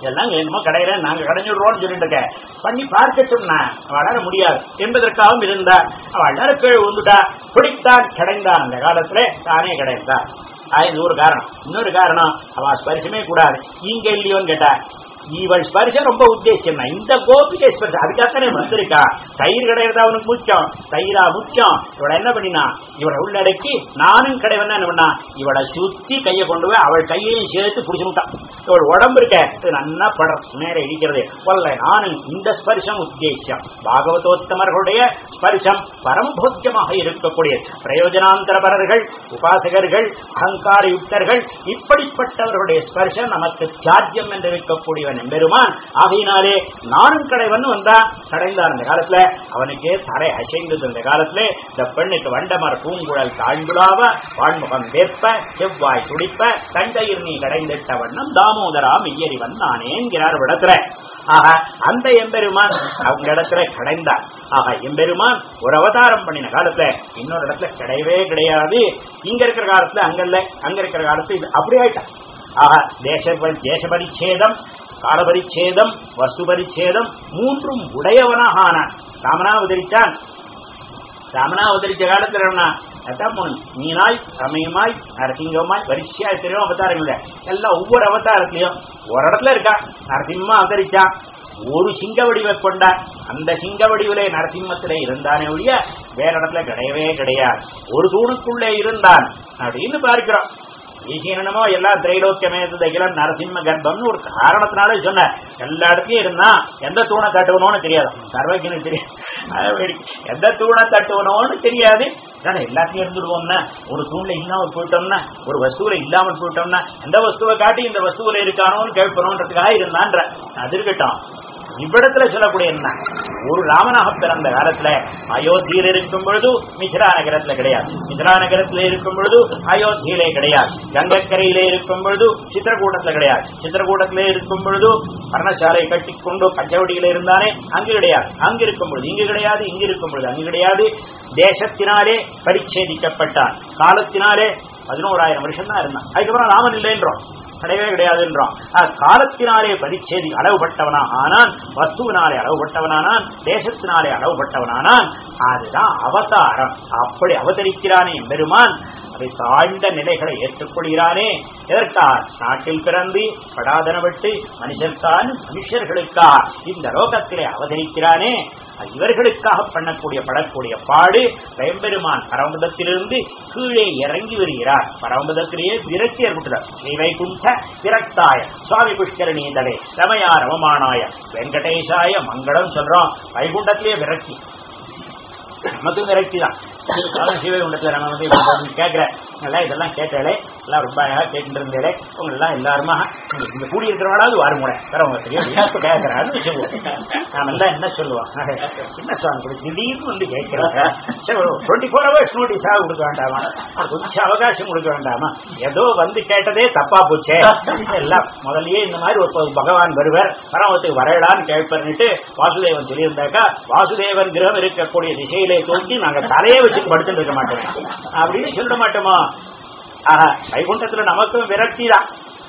எல்லாம் என்னமோ கடையில நாங்க கடைஞ்சிடுறோம்னு சொல்லிட்டு இருக்க பண்ணி பார்க்க சொன்னா வளர முடியாது. என்பதற்காகவும் இருந்தா அவள் கீழ் வந்துட்டா பிடித்தான் கிடைந்தான் அந்த காலத்துல தானே கிடைத்தான் அது ஒரு காரணம். இன்னொரு காரணம் அவ ஸ்பரிசமே கூடாது. இங்க இல்லையோன்னு கேட்டா இவள் ஸ்பரிசம் ரொம்ப உத்தேசம் தான் இந்த கோபிகை ஸ்பரிசம் அதுக்காகத்தானே வந்திருக்கா தயிர் கிடையாது அவனுக்கு முச்சம் தயிரா முச்சம் இவளை என்ன பண்ணினா இவளை உள்ளடக்கி நானும் கிடையாது என்ன பண்ணா இவளை சுத்தி கையை கொண்டு போய் அவள் கையையும் சேர்த்து புடிச்சு விட்டான் இவள் உடம்பு இருக்க நல்லா படம் நேரம் இடிக்கிறது கொல்ல நானும் இந்த ஸ்பரிசம் உத்தேசியம் பாகவதோத்தமர்களுடைய ஸ்பரிசம் பரம்போக்கியமாக இருக்கக்கூடிய பிரயோஜனாந்தரபரர்கள் உபாசகர்கள் அகங்கார யுக்தர்கள் இப்படிப்பட்டவர்களுடைய ஸ்பர்ஷம் நமக்கு தியாஜ்யம் என்று இருக்கக்கூடியவன் எம்பெருமான் ஆகையினாலே நானும் கடைவன் வந்தா கடைந்தான் அந்த காலத்துல. அவனுக்கே தரை அசைந்தது அந்த காலத்துல. இந்த பெண்ணுக்கு வண்டமர பூங்குழல் தாழ்ந்துடாவ வான்முகம் வேப்ப செவ்வாய் துடிப்ப தண்டையில் நீ கடைந்திட்ட வண்ணம் தாமோதரா மெய்யறிவன் வந்தானே என்கிறார் இடத்துல ஆக அந்த எம்பெருமான் அவங்க இடத்துல கடைந்தார். ஆக எம்பெருமான் ஒரு அவதாரம் பண்ணின காலத்துல இன்னொரு இடத்துல கிடையவே கிடையாது. இங்க இருக்கிற காலத்துல அங்க இல்ல அங்க இருக்கிற காலத்துல இது அப்படி ஆயிட்டான் ஆக தேச தேச காலபரிச்சேதம் வஸ்து பரிச்சேதம் மூன்றும் உடையவனாக ஆனான் ராமனா அவதரித்தான் ராமனா அவதரிச்ச காலத்தில் அதான் மீனாய் சமயமாய் நரசிங்கமாய் வரிசையா எத்தனையோ அவதாரம் எல்லாம் ஒவ்வொரு அவதாரத்திலையும் ஒரு இடத்துல இருக்கா? நரசிம்மா அவதரிச்சான் ஒரு சிங்க வடிவை கொண்டான் அந்த சிங்க வடிவிலே நரசிம்மத்திலே இருந்தானே ஒழிய வேற இடத்துல கிடையவே கிடையாது. ஒரு தூணுக்குள்ளே இருந்தான் அப்படின்னு பார்க்கிறோம். ஈசீனமோ எல்லா திரைலோக்கியமே தகிலம் நரசிம்ம கர்ப்பம்னு ஒரு காரணத்தினாலே சொன்ன. எல்லா இடத்துலயும் இருந்தா எந்த தூணை தட்டுவனோன்னு தெரியாது. சர்வஜனு தெரியாது. எந்த தூணை தட்டுவனோன்னு தெரியாது. ஏன்னா எல்லாத்தையும் இருந்துடுவோம்னா ஒரு தூண்ல இல்லாமல் போயிட்டோம்னா ஒரு வஸ்துவில இல்லாமல் போயிட்டோம்னா எந்த வஸ்துவை காட்டி இந்த வஸ்துவில இருக்கானோன்னு கேட்பணுன்றதுக்காக இருந்தான்ற. அது இருக்கட்டும். இவ்விடத்துல சொல்லக்கூடிய என்ன? ஒரு ராமனாக பிறந்த காலத்துல அயோத்தியில் இருக்கும் பொழுது மிசிரா நகரத்துல கிடையாது. மிசிரா நகரத்துல இருக்கும் பொழுது அயோத்தியிலே கிடையாது. கங்கக்கரையிலே இருக்கும் பொழுது சித்திரக்கூடத்துல கிடையாது. சித்திரக்கூடத்திலே இருக்கும் பொழுது பர்ணசாலை கட்டிக்கொண்டு பஞ்சவடியில இருந்தானே அங்கு கிடையாது. அங்கு இருக்கும் பொழுது இங்கு கிடையாது இங்கு இருக்கும் பொழுது அங்கு கிடையாது. தேசத்தினாலே பரிச்சேதிக்கப்பட்டான். காலத்தினாலே பதினோராயிரம் வருஷம் தான் இருந்தான். அதுக்கப்புறம் ராமன் இல்லைன்றோம். கிடையவே கிடையாதுன்றோம் ஆஹ் காலத்தினாலே பரிச்சேதி அளவுபட்டவனா ஆனான் வஸ்துவினாலே அளவுபட்டவனானான் தேசத்தினாலே அளவுபட்டவனானான். அதுதான் அவதாரம். அப்படி அவதரிக்கிறானே பெருமான். அதை தாழ்ந்த நிலைகளை ஏற்றுக்கொள்கிறானே. எதற்காக? நாட்டில் பிறந்து படாதன விட்டு மனுஷர்தான் மனுஷர்களுக்காக இந்த லோகத்திலே அவதரிக்கிறானே. இவர்களுக்காக பண்ணக்கூடிய படக்கூடிய பாடு பயம்பெருமான் பரமபதத்திலிருந்து கீழே இறங்கி வருகிறார். பரமபதத்திலேயே விரக்தி ஏற்பட்டுள்ளார். ஸ்ரீவைகுண்ட விரக்தாய சுவாமி புஷ்கரணி ரமயா ரமமானாய வெங்கடேசாய மங்களம் சொல்றோம். வைகுண்டத்திலேயே விரக்தி. நமக்கு விரக்தி தான். சிவகுண்டத்துல நம்ம வந்து இப்ப வந்து நல்லா இதெல்லாம் கேட்டாலே எல்லாம் ரொம்ப அழகாக கேட்டு இருந்தாலே உங்க எல்லாம் எல்லாருமா இந்த கூடி இருக்கிறவங்களாவது வாருமுறை கூட. தெரியும் இப்போ கேட்கறான்னு சொல்லுவோம். நாம எல்லாம் என்ன சொல்லுவோம்? என்ன சுவாமி திடீர்னு வந்து கேட்கிறாங்க சரி டுவெண்ட்டி ஃபோர் ஹவர்ஸ் நோட்டீஸாக கொடுக்க வேண்டாமா? கொஞ்சம் அவகாசம் கொடுக்க வேண்டாமா? ஏதோ வந்து கேட்டதே தப்பா போச்சே. எல்லாம் முதல்லயே இந்த மாதிரி ஒரு பகவான் வருவர். பரமத்துக்கு வரலான்னு கேட்பர்னுட்டு வாசுதேவன் சொல்லியிருந்தாக்கா வாசுதேவன் கிரகம் இருக்கக்கூடிய திசையிலே தோன்றி நாங்க தலையை வச்சு படுத்துட்டு இருக்க மாட்டேன். அப்படின்னு சொல்ல மாட்டோமா? ஆஹா வைகுண்டத்துல நமக்கும் விரக்தி தான்.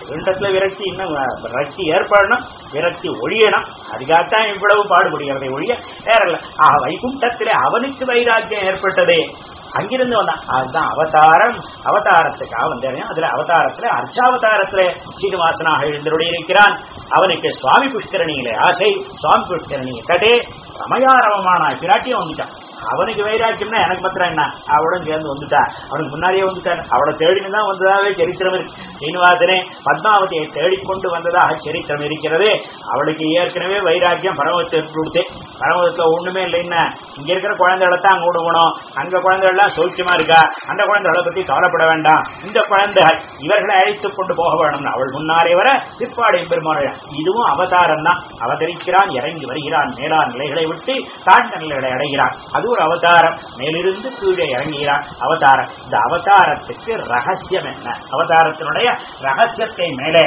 வைகுண்டத்துல விரக்தி இன்னும் விரக்தி ஏற்படணும் விரக்தி ஒழியணும். அதுக்காகத்தான் இவ்வளவு பாடுபடுகிறதை ஒழிய வேற இல்ல. ஆஹா வைகுண்டத்திலே அவனுக்கு வைராக்கியம் ஏற்பட்டதே. அங்கிருந்து வந்தான். அதுதான் அவதாரம். அவதாரத்துக்காக வந்தேன் அதுல அவதாரத்துல அர்ச்சாவதாரத்துல சீனிவாசனாக எழுந்தருடைய இருக்கிறான் அவனுக்கு சுவாமி புஷ்கரணியிலே ஆசை. சுவாமி புஷ்கரணி கட்டே ரமயாரவமான பிராட்டியும் வந்துட்டான் அவனுக்கு வைராக்கியம்னா எனக்கு மாத்திரம் என்ன? அவளும் சேர்ந்து வந்துட்டா. அவனுக்கு முன்னாடியே வந்துட்டான். அவளை தேடினு தான் வந்ததாகவே சரித்திரம் இருக்கு. சீனிவாசனே பத்மாவதியை தேடிக்கொண்டு வந்ததாக சரித்திரம் இருக்கிறது. அவளுக்கு ஏற்கனவே வைராக்கியம் பரமத்தை கொடுத்து. பரமத்துல ஒண்ணுமே இல்லைன்னா இங்க இருக்கிற குழந்தைகளை தான் அங்க விடுவணும் அங்க குழந்தைகள்லாம் சௌக்கியமா இருக்கா? அந்த குழந்தைகளை பத்தி கவலைப்பட வேண்டாம். இந்த குழந்தைகள் இவர்களை அழைத்துக் கொண்டு போக வேணும்னு அவள் முன்னாலே வர பிற்பாடு பெருமாள் இதுவும் அவதாரம் தான். அவதரிக்கிறான் இறங்கி வருகிறான் மேலான் நிலைகளை விட்டு தாழ்ந்த நிலைகளை அடைகிறான். அது ஒரு அவதாரம். மேலிருந்து கீழே இறங்குகிறான் அவதாரம். இந்த அவதாரத்துக்கு ரகசியம் என்ன? அவதாரத்தினுடைய ரகசியத்தை மேலே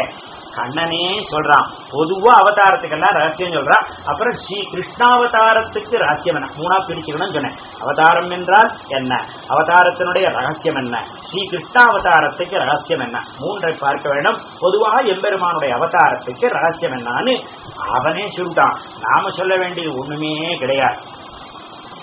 கண்ணனே சொல்றான். பொதுவா அவதாரத்துக்கெல்லாம் ரகசியம் சொல்றான். அப்புறம் ஸ்ரீ கிருஷ்ணாவதாரத்துக்கு ரகசியம் என்ன? மூணா பிரிச்சுக்கணும்னு சொன்னேன். அவதாரம் என்றால் என்ன? அவதாரத்தினுடைய ரகசியம் என்ன? ஸ்ரீ கிருஷ்ணாவதாரத்துக்கு ரகசியம் என்ன? மூன்றை பார்க்க வேண்டும். பொதுவாக எம்பெருமானுடைய அவதாரத்துக்கு ரகசியம் என்னான்னு அவனே சொல்லிட்டான். நாம சொல்ல வேண்டியது ஒண்ணுமே கிடையாது.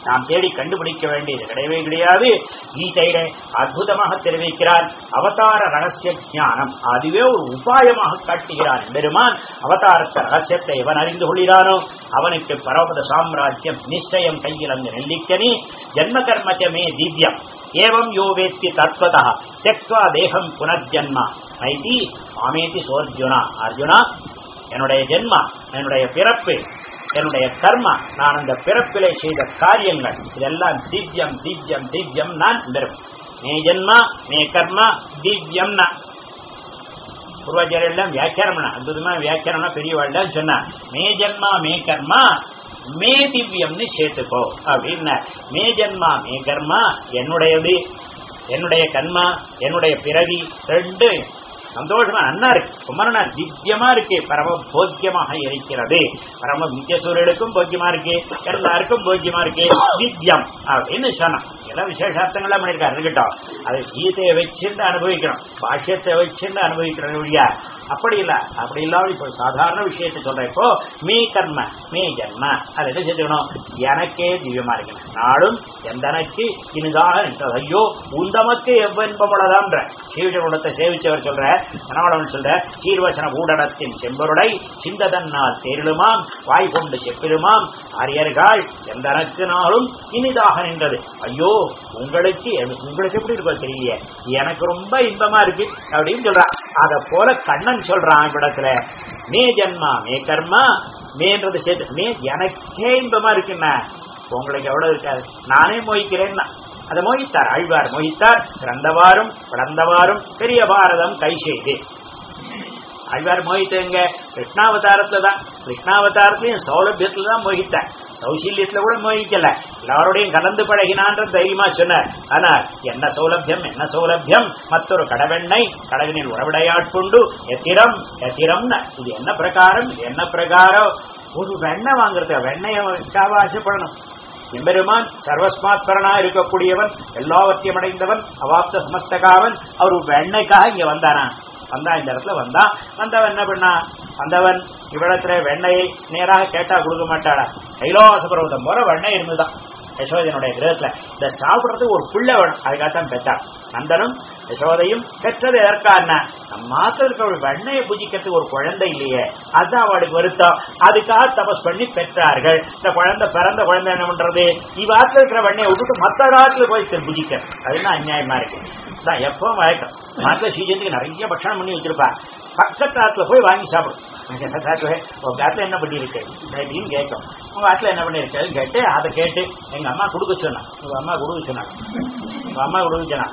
நாம் தேடி கண்டுபிடிக்க வேண்டியது கிடையவே கிடையாது. கீதையில அற்புதமாக தெரிவிக்கிறார். அவதார ரகசிய ஞானம். அதுவே ஒரு உபாயமாக காட்டுகிறார். பெருமான் அவதாரத்த ரகசியத்தை எவன் அறிந்து கொள்கிறானோ? அவனுக்கு பரவத சாம்ராஜ்யம் நிச்சயம் கையில் அங்கு நெல்லிக்கனி. ஜென்ம கர்மச்சமே திவ்யம். ஏவம் யோ வேத்தி தத்வதா. தெக்வா தேகம் புனர்ஜன்மா. ஐதி மாமேதி சோர்ஜுனா. அர்ஜுனா என்னுடைய ஜென்மா என்னுடைய பிறப்பு என்னுடைய கர்மா நான் அந்த பிறப்பிலே செய்த காரியங்கள் இதெல்லாம் திவ்யம் திவ்யம் திவ்யம் நான் பெறும் மே ஜென்மா மே கர்மா திவ்யம் நான். பூர்வாச்சாரியெல்லாம் வியாக்கியானம் அற்புதமா வியாக்கியானம்னா பெரியவாழ்தான் சொன்னா மே ஜென்மா மே கர்மா மே திவ்யம்னு சேர்த்துக்கோ அப்படின்னா மே ஜென்மா மே கர்மா என்னுடையது என்னுடைய கர்மா என்னுடைய பிறவி ரெண்டு சந்தோஷமா நன்னா இருக்கு. குமரனா திவ்யமா இருக்கு. பரம போக்கியமாக இருக்கிறது. பரம நித்தியசூரியனுக்கும் போக்கியமா இருக்கு. எல்லாருக்கும் போக்கியமா இருக்கு. திவ்யம் அப்படின்னு சொன்னான். எல்லாம் விசேஷார்த்தங்கள்லாம் பண்ணியிருக்காரு இருக்கட்டும் அதை கீதையை வச்சுட்டு அனுபவிக்கணும் பாஷ்யத்தை வச்சுட்டு அனுபவிக்கணும் இல்லையா அப்படி இல்லை அப்படி இல்லாமல் இப்போ சாதாரண விஷயத்தை சொல்றேன் இப்போ மீ கர்ம மீ ஜென்ம அதை என்ன செஞ்சுக்கணும் எனக்கே திவ்யமா இருக்கணும் நாளும் எந்தனக்கு இனிதாக நின்றது ஐயோ உந்தமக்கு எவ்வென்பமுள்ளதான்ற சீவிடத்தை சேவிச்சவர் சொல்ற மனவளவன் சொல்ற சீர்வசன ஊடடத்தின் செம்பருடை சிந்ததன்னால் தேரிடுமாம் வாய் கொண்டு செப்பிடுமாம் ஆரியர்கள் எந்தனக்கு நாளும் இனிதாக நின்றது ஐயோ உங்களுக்கு உங்களுக்கு எப்படி இருக்கோ தெரியல எனக்கு ரொம்ப இன்பமா இருக்கு அப்படின்னு சொல்றான். அத போல கண்ணன் சொல்றான் இடத்துல. மே ஜன்மா மே கர்மா மேன்றது சேர்த்து மே எனக்கே இன்பமா இருக்குன்னா உங்களுக்கு எவ்வளவு இருக்காது. நானே மோகிக்கிறேன்னா. அதை மோகித்தார். ஆழ்வார் மோகித்தார். பிறந்தவாரும் பிறந்தவாரும் பெரிய பாரதம் கை செய்து. ஆழ்வார் மோகித்தங்க கிருஷ்ணாவதாரத்துல தான் கிருஷ்ணாவதாரத்திலையும் சௌலபியத்துல தான் மோகித்தார் சௌசல்யத்துல கூட மோகிக்கல எல்லாரோடையும் கலந்து பழகினான்ற தைரியமா சொன்னார் ஆனா என்ன சௌலபியம் என்ன சௌலபியம் மற்றொரு கடவெண்ணை கடவினில் உறவிடையாட்கொண்டு எத்திரம் எத்திரம்னு இது என்ன பிரகாரம் இது என்ன பிரகாரம் ஒரு வெண்ணெய் வாங்குறது வெண்ணையக்காக ஆசைப்படணும் எம்பெருமான் சர்வஸ்மாத்பரனா இருக்கக்கூடியவன் எல்லாவற்றையும் அடைந்தவன் அவாப்த சமஸ்தகாவன் அவர் வெண்ணைக்காக இங்க வந்தான் வந்தா இந்த இடத்துல வந்தான் வந்தவன் என்ன பண்ணா? வந்தவன் இவ்விடத்துல வெண்ணையை நேராக கேட்டா கொடுக்க மாட்டாடா கைலாச பருவதம் போற வெண்ணை இருந்துதான். யசோதனுடைய கிரகத்துல இந்த சாப்பிடுறதுக்கு ஒரு புள்ள வேணும் அதுக்காகத்தான் பெற்றான். நந்தனும் யசோதையும் பெற்றது எதற்கான மாத்திரத்துக்கு இருக்கிற வெண்ணையை புஜிக்கிறதுக்கு ஒரு குழந்தை இல்லையே. அதுதான் அவளுக்கு வருத்தம். அதுக்காக தபஸ் பண்ணி பெற்றார்கள். இந்த குழந்தை பிறந்த குழந்தை என்ன பண்றது? இவ்வாத்துல இருக்கிற வெண்ணையை விட்டுட்டு மத்த காலத்துல போய் பூஜிக்க அதுதான் அநியாயமா இருக்கு? தான் எப்பவும் வழக்கம். மாத்திர சீஜனுக்கு நிறைய பட்சணம் பண்ணி வச்சிருப்பா பக்கத்தாத்துல போய் வாங்கி சாப்பிடும் உங்க ஆத்துல என்ன பண்ணியிருக்கேன் அப்படின்னு கேட்கும் உங்க ஆத்துல என்ன பண்ணி கேட்டு அதை கேட்டு எங்க அம்மா கொடுக்க சொன்னா உங்க அம்மா கொடுக்க சொன்னாங்க உங்க அம்மா கொடுக்க சொன்னா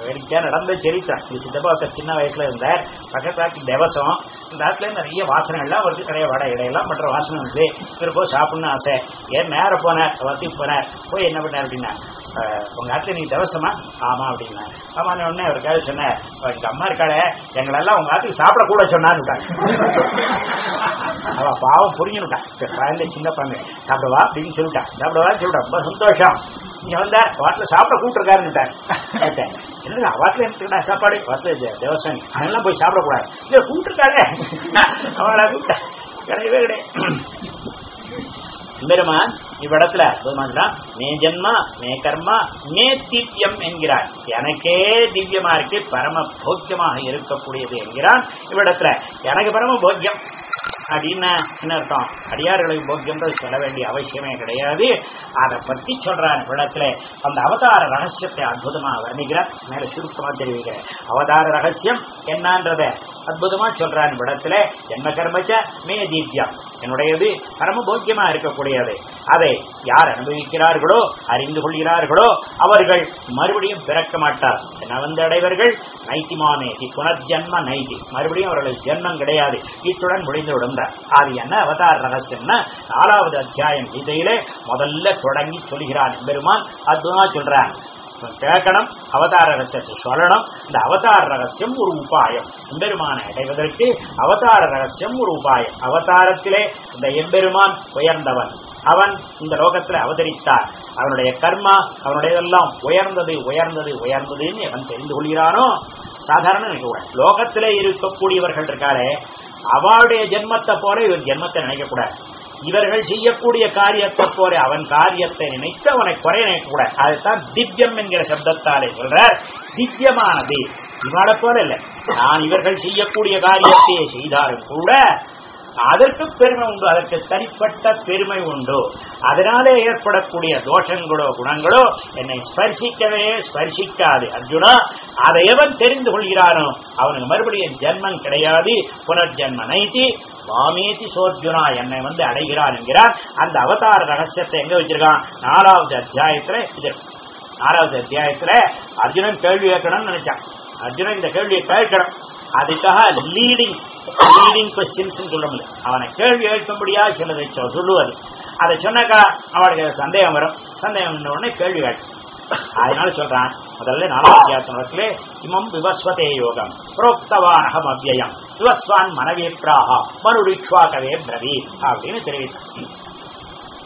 வேடிக்கையா நடந்த சரித்தான் இது சித்தப்பா ஒருத்தர் சின்ன வயசுல இருந்தார் பக்கத்தாக்கு தேவசம் இந்த ஆத்துல நிறைய வாசனைகள்லாம் வருது கடைய வடை இடையெல்லாம் பண்ற வாசனை வந்து போய் சாப்பிடணும்னு ஆசை ஏன் நேரம் போனார் வசதி போனார் போய் என்ன பண்ணார் அப்படின்னா உங்க ஆத்துல நீ தவசமா ஆமா அப்படின்னா. ஆமா உடனே கவர் சொன்னேன் எங்க அம்மா இருக்காளே எங்களெல்லாம் உங்க ஆத்துக்கு சாப்பிட கூட சொன்னான்னு அவ பாவம் புரிஞ்சுட்டான் குழந்தை சின்ன பண்ணு சாப்பிடவா? அப்படின்னு சொல்லிட்டான் சாப்பிடவா சொல்லிட்டான் ரொம்ப சந்தோஷம். இங்க வந்த வாட்டில சாப்பிட கூப்பிட்டுருக்காருன்னுட்டார் கேட்டேன். என்ன வாட்டில எனக்கு சாப்பாடு? வாட்டில தேவசாமி. அதெல்லாம் போய் சாப்பிடக்கூடாது. இல்ல கூப்பிட்டுருக்காரு அவங்களா கூப்பிட்டா. கிடையவே கிடையாது. பெருமான் இவ்விடத்துல அற்புதமாகிறான் மே ஜென்மா மே கர்மா மே திவ்யம் என்கிறார். எனக்கே திவ்யமா இருக்கு பரம போக்கியமாக இருக்கக்கூடியது என்கிறான் இவ்விடத்துல. எனக்கு பரம போக்கியம் அப்படின்னு என்ன அர்த்தம்? அடியார்களுக்கு போக்கியம்ன்றது சொல்ல வேண்டிய அவசியமே கிடையாது. அதை பத்தி சொல்றான் இடத்துல அந்த அவதார ரகசியத்தை அற்புதமாக வர்ணிக்கிறார். மேல சுருக்கமா தெரிவிக்கிறேன். அவதார ரகசியம் என்னன்றத அற்புதமா சொல்றான் இடத்துல ஜென்ம கர்மச்ச மே தீப்யம் என்னுடையது பரம போக்கியமா இருக்கக்கூடியது. அதை யார் அனுபவிக்கிறார்களோ அறிந்து கொள்கிறார்களோ அவர்கள் மறுபடியும் பிறக்க மாட்டார். நவந்தடைவர்கள் அடைவர்கள் புனர்ஜன்ம நைதி. மறுபடியும் அவர்களுக்கு ஜென்மம் கிடையாது. இத்துடன் முடிந்து விடுந்தார் அது என்ன? அவதார ரகசியம்னா நாலாவது அத்தியாயம் கீதையிலே முதல்ல தொடங்கி சொல்கிறான் பெருமான் அற்புதமா சொல்றான். கேட்கணும் அவதார ரகசியத்தை சொல்லணும். இந்த அவதார ரகசியம் ஒரு உபாயம். எம்பெருமானை அடைவதற்கு அவதார ரகசியம் ஒரு உபாயம். அவதாரத்திலே இந்த எம்பெருமான் உயர்ந்தவன். அவன் இந்த லோகத்தில் அவதரித்தார். அவனுடைய கர்மா அவனுடையதெல்லாம் உயர்ந்தது உயர்ந்தது உயர்ந்ததுன்னு அவன் தெரிந்து கொள்கிறானோ? சாதாரண நினைக்க லோகத்திலே இருக்கக்கூடியவர்கள் இருக்காளே அவளுடைய ஜென்மத்தை போல இவர் ஜென்மத்தை நினைக்கக்கூடாது. இவர்கள் செய்யக்கூடிய காரியத்தை போல அவன் காரியத்தை நினைத்து அவனை குறை நினைக்கக்கூடாது அதுதான் திவ்யம் என்கிற சப்தத்தாலே சொல்ற திவ்யமானது. இவனை போல இல்லை. நான் இவர்கள் செய்யக்கூடிய காரியத்தையே செய்தாலும் கூட அதற்கு பெருமை உண்டு அதற்கு தனிப்பட்ட பெருமை உண்டு. அதனாலே ஏற்படக்கூடிய தோஷங்களோ குணங்களோ என்னை ஸ்பர்சிக்கவே ஸ்பர்சிக்காது. அர்ஜுனா அதை எவன் தெரிந்து கொள்கிறானோ அவனுக்கு மறுபடியும் ஜென்மம் கிடையாது புனர்ஜென்ம நைத்தி வாமேதி சோர்ஜுனா என்னை வந்து அடைகிறான் என்கிறார் அந்த அவதார ரகசியத்தை எங்க வச்சிருக்கான்? நாலாவது அத்தியாயத்துல இது. நாலாவது அத்தியாயத்துல அர்ஜுனன் கேள்வி கேட்கணும்னு நினைச்சான். அர்ஜுனன் இந்த கேள்வியை கேட்கணும். அதுக்காக லீடிங் லீடிங் கொஸ்டின்ஸ் சொல்ல முடியும் அவனை கேள்வி கேட்கும்படியா சிலதை சொல்லுவது அதை சொன்னாக்கா அவனுக்கு சந்தேகம் வரும். சந்தேகம் உடனே கேள்வி கேட்கும். அதனால சொல்றான் முதல்ல நாலாவது இமம் விவஸ்வதே யோகம். புரோக்தவானகம் அவ்வயம். விவஸ்வான் மனவேப்ராஹா மனுடிக்ஷ்வாகவே பிரவி. அப்படின்னு தெரிவித்தான்.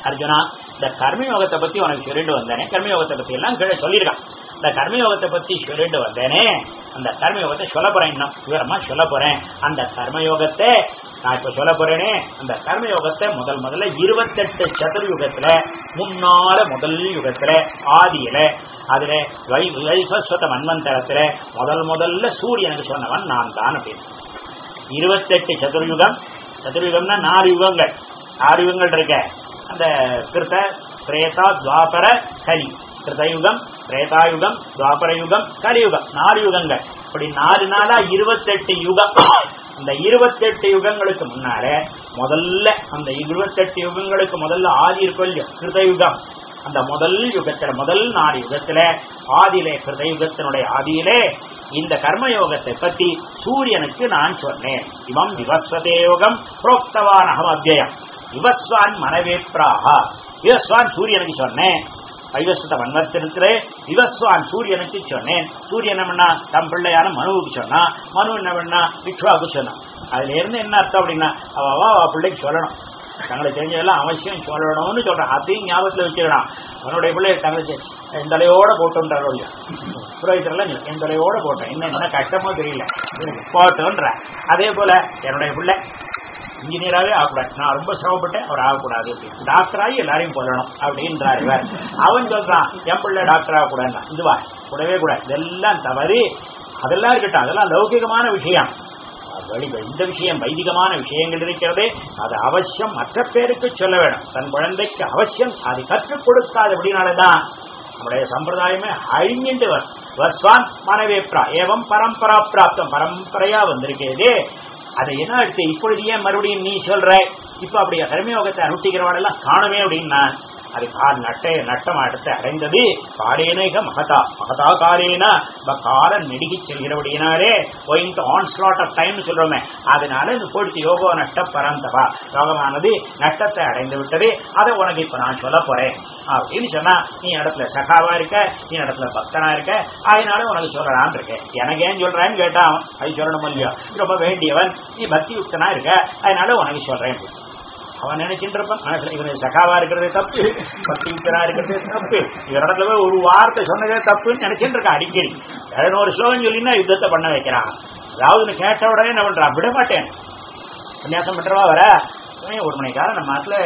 அர்ஜுனா இந்த கர்மயோகத்தை பத்தி உனக்கு சொல்லிட்டு வந்தேனே கர்மயோகத்தை பத்தி எல்லாம் கீழே சொல்லியிருக்கான். இந்த கர்மயோகத்தை பத்தி சொல்லிட்டு வந்தேனே. அந்த கர்மயோகத்தை சொல்ல போறேன் இன்னும். விவரமா சொல்ல போறேன். அந்த கர்மயோகத்தை நான் இப்ப சொல்ல போறேனே. அந்த கர்மயோகத்தை முதல் முதல்ல இருபத்தெட்டு சதுர்யுகத்துல முன்னால முதல் யுகத்துல ஆதியில அதுல வை- வைவஸ்வத மன்வந்தரத்துல முதல் முதல்ல சூரியனுக்கு சொன்னவன் நான் தான் அப்படின்னு. இருபத்தெட்டு சதுர்யுகம். சதுர்யுகம்னா நாலு யுகங்கள். ஆறு யுகங்கள் இருக்க. அந்த கிருத்த பிரேதா துவாபர கலி. கிருதயுகம் திரேதாயுகம் துவாபர யுகம் கலியுகம் நாலு யுகங்கள் இப்படி நாலு நாளா இருபத்தெட்டு யுகம். இந்த இருபத்தெட்டு யுகங்களுக்கு முன்னால முதல்ல அந்த இருபத்தெட்டு யுகங்களுக்கு முதல்ல ஆதி இருக்கும் இல்லையோ? கிருதயுகம். அந்த முதல் யுகத்துல முதல் நாலு யுகத்துல ஆதியிலே கிருதயுகத்தினுடைய ஆதியிலே இந்த கர்மயோகத்தை பத்தி சூரியனுக்கு நான் சொன்னேன். இவம் விவஸ்வதே யோகம் புரோக்தவான் அகம் அத்தியம் விவஸ்வான் மனவேப்ராக விவஸ்வான் சூரியனுக்கு சொன்னேன். வைவஸ்வத மன்வத்தினத்திலே விவஸ்வான் சூரியனுக்கு சொன்னேன். சூரியன் என்ன பண்ணா தம் பிள்ளையான மனுவுக்கு சொன்னா மனு என்ன பண்ணா விக்ஷுவாவுக்கு சொன்னான் அதுல இருந்து என்ன அர்த்தம் அப்படின்னா அவ அவ பிள்ளைக்கு சொல்லணும். தங்களுக்கு தெரிஞ்சதெல்லாம் அவசியம் சொல்லணும்னு சொல்றான். அதையும் ஞாபகத்தில் வச்சுக்கலாம் அவனுடைய பிள்ளை தங்களுக்கு என் தலையோட போட்டுன்றாரோ இல்லையா. புரோகிதரெல்லாம் என் தலையோட போட்டேன். என்ன என்ன கஷ்டமோ தெரியல. போட்டோன்ற. அதே போல என்னுடைய பிள்ளை இன்ஜினியராகவே ஆகக்கூடாது. நான் ரொம்ப சிரமப்பட்டேன். அவர் ஆகக்கூடாது. டாக்டராகி எல்லாரையும் கொல்லணும் அப்படின்றார் இவர். அவன் சொல்றான் என் பிள்ளை டாக்டர் ஆகக்கூடாது இதுவா கூடவே கூடாது இதெல்லாம் தவறு. அதெல்லாம் இருக்கட்டும். அதெல்லாம் லௌகிகமான விஷயம். வழி இந்த விஷயம் வைதிகமான விஷயங்கள் இருக்கிறதே. அது அவசியம். மற்ற பேருக்கு சொல்ல வேணும். தன் குழந்தைக்கு அவசியம் அது கற்றுக் கொடுக்காது அப்படின்னாலதான் நம்முடைய சம்பிரதாயமே அழிஞ்சிட்டு வரும். வஸ்வான் மனவேப்ரா. ஏவம் பரம்பரா பிராப்தம். பரம்பரையா வந்திருக்கிறது. அதை என்ன எடுத்து இப்பொழுது ஏன் மறுபடியும் நீ சொல்ற? இப்ப அப்படியே கர்மயோகத்தை அனுஷ்டிக்கிறவாடெல்லாம் காணவே அப்படின்னா அது கால் நட்டை நட்டமாட்டத்தை அடைந்தது. காரேனேக மகதா. மகதா காலேன காலம் நெடுகி செல்கிறபடியினாலே going to on slot of time சொல்றோமே. அதனால இந்த போயிடுச்சு யோகோ நட்ட பரந்தவா. யோகமானது நட்டத்தை அடைந்து விட்டது. அதை உனக்கு இப்ப நான் சொல்ல போறேன். அப்படின்னு சொன்னா நீ இடத்துல சகாவா இருக்க நீ இடத்துல பக்தனா இருக்க அதனால உனக்கு சொல்லலான் இருக்கேன். எனக்கு ஏன் சொல்றேன்னு கேட்டான். அது சொல்லணும் இல்லையோ? ரொம்ப வேண்டியவன். நீ பக்தி யுக்தனா இருக்க அதனால உனக்கு சொல்றேன். அவன் நினைச்சிட்டு மனசுல இவனுக்கு சகாவா இருக்கிறதே தப்பு பக்தியுக்தனா இருக்கிறதே தப்பு. இவரிடத்துல போய் ஒரு வார்த்தை சொன்னதே தப்புன்னு நினைச்சிட்டு இருக்கான் அடிக்கடி பதினோரு ஸ்லோகம் சொல்லினா யுத்தத்தை பண்ண வைக்கிறான். அதாவது கேட்ட உடனே என்ன பண்றான். விட மாட்டேன். சன்னியாசம் பண்றவா வர? இவன் ஒரு மணிக்காலம் நம்ம நாட்டுல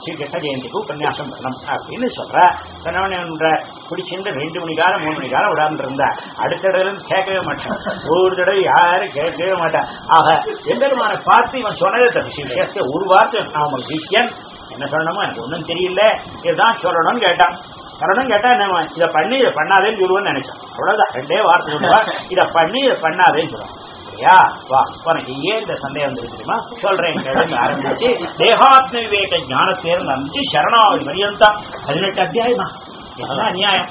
ஸ்ரீகிருஷ்ண ஜெயந்திக்கு உபன்யாசம் பண்ணணும் அப்படின்னு சொல்ற. சொன்னவன பிடிச்சிருந்து ரெண்டு மணி காலம் மூணு மணி காலம் விடாம இருந்தா. அடுத்த தடவை கேட்கவே மாட்டான். ஒரு தடவை யாரும் கேட்கவே மாட்டான். ஆக எந்தருமான பார்த்து இவன் சொன்னதே தப்பு சிஷ்யத்தை ஒரு வார்த்தை நான் உங்க என்ன சொல்லணுமோ எனக்கு ஒன்றும் தெரியல. இதுதான் சொல்லணும்னு கேட்டான். சொல்லணும் கேட்டா என்ன இதை பண்ணி இதை பண்ணாதேன்னு சொல்லுவேன்னு நினைச்சான். அவ்வளவுதான். ரெண்டே வார்த்தை சொல்லுவா. இதை பண்ணி இதை பண்ணாதேன்னு சொல்லுவான் சரியா வா உனக்கு ஏன் இந்த சந்தேகம் வந்துருக்கு தெரியுமா? சொல்றேன் கேளுங்க ஆரம்பிச்சு. தேகாத்ம விவேக ஞானத்தேர்ந்து அனுப்பிச்சு சரணாவதி பரியந்தம் பதினெட்டு அத்தியாயமா? இதெல்லாம் அநியாயம்.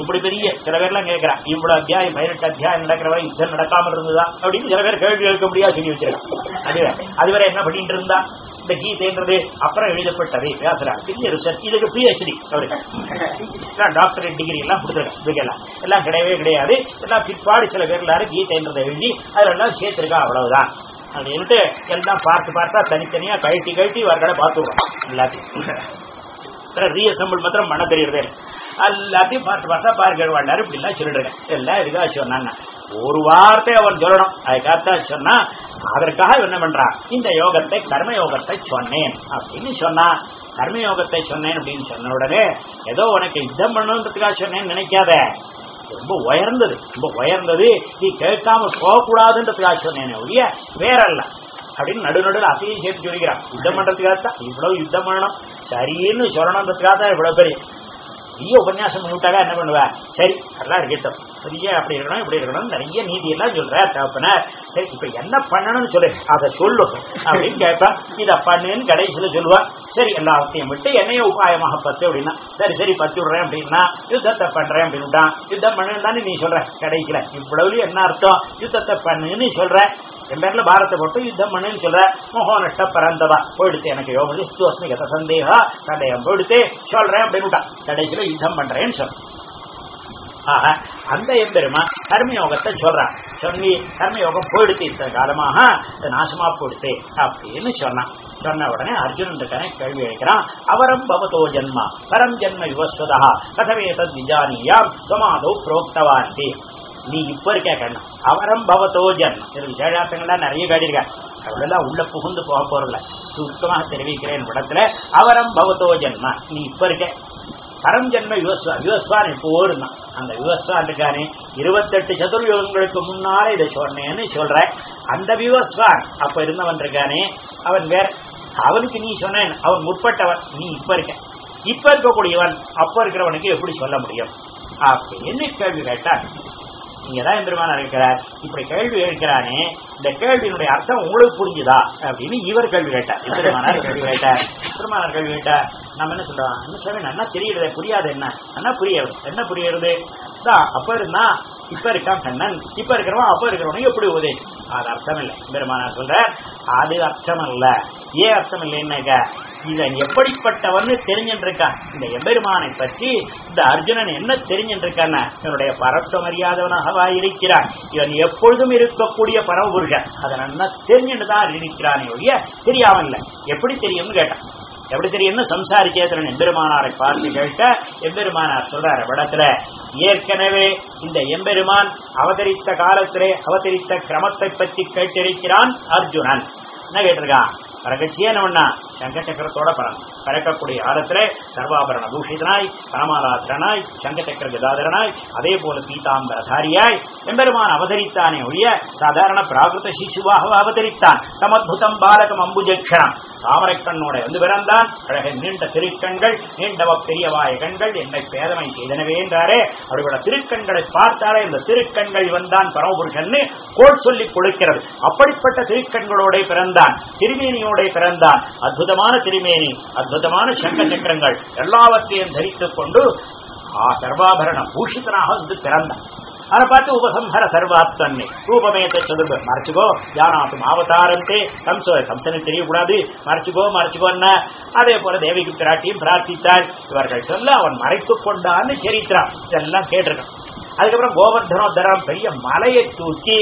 இப்படி பெரிய சில பேர்லாம் கேட்கிறான் இவ்வளவு அத்தியாயம் பதினெட்டு அத்தியாயம் நடக்கிற வரை யுத்தம் நடக்காமல் இருந்ததா? அப்படின்னு சில பேர் கேள்வி கேட்க முடியாது சொல்லி வச்சிருக்கான் அதுவே அதுவரை என்ன பண்ணிட்டு இருந்தா? இந்த கீதைன்றது அப்புறம் எழுதப்பட்டது. வியாசரால் பெரிய ரிசர்ச். இதுக்கு பிஹெச்டி அவருக்கு டாக்டரேட் டிகிரி எல்லாம் கொடுத்துருக்காங்க இதுக்கெல்லாம் எல்லாம் கிடையவே கிடையாது. எல்லாம் பிற்பாடு சில பேர் எல்லாரும் கீதைன்றதை எழுதி அதெல்லாம் சேர்த்திருக்கா. அவ்வளவுதான். அப்படின்ட்டு எல்லாம் பார்த்து பார்த்தா தனித்தனியா கழட்டி கழட்டி இவர்களை பார்த்துருவோம். எல்லாத்தையும். ரீஅசம்பிள் மாத்திரம் பண்ண தெரியறதே எல்லாத்தையும் பார்த்து பார்த்தா பார்க்க வாழ்ந்தாரு இப்படி எல்லாம் சொல்லிடுறேன் எல்லாம் இதுக்காக சொன்னான் ஒரு வார்த்தை அவன் சொல்லணும். அதுக்காகத்தான் சொன்னா அதற்காக என்ன பண்றான்? இந்த யோகத்தை கர்ம யோகத்தை சொன்னேன் அப்படின்னு சொன்னா கர்மயோகத்தை சொன்னேன் அப்படின்னு சொன்ன உடனே ஏதோ உனக்கு யுத்தம் பண்ணணுன்றதுக்காக சொன்னேன்னு நினைக்காத. ரொம்ப உயர்ந்தது ரொம்ப உயர்ந்தது. நீ கேட்காம போகக்கூடாதுன்றதுக்காக சொன்னேன் ஒழிய வேற இல்லை அப்படின்னு நடு அசையும் அதையும் சேர்த்து சொல்லிக்கிறான் யுத்தம் பண்றதுக்காக தான் இவ்வளவு யுத்தம் பண்ணணும். சரின்னு சொல்லணுன்றதுக்காக தான் இவ்வளவு பெரிய பெரிய உபன்யாசம் பண்ணிவிட்டாக்கா என்ன பண்ணுவ? சரி எல்லாம் இருக்கட்டும். பெரிய அப்படி இருக்கணும் இப்படி இருக்கணும் நிறைய நீதி எல்லாம் சொல்ற தகப்பன. சரி இப்ப என்ன பண்ணணும்னு சொல்லு. அதை சொல்லு அப்படின்னு கேட்பேன் இதை பண்ணுன்னு கடைசியில சொல்லுவான் சரி எல்லாத்தையும் விட்டு என்னைய உபாயமாக பத்து அப்படின்னா. சரி சரி பத்து விடுறேன் அப்படின்னா யுத்தத்தை பண்றேன் அப்படின்ட்டான் யுத்தம் பண்ணுன்னு தானே நீ சொல்ற. கடைசியில இவ்வளவு என்ன அர்த்தம்? யுத்தத்தை பண்ணுன்னு சொல்ற. என் பேர்ல பாரத்தை போட்டு யுத்தம் பண்ணுன்னு சொல்ற மோகோ நஷ்ட பரந்தவா போயிடுத்து எனக்கு யோகி ஸ்துவஸ்மி கத சந்தேகா சந்தேகம் போயிடுத்து சொல்றேன் அப்படின்னுட்டா கடைசியில யுத்தம் பண்றேன்னு சொல்ற ஆக அந்த எம்பெருமா கர்மயோகத்தை சொல்றான். சொல்லி கர்மயோகம் போயிடுத்து இத்தனை காலமாக நாசமா போயிடுத்து அப்படின்னு சொன்னான். சொன்ன உடனே அர்ஜுனன் கேள்வி அழைக்கிறான் அவரம் பவதோ ஜன்மா பரம் ஜன்ம விவஸ்வதா கதவே தத் விஜானியாம் சுமாதோ புரோக்தவான்டி நீ இப்ப இருக்க கண்ணம் அவரம் பவத்தோ ஜன்மம் இது விசேஷார்த்தங்கள்லாம் நிறைய காட்டியிருக்காங்க அவ்வளவுதான் உள்ள புகுந்து போக போறல சுத்தமாக தெரிவிக்கிறேன் படத்துல அவரம் பவத்தோ ஜன்மா. நீ இப்ப இருக்க. பரம் ஜென்ம விவஸ்வா விவஸ்வான் இப்போ இருந்தான் அந்த விவஸ்வான் இருக்கானே இருபத்தெட்டு சதுர்யுகங்களுக்கு முன்னாலே இதை சொன்னேன்னு சொல்ற அந்த விவஸ்வான் அப்ப இருந்தவன் இருக்கானே அவன் வேற. அவனுக்கு நீ சொன்னேன் அவன் முற்பட்டவன். நீ இப்ப இருக்க. இப்ப இருக்கக்கூடியவன் அப்ப இருக்கிறவனுக்கு எப்படி சொல்ல முடியும்? அப்படின்னு கேள்வி கேட்டான்? இங்கதான் பெருமானார் இருக்கிறார் இப்படி கேள்வி கேட்கிறானே இந்த கேள்வியினுடைய அர்த்தம் உங்களுக்கு புரிஞ்சுதா? அப்படின்னு இவர் கேள்வி கேட்டார். பெருமானார் கேள்வி கேட்டார். பெருமானார் கேள்வி கேட்டார். நம்ம என்ன சொல்றோம்? என்ன சொல்ல நல்லா தெரியுறதே புரியாது என்ன? என்ன புரியாது என்ன புரியுறது? தான் அப்ப இருந்தா இப்ப இருக்கான் கண்ணன். இப்ப இருக்கிறவன் அப்ப இருக்கிறவனும் எப்படி உதவி அது அர்த்தம் இல்லை பெருமானார் சொல்ற அது அர்த்தம் இல்ல ஏன் அர்த்தம் இல்லைன்னாக்க இவன் எப்படிப்பட்டவன் தெரிஞ்சின்றிருக்கான். இந்த எம்பெருமானை பற்றி இந்த அர்ஜுனன் என்ன தெரிஞ்சின்றிருக்கான் இவனுடைய பரத்த மரியாதவனாகவா இருக்கிறான். இவன் எப்பொழுதும் இருக்கக்கூடிய பரமபுருஷன். அதை நல்லா தெரிஞ்சுட்டு தான் இருக்கிறானே ஒழிய தெரியாமல்ல எப்படி தெரியும்னு கேட்டான். எப்படி தெரியும்னு சம்சாரி சேத்திரன் எம்பெருமானாரை பார்த்து கேட்ட எம்பெருமானார் சொல்றாரு படத்துல ஏற்கனவே இந்த எம்பெருமான் அவதரித்த காலத்திலே அவதரித்த கிரமத்தை பற்றி கேட்டிருக்கிறான் அர்ஜுனன். என்ன கேட்டிருக்கான்? பரகட்சியே என்ன சங்க சக்கரத்தோட பறக்கக்கூடிய காலத்துல சர்வாபரண பூஷிதனாய் பரமாலாத்திரனாய் சங்க சக்கர கதாதரனாய் அதே போல பீதாம்பரதாரியாய் எம்பெருமான் அவதரித்தானே ஒழிய சாதாரண பிராகிருத சிசுவாக அவதரித்தான். சமத்புதம் பாலகம் அம்புஜக்ஷணம். தாமரைக்கண்ணோட வந்து பிறந்தான். அழக நீண்ட திருக்கண்கள் நீண்டவ பெரியவாய கண்கள் என்னை பேதமை செய்தனவே என்றாரே. அவர்களோட திருக்கண்களை பார்த்தாலே இந்த திருக்கண்கள் வந்தான் பரமபுருஷன் கோல் சொல்லி கொடுக்கிறது. அப்படிப்பட்ட திருக்கண்களோட பிறந்தான். திருமேனியோட பிறந்தான். அற்புதமான திருமேனி அற்புதமான சங்க சக்கரங்கள் எல்லாவற்றையும் தரித்துக் கொண்டு ஆ சர்வாபரண பூஷிதனாக வந்து பிறந்தான். அதை பார்த்து உபசம்ஹர சர்வாத்மன்னே ரூபமேத்த சதுர்ப மறைச்சுக்கோ. யானாத்தும் அவதாரந்தே கம்சோ கம்சனுக்கு தெரியக்கூடாது. மறைச்சுக்கோ மறைச்சுக்கோன்னா அதே போல தேவிக்கு பிராட்டியும் பிரார்த்தித்தாள். இவர்கள் சொல்ல அவன் மறைத்துக் கொண்டான்னு சரித்திரான் இதெல்லாம் கேட்டிருக்கான். அதுக்கப்புறம் கோவர்தனோத்தரம் பெரிய மலையை தூக்கி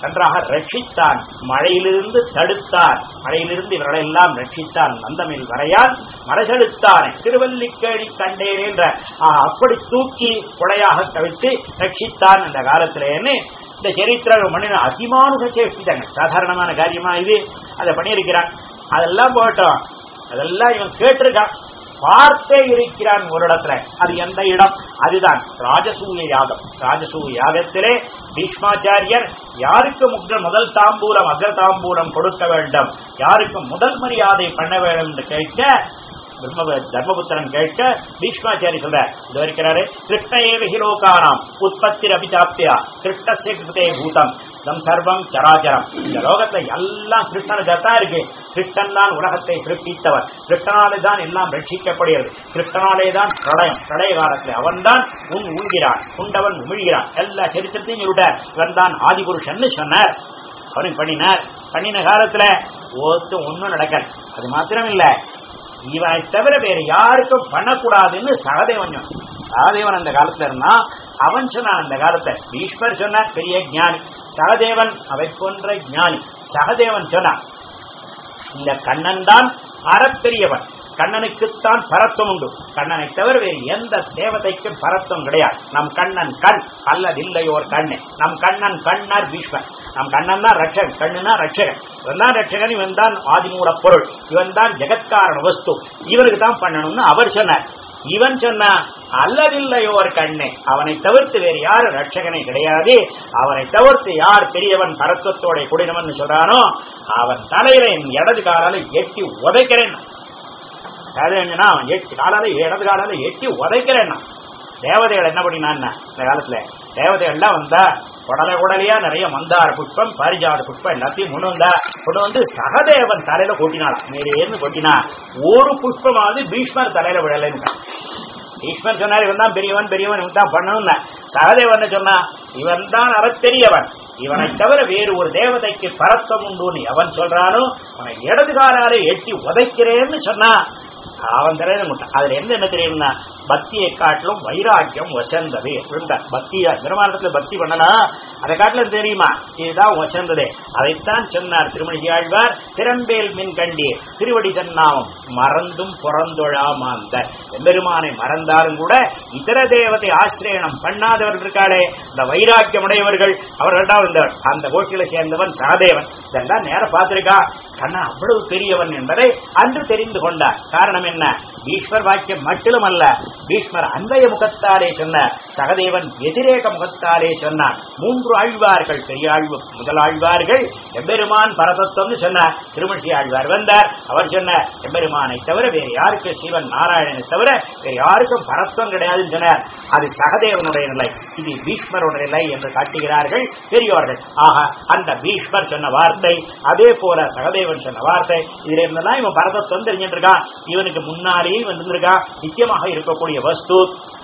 நன்றாக ரட்சித்தான். மழையிலிருந்து தடுத்தான். மழையிலிருந்து இவர்களை எல்லாம் ரட்சித்தான். நந்தமில் வரையால் மரசெடுத்தான் திருவல்லிக்கேணி கண்டேன் என்ற ஆ, அப்படி தூக்கி கொடையாக கவித்து ரட்சித்தான் இந்த காலத்திலேன்னு இந்த சரித்திர மனிதன் அதிமானுக சேஷ்டிதாங்க சாதாரணமான காரியமா இது? அதை பண்ணியிருக்கிறான். அதெல்லாம் போட்டோம் அதெல்லாம் இவன் கேட்டிருக்கான். பார்த்தே இருக்கிறான் ஒரு இடத்துல. அது எந்த இடம்? அதுதான் ராஜசூய யாகம். ராஜசூய யாகத்திலே பீஷ்மாச்சாரியர் யாருக்கு முக்கிய முதல் தாம்பூரம் அகர் தாம்பூரம் கொடுக்க வேண்டும்? யாருக்கு முதல் மரியாதை பண்ண வேண்டும் என்று கேட்க பிரம்ம- தர்மபுத்திரன் கேட்க பீஷ்மாச்சாரி சொல்ற இது இருக்கிறாரு கிருஷ்ண லோகானாம் உற்பத்தி அபிச்சாப்பியா கிருஷ்ணஸ்ய கிருத்தே பூதம் நம் சர்வம் சராச்சரம் இந்த லோகத்துல எல்லாம் கிருஷ்ணனுக்கு தான் இருக்கு. கிருஷ்ணன் தான் உலகத்தை சிருப்பித்தவர் கிருஷ்ணனாலே தான் எல்லாம் ரட்சிக்கப்படுகிறது. கிருஷ்ணனாலே தான் பிரளயம் பிரளய காலத்தில் அவன் தான் உன் உண்கிறான் உண்டவன் உமிழ்கிறான். எல்லா சரித்திரத்தையும் சொல்லிட்டார் இவன் தான் ஆதிபுருஷன் சொன்னார். அவரும் பண்ணினார். பண்ணின காலத்துல ஒத்து ஒன்னும் நடக்கல. அது மாத்திரம் இல்ல இவனை தவிர வேற யாருக்கும் பண்ணக்கூடாதுன்னு சகதேவன் சொன்னான். சகதேவன் அந்த காலத்துல இருந்தா அவன் சொன்னான் அந்த காலத்தை. பீஷ்மர் சொன்ன பெரிய ஞானி. சகதேவன் அவை போன்ற ஞானி. சகதேவன் சொன்னான் இந்த கண்ணன் தான் அறப்பெரியவன். கண்ணனுக்குத்தான் பரத்தம் உண்டு. கண்ணனை தவிர வேறு எந்த தேவதைக்கும் பரத்தம் கிடையாது. நம் கண்ணன் கண் அல்லது இல்லையோர் கண்ணு. நம் கண்ணன் கண்ணர் பீஷ்மன் நம் கண்ணன் தான் ரட்சகன் கண்ணுனா ரட்சகன். இவன் தான் ரட்சகன் இவன் தான் ஆதிமூல பொருள். இவன் தான் ஜெகத்காரண வஸ்து. இவனுக்கு தான் பண்ணணும்னு அவர் சொன்னார். இவன் சொன்னா அல்லதில்லையோர் கண்ணே. அவனை தவிர்த்து வேறு யாரு ரட்சகனே கிடையாது. அவனை தவிர்த்து யார் பெரியவன் பரத்துவத்தோட குடினவன் சொல்றானோ அவன் தலையில என் இடது காலால எட்டி உதைக்கிறேன். சாதனா அவன் எட்டு காலால இடது காலால எட்டி உதைக்கிறேன்னா. தேவதைகள் என்ன பண்ணினான்னா இந்த காலத்துல தேவதைகள்லாம் வந்தா உடலை உடலையா நிறைய மந்தார புஷ்பம் பாரிஜாத புஷ்பம் எல்லாத்தையும் கொண்டு வந்தா கொண்டு வந்து சகதேவன் தலையில கொட்டினாலாம் மேலேருந்து கொட்டினா ஒரு புஷ்பமாவது பீஷ்மர் தலையில விழலைன்னு பீஷ்மர் சொன்னார் இவன் தான் பெரியவன் பெரியவன் இவன் தான் பண்ணணும் சகதேவன் சொன்னா இவன் தான் அறத்தெரியவன் இவனை தவிர வேறு ஒரு தேவதைக்கு பரத்தம் உண்டுன்னு எவன் சொல்றானோ அவனை இடது காலாலே எட்டி உதைக்கிறேன்னு சொன்னா அவன் தலையில முட்டான் அதுல என்ன என்ன தெரியும்னா பக்தியை காட்டிலும் வைராக்கியம் வசந்தது. அப்படின்றார் பக்தியா பிரமாணத்துல பக்தி பண்ணனா அதை காட்டிலும் தெரியுமா? இதுதான் வசந்ததே. அதைத்தான் சொன்னார் திருமணி ஆழ்வார் திறம்பேல் மின் கண்டீர் திருவடி தன்னாமம் மறந்தும் புறந்தொழாமாந்த எம்பெருமானை மறந்தாலும் கூட இதர தேவதை ஆசிரியனம் பண்ணாதவர்கள் இருக்காளே. இந்த வைராக்கியம் உடையவர்கள் அவர்கள்தான் தான் அந்த கோட்டில சேர்ந்தவன் சாதேவன். இதெல்லாம் நேரம் பார்த்திருக்கா? கண்ணா அவ்வளவு பெரியவன் என்பதை அன்று தெரிந்து கொண்டார். காரணம் என்ன? பீஷ்மர் வாக்கியம் மட்டும் அல்ல பீஷ்மர் அன்பய முகத்தாலே சொன்னார் சகதேவன் எதிரேக முகத்தாலே சொன்னார். மூன்று ஆழ்வார்கள் பெரிய முதலாழ்வார்கள் எம்பெருமான் பரதத்துவம்னு சொன்னார் திருமணி ஆழ்வார் வந்தார். அவர் சொன்னார் எம்பெருமானை தவிர வேறு யாருக்கு சிவன் நாராயணனை தவிர வேறு யாருக்கும் பரத்துவம் கிடையாதுன்னு சொன்னார். அது சகதேவனுடைய நிலை. இது பீஷ்மருடைய நிலை என்று காட்டுகிறார்கள் பெரியோர்கள். ஆக அந்த பீஷ்மர் சொன்ன வார்த்தை அதே போல இறைவன் சொன்ன வார்த்தை. இதுல இருந்தெல்லாம் இவன் பரதத்துவம் தெரிஞ்சுட்டு இருக்கான் இவனுக்கு முன்னாலேயே இவன் நிச்சயமாக நித்தியமாக இருக்கக்கூடிய வஸ்து.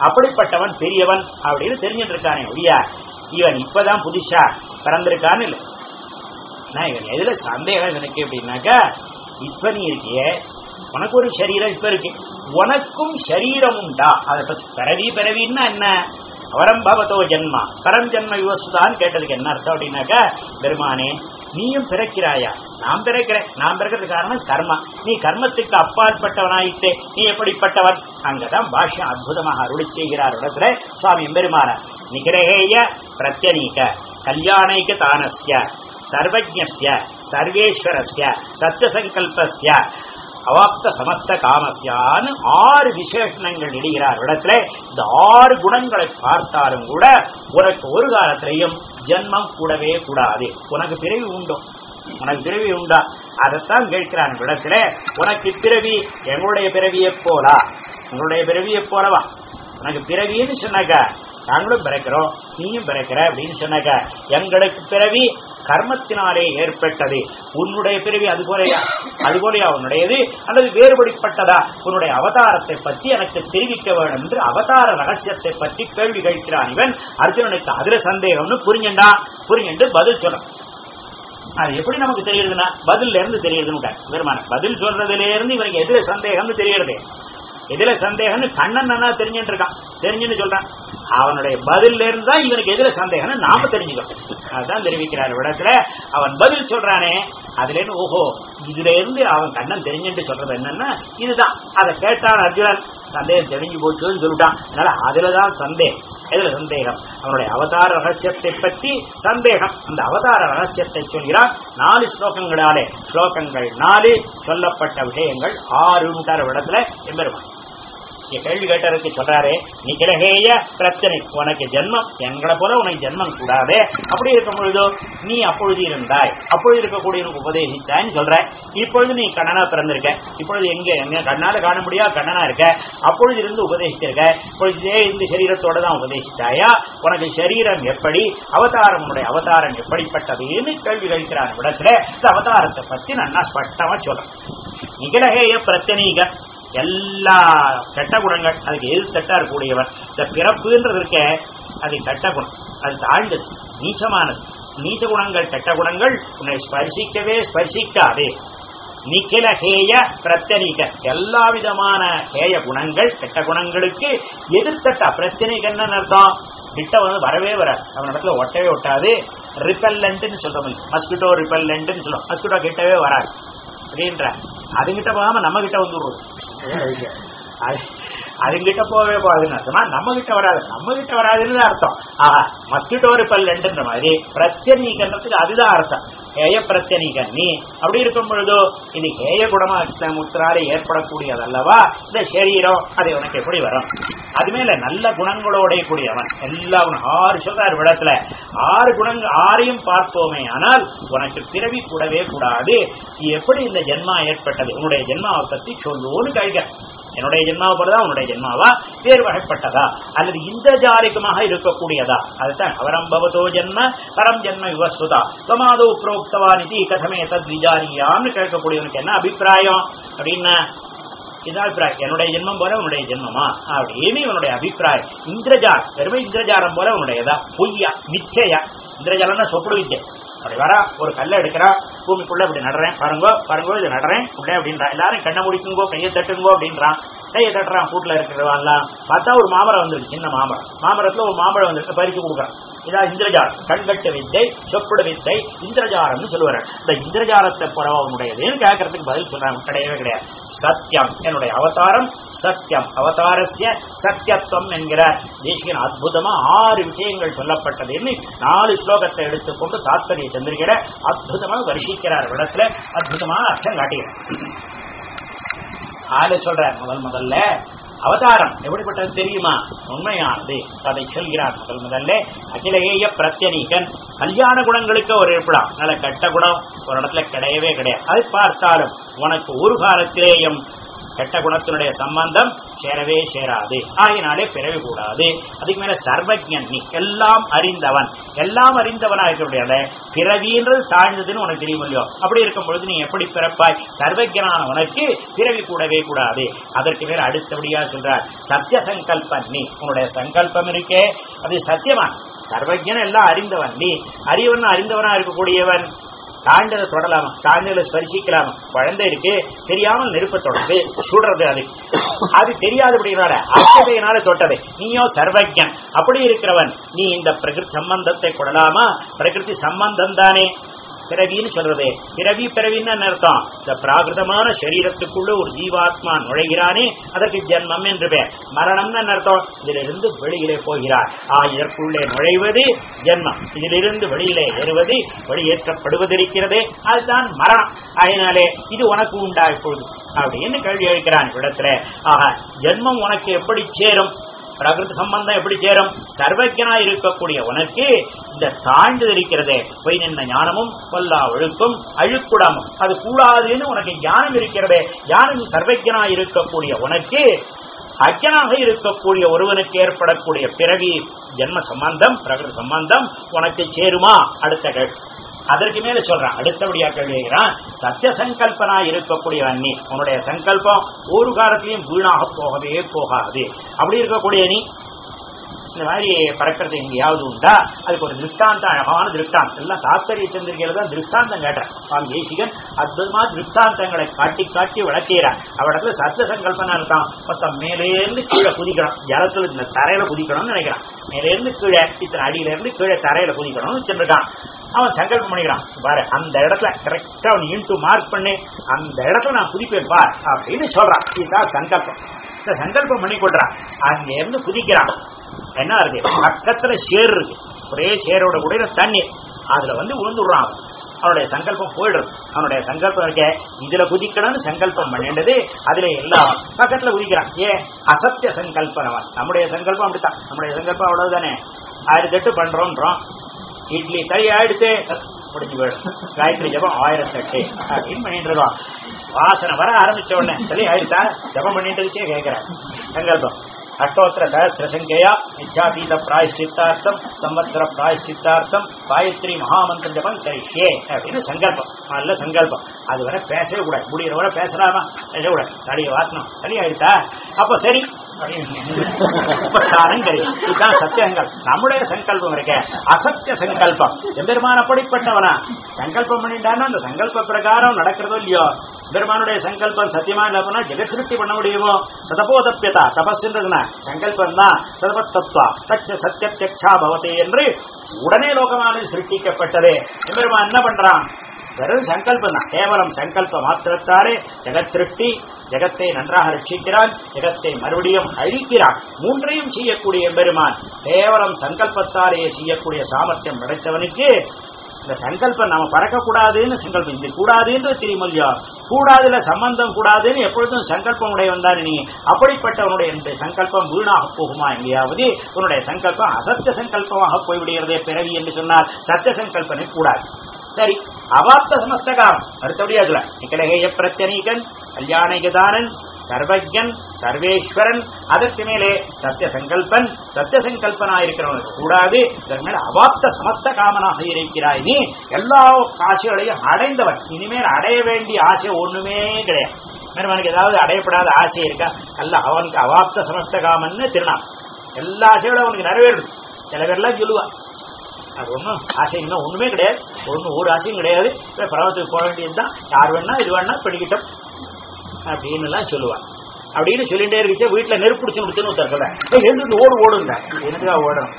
அப்படிப்பட்டவன் பெரியவன் அப்படின்னு தெரிஞ்சுட்டு இருக்கானே ஒழிய இவன் இப்பதான் புதுசா பிறந்திருக்கான்னு இல்லை. நான் இவன் எதுல சந்தேகம்? எனக்கு அப்படின்னாக்கா இப்ப நீ இருக்கியே உனக்கு ஒரு சரீரம் இப்ப இருக்கு. உனக்கும் சரீரம் உண்டா? அதை பத்தி பிறவி பிறவின்னா என்ன? அவரம்பவத்தோ ஜென்மா. பரம் ஜென்ம யுவசுதான் கேட்டதுக்கு என்ன அர்த்தம் அப்படின்னாக்கா பெருமானே நீயும் பிறக்கிறாயா? நான் பிறக்கிறேன். நான் பிறக்கிறது காரணம் கர்மா. நீ கர்மத்துக்கு அப்பாற்பட்டவனாயிட்டே நீ எப்படிப்பட்டவன்? அங்கதான் பாஷ்யம் அற்புதமாக அருளி செய்கிறார் இடத்துல சுவாமி பெருமான நிகிரகேய பிரத்யநீக கல்யாணைக்க தானஸ்ய சர்வஜஸ்ய சர்வேஸ்வரஸ்ய சத்தியசங்கல்பஸ்ய அவாப்த சமஸ்த காமஸ்யான்னு ஆறு விசேஷணங்கள் இடுகிறார் இடத்துல இந்த ஆறு குணங்களை பார்த்தாலும் கூட உனக்கு ஒரு காலத்திலையும் ஜென்மம் கூடவே கூடாது. உனக்கு பிறவி உண்டு. உனக்கு பிறவி உண்டா? அதைத்தான் கேட்கிறான் இடத்துல உனக்கு பிறவி எங்களுடைய பிறவியை போலா? உங்களுடைய பிறவியை போலவா? உனக்கு பிறவின்னு சொன்னாக்க நாங்களும் பிறக்கிறோம் நீயும் பிறக்கிற அப்படின்னு சொன்னாக்க எங்களுக்கு பிறவி கர்மத்தினாலே ஏற்பட்டது. உன்னுடைய பிறவி அது போலையா? அது போலையா உன்னுடையது? அல்லது வேறுபடிப்பட்டதா? உன்னுடைய அவதாரத்தை பற்றி எனக்கு தெரிவிக்க வேண்டும் என்று அவதார ரகசியத்தை பற்றி கேள்வி கேட்கிறான் இவன். அர்ஜுனனுக்கு அதுல சந்தேகம்னு புரிஞ்சுண்டா? புரிஞ்சுண்டு பதில் சொல்லணும் அது எப்படி நமக்கு தெரியுதுன்னா பதில்ல இருந்து தெரியுதுன்னு பெருமான பதில் சொல்றதுல இருந்து இவனுக்கு எதிர சந்தேகம்னு தெரியறது. எதிர சந்தேகம்னு கண்ணன் நன்னா தெரிஞ்சுட்டு இருக்கான். தெரிஞ்சுன்னு சொல்றான். அவனுடைய பதில் இருந்து தான் இவனுக்கு எதிர சந்தேகம்னு நாம தெரிஞ்சுக்கணும் அதுதான் தெரிவிக்கிறார் விடத்துல. அவன் பதில் சொல்றானே அதுல இருந்து ஓஹோ இதுல இருந்து அவன் கண்ணன் தெரிஞ்சுட்டு சொல்றது என்னன்னா இதுதான். அதை கேட்டான் அர்ஜுனன் சந்தேகம் தெரிஞ்சு போச்சுன்னு சொல்லிட்டான். அதனால அதுலதான் சந்தேகம். எதுல சந்தேகம்? அவனுடைய அவதார ரகசியத்தை பற்றி சந்தேகம். அந்த அவதார ரகசியத்தை சொல்கிறான் நாலு ஸ்லோகங்களாலே. ஸ்லோகங்கள் நாலு சொல்லப்பட்ட விஷயங்கள் ஆறு இடத்துல எம்பெருமான். நீ கேள்வி கேட்டதுக்கு சொல்றாரு நிகிரகேய பிரச்சனை. உனக்கு ஜென்மம். எங்களை போல உனக்கு ஜென்மம் கூடாதே. அப்படி இருக்கும் பொழுதோ நீ அப்பொழுது இருந்தாய். அப்பொழுது இருக்கக்கூடிய உபதேசித்தாய்ன்னு சொல்ற. இப்பொழுது நீ கண்ணனா பிறந்திருக்க. இப்பொழுது எங்க? எங்க? கண்ணால காண முடியாது கண்ணனா இருக்க. அப்பொழுது இருந்து உபதேசிச்சிருக்க. இப்பொழுதே இந்த சரீரத்தோட தான் உபதேசித்தாயா? உனக்கு சரீரம் எப்படி? அவதாரம் உடைய அவதாரம் எப்படிப்பட்டதுன்னு கேள்வி கழிக்கிறான் இடத்துல இந்த அவதாரத்தை பத்தி நான் ஸ்பட்டமா சொல்றேன். நிகழகேய பிரச்சனைகள் எல்லா கெட்ட குணங்கள் அதுக்கு எதிர்த்தட்டா இருக்கக்கூடியவர் இந்த பிறப்புன்றது இருக்க அது கெட்ட குணம். அது தாழ்ந்தது நீச்சமானது. நீச்ச குணங்கள் கெட்ட குணங்கள் உன்னை ஸ்பர்சிக்கவே ஸ்பர்சிக்காதே. நிக்கில ஹேய பிரத்தனிக எல்லா விதமான ஹேய குணங்கள் கெட்ட குணங்களுக்கு எதிர்த்தட்ட. பிரத்யனிகன்னு அர்த்தம்? கிட்ட வந்து வரவே வராது. அவன் இடத்துல ஒட்டவே ஒட்டாது. ரிப்பல்லண்ட்னு சொல்றோம் மஸ்கிட்டோ ரிப்பல்லண்ட்னு சொல்லுவோம் மஸ்கிட்டோ கிட்டவே வராது. அப்படின்ற. அதுகிட்ட போகாம நம்ம கிட்ட வந்துடுறோம் அதுங்கிட்ட போகவே போகாதுன்னு அர்த்தமா. நம்ம கிட்ட வராது. நம்ம கிட்ட வராதுன்னு தான் அர்த்தம். ஆஹா மஸ்கிட்டோ ரிப்பல்லண்ட்ன்ற மாதிரி பிரத்யநீகன்றதுக்கு அதுதான் அர்த்தம். ஹேய பிரத்யநீகன் நீ அப்படி இருக்கும் பொழுதோ இது ஹேய குணமா முத்திரால ஏற்படக்கூடியதல்லவா? இந்த சரீரம் அது உனக்கு எப்படி வரும்? அது மேல நல்ல குணங்களோட கூடியவன். எல்லா ஆறு சொல்றாரு விடத்துல ஆறு குணங்கள் ஆறையும் பார்ப்போமே. ஆனால் உனக்கு பிறவி கூடவே கூடாது. நீ எப்படி இந்த ஜென்மா ஏற்பட்டது? உன்னுடைய ஜென்மாவை பத்தி சொல்லுவோன்னு கேட்க. என்னுடைய ஜென்மாவை போலதான் உன்னுடைய ஜென்மாவா? வேறு வகைப்பட்டதா? அல்லது இந்த ஜாரிகமாக இருக்கக்கூடியதா? அதுதான் அவரம்பவதோ ஜென்ம பரம் ஜென்ம விவஸ்துதா சமாதோ புரோக்தவான் இது கதமே தத் விஜானியான்னு கேட்கக்கூடியவனுக்கு என்ன அபிப்பிராயம்? அப்படின்னா இதுதான் அபிப்பிராயம். என்னுடைய ஜென்மம் போல உன்னுடைய ஜென்மமா? அப்படின்னு இவனுடைய அபிப்பிராயம். இந்திரஜார் பெருமை இந்திரஜாரம் போல உன்னுடையதா? பொய்யா நிச்சயா இந்திரஜாலம்னா சொப்படு வித்யை அப்படி வரா ஒரு கல்லை எடுக்கிறான் பூமிக்குள்ள இப்படி நடுறேன் பாருங்கோ பாருங்கோ இது நடுறேன் உள்ளே அப்படின்றான் எல்லாரும் கண்ணை முடிக்குங்கோ கையை தட்டுங்கோ அப்படின்றான். கையை தட்டுறான் கூட்டுல இருக்கிறவான்லாம் பார்த்தா ஒரு மாமரம் வந்துருக்கு சின்ன மாமரம். மாமரத்துல ஒரு மாம்பழம் வந்துருக்கு பறிச்சு கொடுக்குறான். இதான் இந்திரஜாலம். கண்கட்டு வித்தை சொப்புட வித்தை இந்திரஜாலம்னு சொல்லுவார். இந்த இந்திரஜாலத்தை புறவனுடையதுன்னு கேட்கறதுக்கு பதில் சொல்றாங்க கிடையவே கிடையாது. சத்தியம் என்னுடைய அவதாரம். சத்தியம் அவதாரஸ்ய சத்தியத்துவம் என்கிறார் தேசிகன் அற்புதமா ஆறு விஷயங்கள் சொல்லப்பட்டதுன்னு நாலு ஸ்லோகத்தை எடுத்துக்கொண்டு தாத்பரிய சந்திரிகிற அற்புதமாக வருஷிக்கிறார் இடத்துல அற்புதமாக அர்த்தம் காட்டுகிறார் ஆளு சொல்ற முதல் முதல்ல. அவதாரம் எப்படிப்பட்டது தெரியுமா? உண்மையானது. அதை சொல்கிறார் முதல் முதல்ல அகிலேய பிரத்யனீகன் கல்யாண குணங்களுக்கு ஒரு இருப்பிடம். நல்ல கெட்ட குணம் ஒரு இடத்துல கிடையவே கிடையாது. அது பார்த்தாலும் உனக்கு ஒரு காலத்திலேயும் கெட்ட குணத்தினுடைய சம்பந்தம் சேரவே சேராது. ஆகினாலே பிறவி கூடாது அதுக்கு மேல சர்வஜன் நீ எல்லாம் அறிந்தவன். எல்லாம் அறிந்தவனா இருக்கக்கூடிய பிறவின்றது தாழ்ந்ததுன்னு உனக்கு தெரியும் இல்லையோ? அப்படி இருக்கும் பொழுது நீ எப்படி பிறப்பாய்? சர்வஜனான உனக்கு பிறவி கூடவே கூடாது. அதற்கு மேல அடுத்தபடியா சொல்றார் சத்திய சங்கல்பம் நீ. உன்னுடைய சங்கல்பம் இருக்கே. அது சத்தியமா? சர்வஜன் எல்லாம் அறிந்தவன் நீ. அறிவன் அறிந்தவனா இருக்கக்கூடியவன். தாண்டதை தொடலாமா? தாண்டதை ஸ்பரிசிக்கலாமா? குழந்தை இருக்கு தெரியாமல் நெருப்ப தொடர்ந்து சுடுறது அது. அது தெரியாது அச்சதையினால தொட்டது. நீயோ சர்வஜன் அப்படி இருக்கிறவன் நீ இந்த பிரகிருதி சம்பந்தத்தை கொடலாமா? பிரகிருதி சம்பந்தம் தானே. பிறவின்னு சொல்றது. பிறவி பிறவின்னு என்ன அர்த்தம்? இந்த பிராகிருதமான சரீரத்துக்குள்ள ஒரு ஜீவாத்மா நுழைகிறானே அதற்கு ஜென்மம் என்று பெயர் மரணம்னு என்ன அர்த்தம்? இதிலிருந்து வெளியிலே போகிறார். ஆ இதற்குள்ளே நுழைவது ஜென்மம். இதிலிருந்து வெளியிலே ஏறுவது வெளியேற்றப்படுவதிருக்கிறது அதுதான் மரணம். அதனாலே இது உனக்கு உண்டா இப்பொழுது அப்படின்னு கேள்வி எழுக்கிறான் இடத்துல ஆக ஜென்மம் உனக்கு எப்படி சேரும்? பிரகிருதி சம்பந்தம் எப்படி சேரும்? சர்வஜனா இருக்கக்கூடிய உனக்கு இந்த தாழ்ந்து இருக்கிறதே. போய் நின்ற ஞானமும் கொல்லா ஒழுக்கும் அழுக்குடாமும் அது கூடாதுன்னு உனக்கு ஞானம் இருக்கிறதே. ஞானம் சர்வஜனா இருக்கக்கூடிய உனக்கு அஜனாக இருக்கக்கூடிய ஒருவனுக்கு ஏற்படக்கூடிய பிறவி ஜென்ம சம்பந்தம் பிரகிருதி சம்பந்தம் உனக்கு சேருமா? அடுத்த கேள்வி. அதற்கு மேல சொல்றான் அடுத்தபடியா கேள்விகிறான் சத்திய சங்கல்பனா இருக்கக்கூடியவன் நீ. உன்னுடைய சங்கல்பம் ஒரு காலத்திலையும் வீணாக போகவே போகாது. அப்படி இருக்கக்கூடிய நீ இந்த மாதிரி பறக்கிறது எங்கேயாவது உண்டா? அதுக்கு ஒரு திருஷ்டாந்தம் அழகான திருஷ்டாந்தம் எல்லாம் தாத்தரிய சந்திரிகையில தான் திருஷ்டாந்தம் கேட்டேன். சுவாமி தேசிகன் அற்புதமா திருஷ்டாந்தங்களை காட்டி காட்டி விளக்கிறார் அவடத்துல சத்திய சங்கல்பனா இருக்கான் மொத்தம் மேலேருந்து கீழே குதிக்கணும். ஜலத்துல இந்த தரையில குதிக்கணும்னு நினைக்கிறான். மேலேருந்து கீழே இத்தனை அடியில இருந்து கீழே தரையில குதிக்கணும்னு வச்சிருக்கான் அவன் சங்கல்பம் பண்ணிக்கிறான். பாரு அந்த இடத்துல கரெக்டா அவன் இன்ட்டு மார்க் பண்ணி. அந்த இடத்துல நான் குதிப்பேன் பார் அப்படின்னு சொல்றான். இதுதான் சங்கல்பம். இந்த சங்கல்பம் பண்ணி கொள்றான் அங்க இருந்து குதிக்கிறான். என்ன இருக்கு? பக்கத்துல சேர் இருக்கு. ஒரே சேரோட கூட தண்ணீர் அதுல வந்து விழுந்து அவனுடைய சங்கல்பம் போயிடுறது அவனுடைய சங்கல்பம் இருக்க. இதுல குதிக்கணும்னு சங்கல்பம் பண்ணிட்டது அதுல எல்லாம் பக்கத்துல குதிக்கிறான். ஏன் அசத்திய சங்கல்பம் அவன். நம்முடைய சங்கல்பம் அப்படித்தான். நம்முடைய சங்கல்பம் அவ்வளவுதானே? ஆயிரத்தி எட்டு பண்றோம்ன்றோம். இட்லி சரி ஆயிடுத்து முடிஞ்சு போயிடும் காயத்ரி ஜபம் ஆயிரத்தெட்டு. அப்படின்னு பண்ணிட்டு இருக்கோம் வாசனை வர ஆரம்பிச்ச உடனே சரி ஆயிடுத்தா ஜபம் பண்ணிட்டு கேட்கிறேன் சங்கல்பம். அஷ்டோத்திர சகசிர சங்கையா நித்யாதீத பிராயஷ்டித்தார்த்தம் சம்பத்திர பிராயஷ்டித்தார்த்தம் காயத்ரி மகாமந்திர ஜபம் கரிஷே அப்படின்னு சங்கல்பம். நல்ல சங்கல்பம். அது வரை பேசவே கூடாது. முடிகிற வரை பேசலாமா பேசக்கூடாது தலையை வாசனம். சரி ஆயிடுத்தா அப்போ சரி முப்பத்தாறும் கரி இதுதான் சத்தியங்கள். நம்முடைய சங்கல்பம் இருக்க. அசத்திய சங்கல்பம். எம்பெருமான் அப்படிப்பட்டவனா சங்கல்பம் பண்ணிட்டான்னா அந்த சங்கல்ப பிரகாரம் நடக்கிறதோ இல்லையோ? பெருமானுடைய சங்கல்பம் சத்தியமா இல்லாமனா ஜெகசிருப்தி பண்ண முடியுமோ? சதபோதப்பியதா தபஸ்ன்றதுனா சங்கல்பம் தான் சதபத்தத்வா. தச்ச சத்தியத்யக்ஷா பவதே என்று உடனே லோகமானது சிருஷ்டிக்கப்பட்டதே. எம்பெருமான் என்ன பண்றான்? வெறும் சங்கல்பம் தான் கேவலம் சங்கல்ப மாத்திரத்தாலே ஜெகத் திருப்தி ஜெகத்தை நன்றாக ரட்சிக்கிறான் ஜெகத்தை மறுபடியும் அழிக்கிறான். மூன்றையும் செய்யக்கூடிய பெருமான் கேவலம் சங்கல்பத்தாலேயே செய்யக்கூடிய சாமர்த்தியம் படைத்தவனுக்கு இந்த சங்கல்பம் நாம பறக்கக்கூடாதுன்னு சங்கல்பம். இது கூடாதுன்னு தெரியும் கூடாதுல சம்பந்தம் கூடாதுன்னு எப்பொழுதும் சங்கல்பம் உடையவன் வந்தார் நீ. அப்படிப்பட்டவனுடைய இந்த சங்கல்பம் வீணாக போகுமா எங்கேயாவது? உன்னுடைய சங்கல்பம் அசத்திய சங்கல்பமாக போய்விடுகிறதே பிறவி என்று சொன்னால் சத்திய சங்கல்பனை கூடாது. சரி அவாப்த சமஸ்தகாம். அடுத்தபடியா அதுல. நிக்கலகேய பிரத்யனீகன் கல்யாணிகதானன் சர்வஜன் சர்வேஸ்வரன் அதற்கு மேலே சத்திய சங்கல்பன் சத்திய சங்கல்பனாயிருக்கிறவனுக்கு கூடாது. இதற்கு மேல அவாப்த சமஸ்த காமனாக இருக்கிறாய் நீ. எல்லா ஆசைகளையும் அடைந்தவன். இனிமேல் அடைய வேண்டிய ஆசை ஒண்ணுமே கிடையாது. பெருமானுக்கு ஏதாவது அடையப்படாத ஆசை இருக்கா? அல்ல அவனுக்கு அவாப்த சமஸ்த காமன்னு திருநாம். எல்லா ஆசைகளும் அவனுக்கு நிறைவேறும் சில பேர்லாம் சொல்லுவான் அது ஒன்றும் ஆசை இன்னும் ஒண்ணுமே கிடையாது. ஒன்றும் ஒரு ஆசையும் கிடையாது. இப்போ பரவத்துக்கு போக வேண்டியதுதான். யார் வேணா இது வேணா பண்ணிக்கிட்டோம் அப்படின்னு எல்லாம் சொல்லுவான் அப்படின்னு சொல்லிட்டே இருந்துச்சு. வீட்டுல நெருப்பு பிடிச்சு முடிச்சுன்னு ஒருத்தர் எழுந்துட்டு ஓடு ஓடுங்க. எனக்குதா ஓடணும்?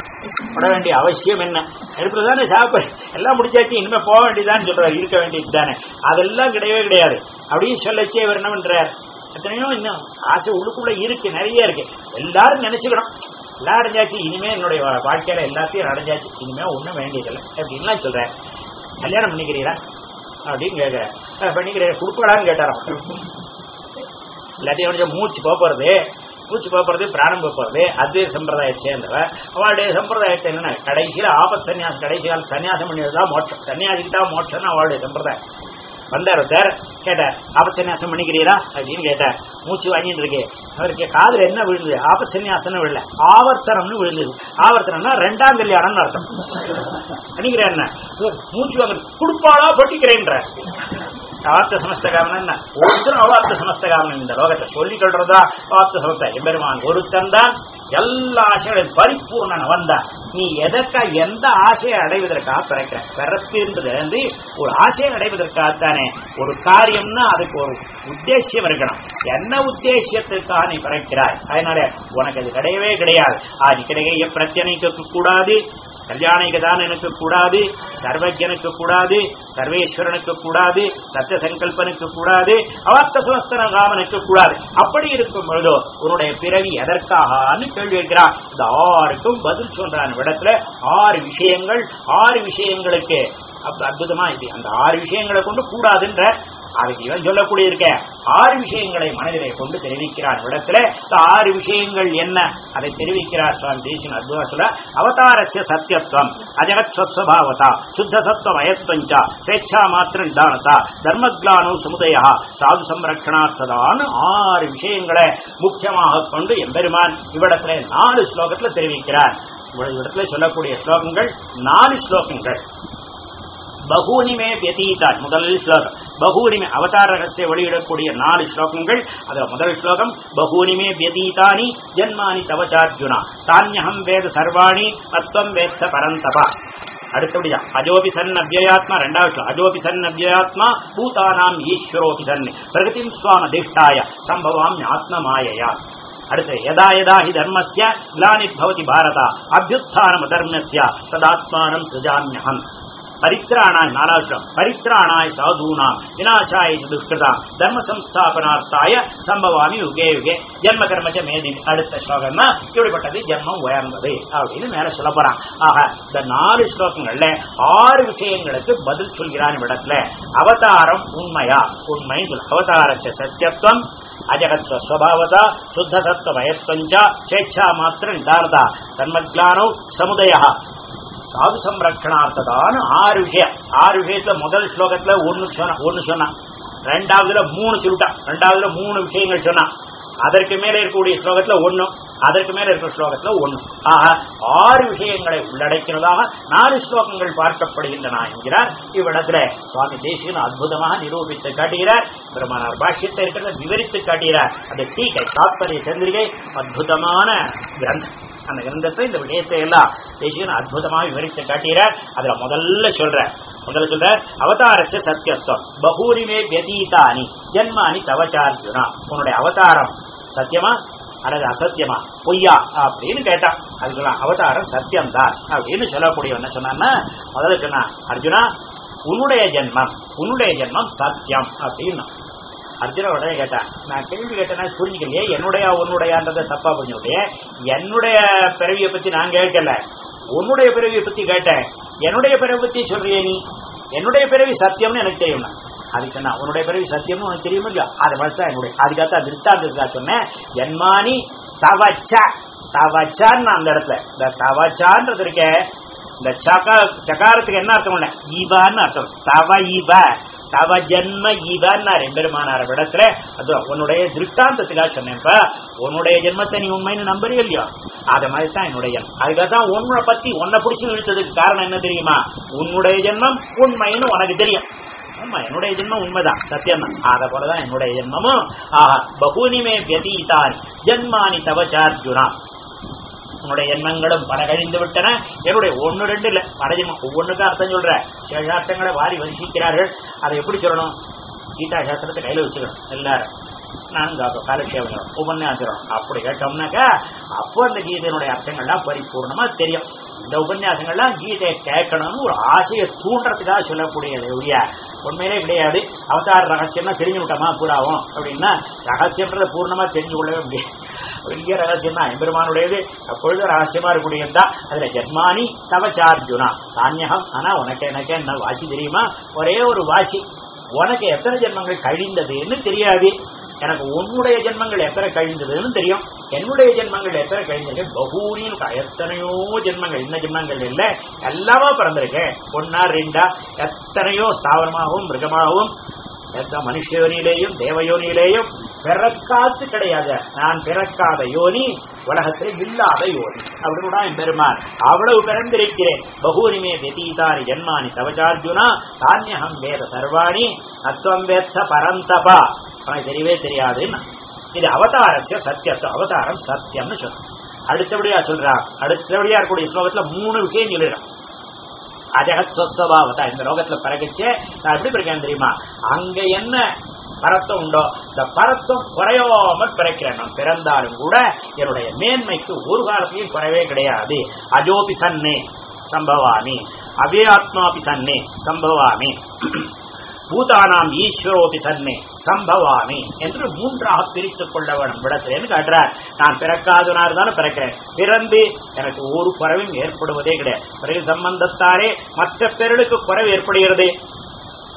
ஓட வேண்டிய அவசியம் என்ன? நெருப்புல தானே சாப்பிட. எல்லாம் முடிச்சாச்சு. இனிமே போக வேண்டியதான்னு சொல்றாரு. இருக்க வேண்டியது தானே. அதெல்லாம் கிடையவே கிடையாது. அப்படின்னு சொல்லச்சே இவர் என்ன பண்றார்? எத்தனையோ இன்னும் ஆசை உள்ளுக்குள்ள இருக்கு. நிறைய இருக்கு. எல்லாரும் நினைச்சுக்கணும். எல்லாம் அடைஞ்சாச்சு இனிமே என்னுடைய வாழ்க்கையில எல்லாத்தையும் அடைஞ்சாச்சு இனிமே ஒன்றும் வேண்டியதில்லை. அப்படின்லாம் சொல்றேன். கல்யாணம் பண்ணிக்கிறீரா? அப்படின்னு கேட்கிறேன் "அஹ், பண்ணிக்கிறேன். கொடுக்கலான்னு கேட்டாராம். எல்லாத்தையும் கொஞ்சம் மூச்சு போறது மூச்சு போறது பிராணம் போறது அது சம்பிரதாயத்தை சேர்ந்தவ. அவளுடைய சம்பிரதாயத்தை என்னென்ன கடைசியில் ஆபத் சன்னியாசம் கடைசியால் சன்னியாசம் பண்ணியதுதான் மோட்சம். சன்னியாசிக்கு தான் மோட்சம்னு அவளுடைய சம்பிரதாயம். வந்தார் சார். கேட்டார் ஆபச்சன்யாசம் பண்ணிக்கிறீரா? அப்படின்னு கேட்டார். மூச்சு வாங்கிட்டு இருக்கே. அவருக்கு காதல் என்ன விழுந்தது? ஆபச்சன்யாசம் விழல. ஆவர்த்தனம்னு விழுந்தது. ஆவர்த்தனம்னா ரெண்டாம் கல்யாணம் அர்த்தம். பண்ணிக்கிறேன் என்ன? மூச்சு வாங்க குடுப்பாளா பொட்டிக்கிறேன்ற ஆப்த சமஸ்தகாமன் என்ன ஒருத்தரும் அவாப்த சமஸ்தகாமன் இந்த லோகத்தை சொல்லிக் கொள்றதா அவாப்த சமஸ்த எம்பெருமான் ஒருத்தன் தான் எல்லா ஆசைகளையும் பரிபூர்ணன் வந்தான் நீ எதற்கா எந்த ஆசையை அடைவதற்காக பிறக்கிற பிறப்புன்றது வந்து ஒரு ஆசையை அடைவதற்காகத்தானே ஒரு காரியம்னா அதுக்கு ஒரு உத்தேசியம் இருக்கணும் என்ன உத்தேசியத்திற்காக நீ பிறக்கிறாய் அதனால உனக்கு அது கிடையவே கிடையாது அது கிடைக்க பிரச்சனைக்கு கூடாது கல்யாணிகதானனுக்கு கூடாது சர்வஜனுக்கு கூடாது சர்வேஸ்வரனுக்கு கூடாது சத்திய சங்கல்பனுக்கு கூடாது அவாப்த சுவஸ்தன ராமனுக்கு கூடாது. அப்படி இருக்கும் பொழுதோ உன்னுடைய பிறவி எதற்காகன்னு கேள்வி வைக்கிறான் இந்த ஆறுக்கும் பதில் சொல்றான் இடத்துல ஆறு விஷயங்கள் ஆறு விஷயங்களுக்கு அப்ப அற்புதமா இது. அந்த ஆறு விஷயங்களை கொண்டு கூடாதுன்ற அதுக்கு இவன் சொல்லக்கூடிய இருக்க ஆறு விஷயங்களை மனதிலே கொண்டு தெரிவிக்கிறார் இடத்துல ஆறு விஷயங்கள் என்ன? அதை தெரிவிக்கிறார் சுவாமி தேசின் அத்வாசுல அவதாரஸ்ய சத்தியத்துவம் அஜகத்வஸ்வபாவதா சுத்த சத்துவ மயத்வஞ்சா ஸ்வேச்சா மாத்திர நிதானதா. தர்மக்லானோ சமுதயா. சாது சம்ரக்ஷணார்த்ததான்னு ஆறு விஷயங்களை முக்கியமாக கொண்டு எம்பெருமான் இவ்விடத்துல நாலு ஸ்லோகத்துல தெரிவிக்கிறார். இவ்வளவு இடத்துல சொல்லக்கூடிய ஸ்லோகங்கள் நாலு ஸ்லோகங்கள். பகூனிமே மே முதல் ஸ்லோகம். பகூனிமே அவதார ரகசிய வெளியிடக்கூடிய நாலு ஸ்லோகங்கள். அதுல முதல் ஸ்லோகம். பகூனிமே வியதீதானி ஜன்மானி தவச்சார்ஜுனா தானியகம் வேத சர்வாணி தத்துவம் வேத்த பரந்தபா. அடுத்தபடியா. அஜோபி சன் அவ்யயாத்மா ரெண்டாவது அஜோபி சன் அவ்யயாத்மா பூதானாம் ஈஸ்வரோபி சன் பிரகதிம் சுவாம அதிஷ்டாய சம்பவாம் ஆத்ம மாயையா அடுத்து எதா எதா ஹி தர்மஸ்ய கிளானி பவதி பாரதா. அபியுத்தானம் தர்மஸ்ய சதாத்மானம் சுஜாமியகம் பரித்ராணாய் நாலாசிரம். பரித்ராணாய் சாதூனாம். விநாசாய துஷ்கிருதாம் தர்ம சம்ஸ்தாபனார்த்தாய சம்பவாமி யுகே யுகே. ஜென்ம கர்மச்ச மேதி அடுத்த ஸ்லோகம்னா இப்படிப்பட்டது ஜென்மம் உயர்ந்தது அப்படின்னு மேல சொல்ல போறான். ஆக இந்த நாலு ஸ்லோகங்கள்ல ஆறு விஷயங்களுக்கு பதில் சொல்கிறான் இடத்துல அவதாரம் உண்மையா? உண்மை அவதாரச்ச சத்தியத்துவம் அஜகத்வ ஸ்வபாவதா சுத்த சத்துவ மயத்வஞ்சா சேச்சா மாத்திர நிதானதா. தன்மக்லானோ சமுதய சாது சம்ரட்சணார்த்ததான் ஆறு விஷயம் ஆறு விஷயத்துல முதல் ஸ்லோகத்துல ஒன்னு சொன்ன ஒன்னு சொன்னான் ரெண்டாவதுல மூணு சொல்லிட்டான் ரெண்டாவதுல மூணு விஷயங்கள் சொன்னான் அதற்கு மேல இருக்கக்கூடிய ஸ்லோகத்துல ஒண்ணு. அதற்கு மேல இருக்கிற ஸ்லோகத்துல ஒண்ணு. ஆக ஆறு விஷயங்களை உள்ளடக்கினதாக நாலு ஸ்லோகங்கள் பார்க்கப்படுகின்றன என்கிறார் இவ்விடத்துல. சுவாமி தேசிகன் அற்புதமாக நிரூபித்து காட்டுகிறார். பிரம்மனார் பாஷ்யத்தை இருக்கிறத விவரித்து காட்டுகிறார். அந்த டீகை தாத்பரிய சந்திரிகை அற்புதமான கிரந்தம். அந்த கிரந்தத்தை இந்த விஷயத்தை எல்லாம் தேசிகன் அற்புதமாக விவரித்து காட்டுகிறார். அதுல முதல்ல சொல்ற முதல்ல சொல்ற அவதாரஸ்ய சத்தியத்துவம் பகூரிமே வியதீதானி ஜென்மானி தவச்சார்ஜுனா உன்னுடைய அவதாரம் சத்தியமா அல்லது அசத்தியமா? பொய்யா? அப்படின்னு கேட்டான் அதுக்கெல்லாம் அவதாரம் சத்தியம்தான். அப்படின்னு சொல்லக்கூடிய என்ன சொன்னான்னா முதல்ல சொன்னா அர்ஜுனா உன்னுடைய ஜென்மம் உன்னுடைய ஜென்மம் சத்தியம் அப்படின்னு. அர்ஜுன உடனே கேட்டான் நான் கேள்வி கேட்டேன்னா புரிஞ்சுக்கலையே என்னுடைய உன்னுடையான்றதை தப்பா புரிஞ்சுக்கிட்டே என்னுடைய பிறவியை பத்தி நான் கேட்கல. உன்னுடைய பிறவியை பத்தி கேட்டேன். என்னுடைய பிறவி பத்தி சொல்றியே நீ? என்னுடைய பிறவி சத்தியம்னு எனக்கு தெரியும் அதுக்கு நான் உன்னுடைய பிறவி சத்தியம்னு உனக்கு தெரியுமா இல்லையா? அதை மாதிரி தான் என்னுடைய அதுக்காக திருத்தாந்ததுக்காக சொன்னேன். என்மானி தவச்ச தவச்சான்னு அந்த இடத்துல இந்த தவச்சான்றது இருக்க இந்த சகா சகாரத்துக்கு என்ன அர்த்தம் இல்ல ஈபான்னு அர்த்தம். தவ ஈப. தவ ஜன்ம ஈவன்னா ரெம்பெருமானார் இடத்துல அது உன்னுடைய திருஷ்டாந்தத்துக்காக சொன்னேன்ப்பா உன்னுடைய ஜென்மத்தை நீ உண்மைன்னு நம்புறிய இல்லையோ அதை மாதிரி தான் என்னுடைய. அதுக்காக தான் உன்னை பத்தி உன்னை பிடிச்சி இழுத்ததுக்கு காரணம் என்ன தெரியுமா? உன்னுடைய ஜென்மம் உண்மைன்னு உனக்கு தெரியும். ஆமா என்னுடைய ஜென்மம் உண்மைதான் சத்தியம் தான் அத போலதான் என்னுடைய ஜென்மமும். ஆஹா பகுனிமே வியதீதான் ஜென்மானி தவச்சார்ஜுனா. உன்னுடைய எண்ணங்களும் பல கழிந்து விட்டன. என்னுடைய ஒன்னு ரெண்டு இல்ல படஜன்மம் ஒவ்வொன்றுக்கும் அர்த்தம் சொல்ற. சேஷார்த்தங்களை வாரி வரிசிக்கிறார்கள். அதை எப்படி சொல்லணும்? கீதா சாஸ்திரத்தை கையில வச்சுக்கணும். எல்லாரும். நானும் காப்போம் காலக்ஷேபம் உபன்யாசம் அப்படி கேட்டோம்னாக்கா அப்போ அந்த கீதையினுடைய அர்த்தங்கள்லாம் பரிபூர்ணமா தெரியும். இந்த உபன்யாசங்கள்லாம் கீதையை கேட்கணும்னு ஒரு ஆசையை தூண்டுறதுக்காக சொல்லக்கூடியது ஒழிய உண்மையிலே கிடையாது. அவதார ரகசியம்னா தெரிஞ்சு விட்டோமா பூராவும் அப்படின்னா ரகசியன்றதை பூர்ணமா தெரிஞ்சு கொள்ளவே முடியாது. பெரிய ரகசியம் தான் எம்பெருமானுடையது அப்பொழுது ரகசியமா இருக்கக்கூடியதுதான் அதுல ஜென்மானி தவச்சார்ஜுனா. தானியகம் ஆனா உனக்கு எனக்கு என்ன வாசி தெரியுமா? ஒரே ஒரு வாசி. உனக்கு எத்தனை ஜென்மங்கள் கழிந்ததுன்னு தெரியாது. எனக்கு உன்னுடைய ஜென்மங்கள் எத்தனை கழிந்ததுன்னு தெரியும். என்னுடைய ஜென்மங்கள் எத்தனை கழிந்தது? பகூரின் எத்தனையோ ஜென்மங்கள். என்ன ஜென்மங்கள் இல்ல. எல்லாமா பிறந்திருக்கேன். ஒன்னா ரெண்டா எத்தனையோ ஸ்தாவரமாகவும் மிருகமாகவும் எந்த மனுஷயோனியிலேயும் தேவயோனியிலேயும் பிறக்காத்து கிடையாது நான் பிறக்காத யோனி உலகத்தில் இல்லாத யோனி. அப்படின்னு என் பெருமான். அவ்வளவு பிறந்திருக்கிறேன். பகூரிமே வெதீதானி ஜென்மானி தவச்சார்ஜுனா தானியகம் வேத சர்வாணி அத்வம் வேத்த பரந்தபா. உனக்கு தெரியவே தெரியாதுன்னா இது அவதாரஸ்ய சத்தியத்து அவதாரம் சத்தியம்னு சொல்றோம் அடுத்தபடியா சொல்றான் அடுத்தபடியா இருக்கக்கூடிய ஸ்லோகத்துல மூணு விஷயம் சொல்லிடுறான் அஜகத்வஸ்வபாவதா இந்த லோகத்துல பிறகுச்சே நான் எப்படி பிறக்கேன் தெரியுமா? அங்க என்ன பரத்தம் உண்டோ இந்த பரத்தம் குறையாமல் பிறக்கிறேன். நான் பிறந்தாலும் கூட என்னுடைய மேன்மைக்கு ஒரு காலத்திலையும் குறைவே கிடையாது. அஜோபி சன்னே சம்பவாமி. அவ்யாத்மாபி சன்னே சம்பவாமி. பூதானாம் ஈஸ்வரோபி தன்மை சம்பவாமி என்று மூன்றாக பிரித்துக் கொள்ள வேணும் விடத்திலேன்னு காட்டுறார்? நான் பிறக்காதனார் தானே பிறக்கிறேன். பிறந்து எனக்கு ஒரு குறைவும் ஏற்படுவதே கிடையாது. பிறகு சம்பந்தத்தாரே மற்ற பெருளுக்கு குறைவு ஏற்படுகிறது.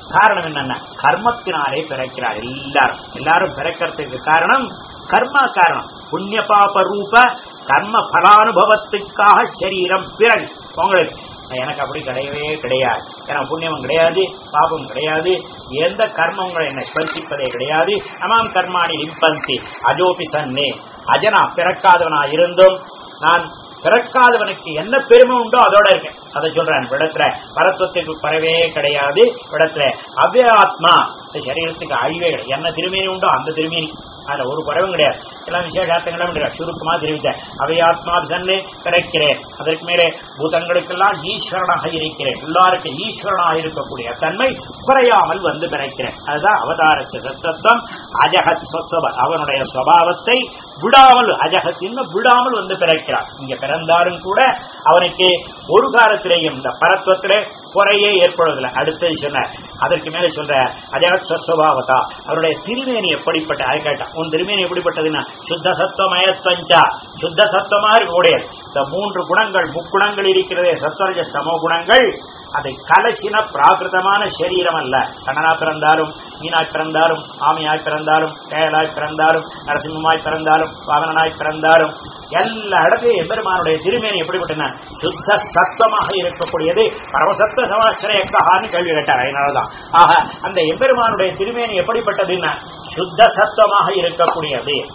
காரணம் என்னென்ன? கர்மத்தினாலே பிறக்கிறார் எல்லாரும். எல்லாரும் பிறக்கிறதுக்கு காரணம் கர்மா காரணம். புண்ணிய பாப ரூப கர்ம பலானுபவத்துக்காக சரீரம் பிறகு. உங்களுக்கு எனக்கு அப்படி கிடையவே கிடையாது. ஏன்னா புண்ணியமும் கிடையாது பாபம் கிடையாது. எந்த கர்மங்களை என்னை ஸ்பர்சிப்பதே கிடையாது. அமாம் கர்மாணி லிம்பந்தி அஜோபி சன்னே. அஜனா பிறக்காதவனா இருந்தும் நான் பிறக்காதவனுக்கு என்ன பெருமை உண்டோ அதோட இருக்கேன். அதை சொல்றேன். விடத்துல பரத்துவத்துக்கு பறவே கிடையாது. விடத்துல அவ்யாத்மா. இந்த சரீரத்துக்கு அழிவே கிடையாது. என்ன திருமேனி உண்டோ அந்த திருமேனி. அதுல ஒரு குறைவும் கிடையாது. எல்லாம் விசேஷார்த்தங்களும் கிடையாது சுருக்கமா தெரிவித்தேன். அவையாத்மா சன்னே கிடைக்கிறேன். அதற்கு மேலே பூதங்களுக்கெல்லாம் ஈஸ்வரனாக இருக்கிறேன். எல்லாருக்கும் ஈஸ்வரனாக இருக்கக்கூடிய தன்மை குறையாமல் வந்து பிறக்கிறேன். அதுதான் அவதார சத்தத்துவம் அஜகத் அவனுடைய சுவாவத்தை விடாமல் அஜகத் இன்னும் விடாமல் வந்து பிறக்கிறார் இங்க பிறந்தாலும் கூட அவனுக்கு ஒரு காலத்திலேயும் இந்த பரத்துவத்திலே குறையே ஏற்படுவதில்லை. அடுத்தது சொன்னார். அதற்கு மேலே சொல்ற அதே சொஸ்வபாவதா. அவருடைய திருமேனி எப்படிப்பட்ட அதை கேட்டான் உன் திருமேனி எப்படிப்பட்டதுன்னா? சுத்த சத்துவமயத்வஞ்சா. சுத்த சத்துவமா இருக்கக்கூடிய இந்த மூன்று குணங்கள் முக்குணங்கள் இருக்கிறதே சத்வரஜ சமோ குணங்கள். அதை கலசின பிராகிருதமான சரீரம் அல்ல. கண்ணனா பிறந்தாலும் மீனாய் பிறந்தாலும் ஆமையாய் பிறந்தாலும் கேயலாய் பிறந்தாலும் நரசிம்மமாய் பிறந்தாலும் வாகனனாய் பிறந்தாலும் எல்லா இடத்தையும் எம்பெருமானுடைய திருமேனி எப்படிப்பட்டன? சுத்த சத்தமாக இருக்கக்கூடியது பரமசத்த சமாசிரயக்கான்னு கேள்வி கேட்டார். அதனாலதான். ஆக அந்த எம்பெருமானுடைய திருமேனி எப்படிப்பட்டதுன்னா சுத்த சத்தமாக இருக்கக்கூடியது.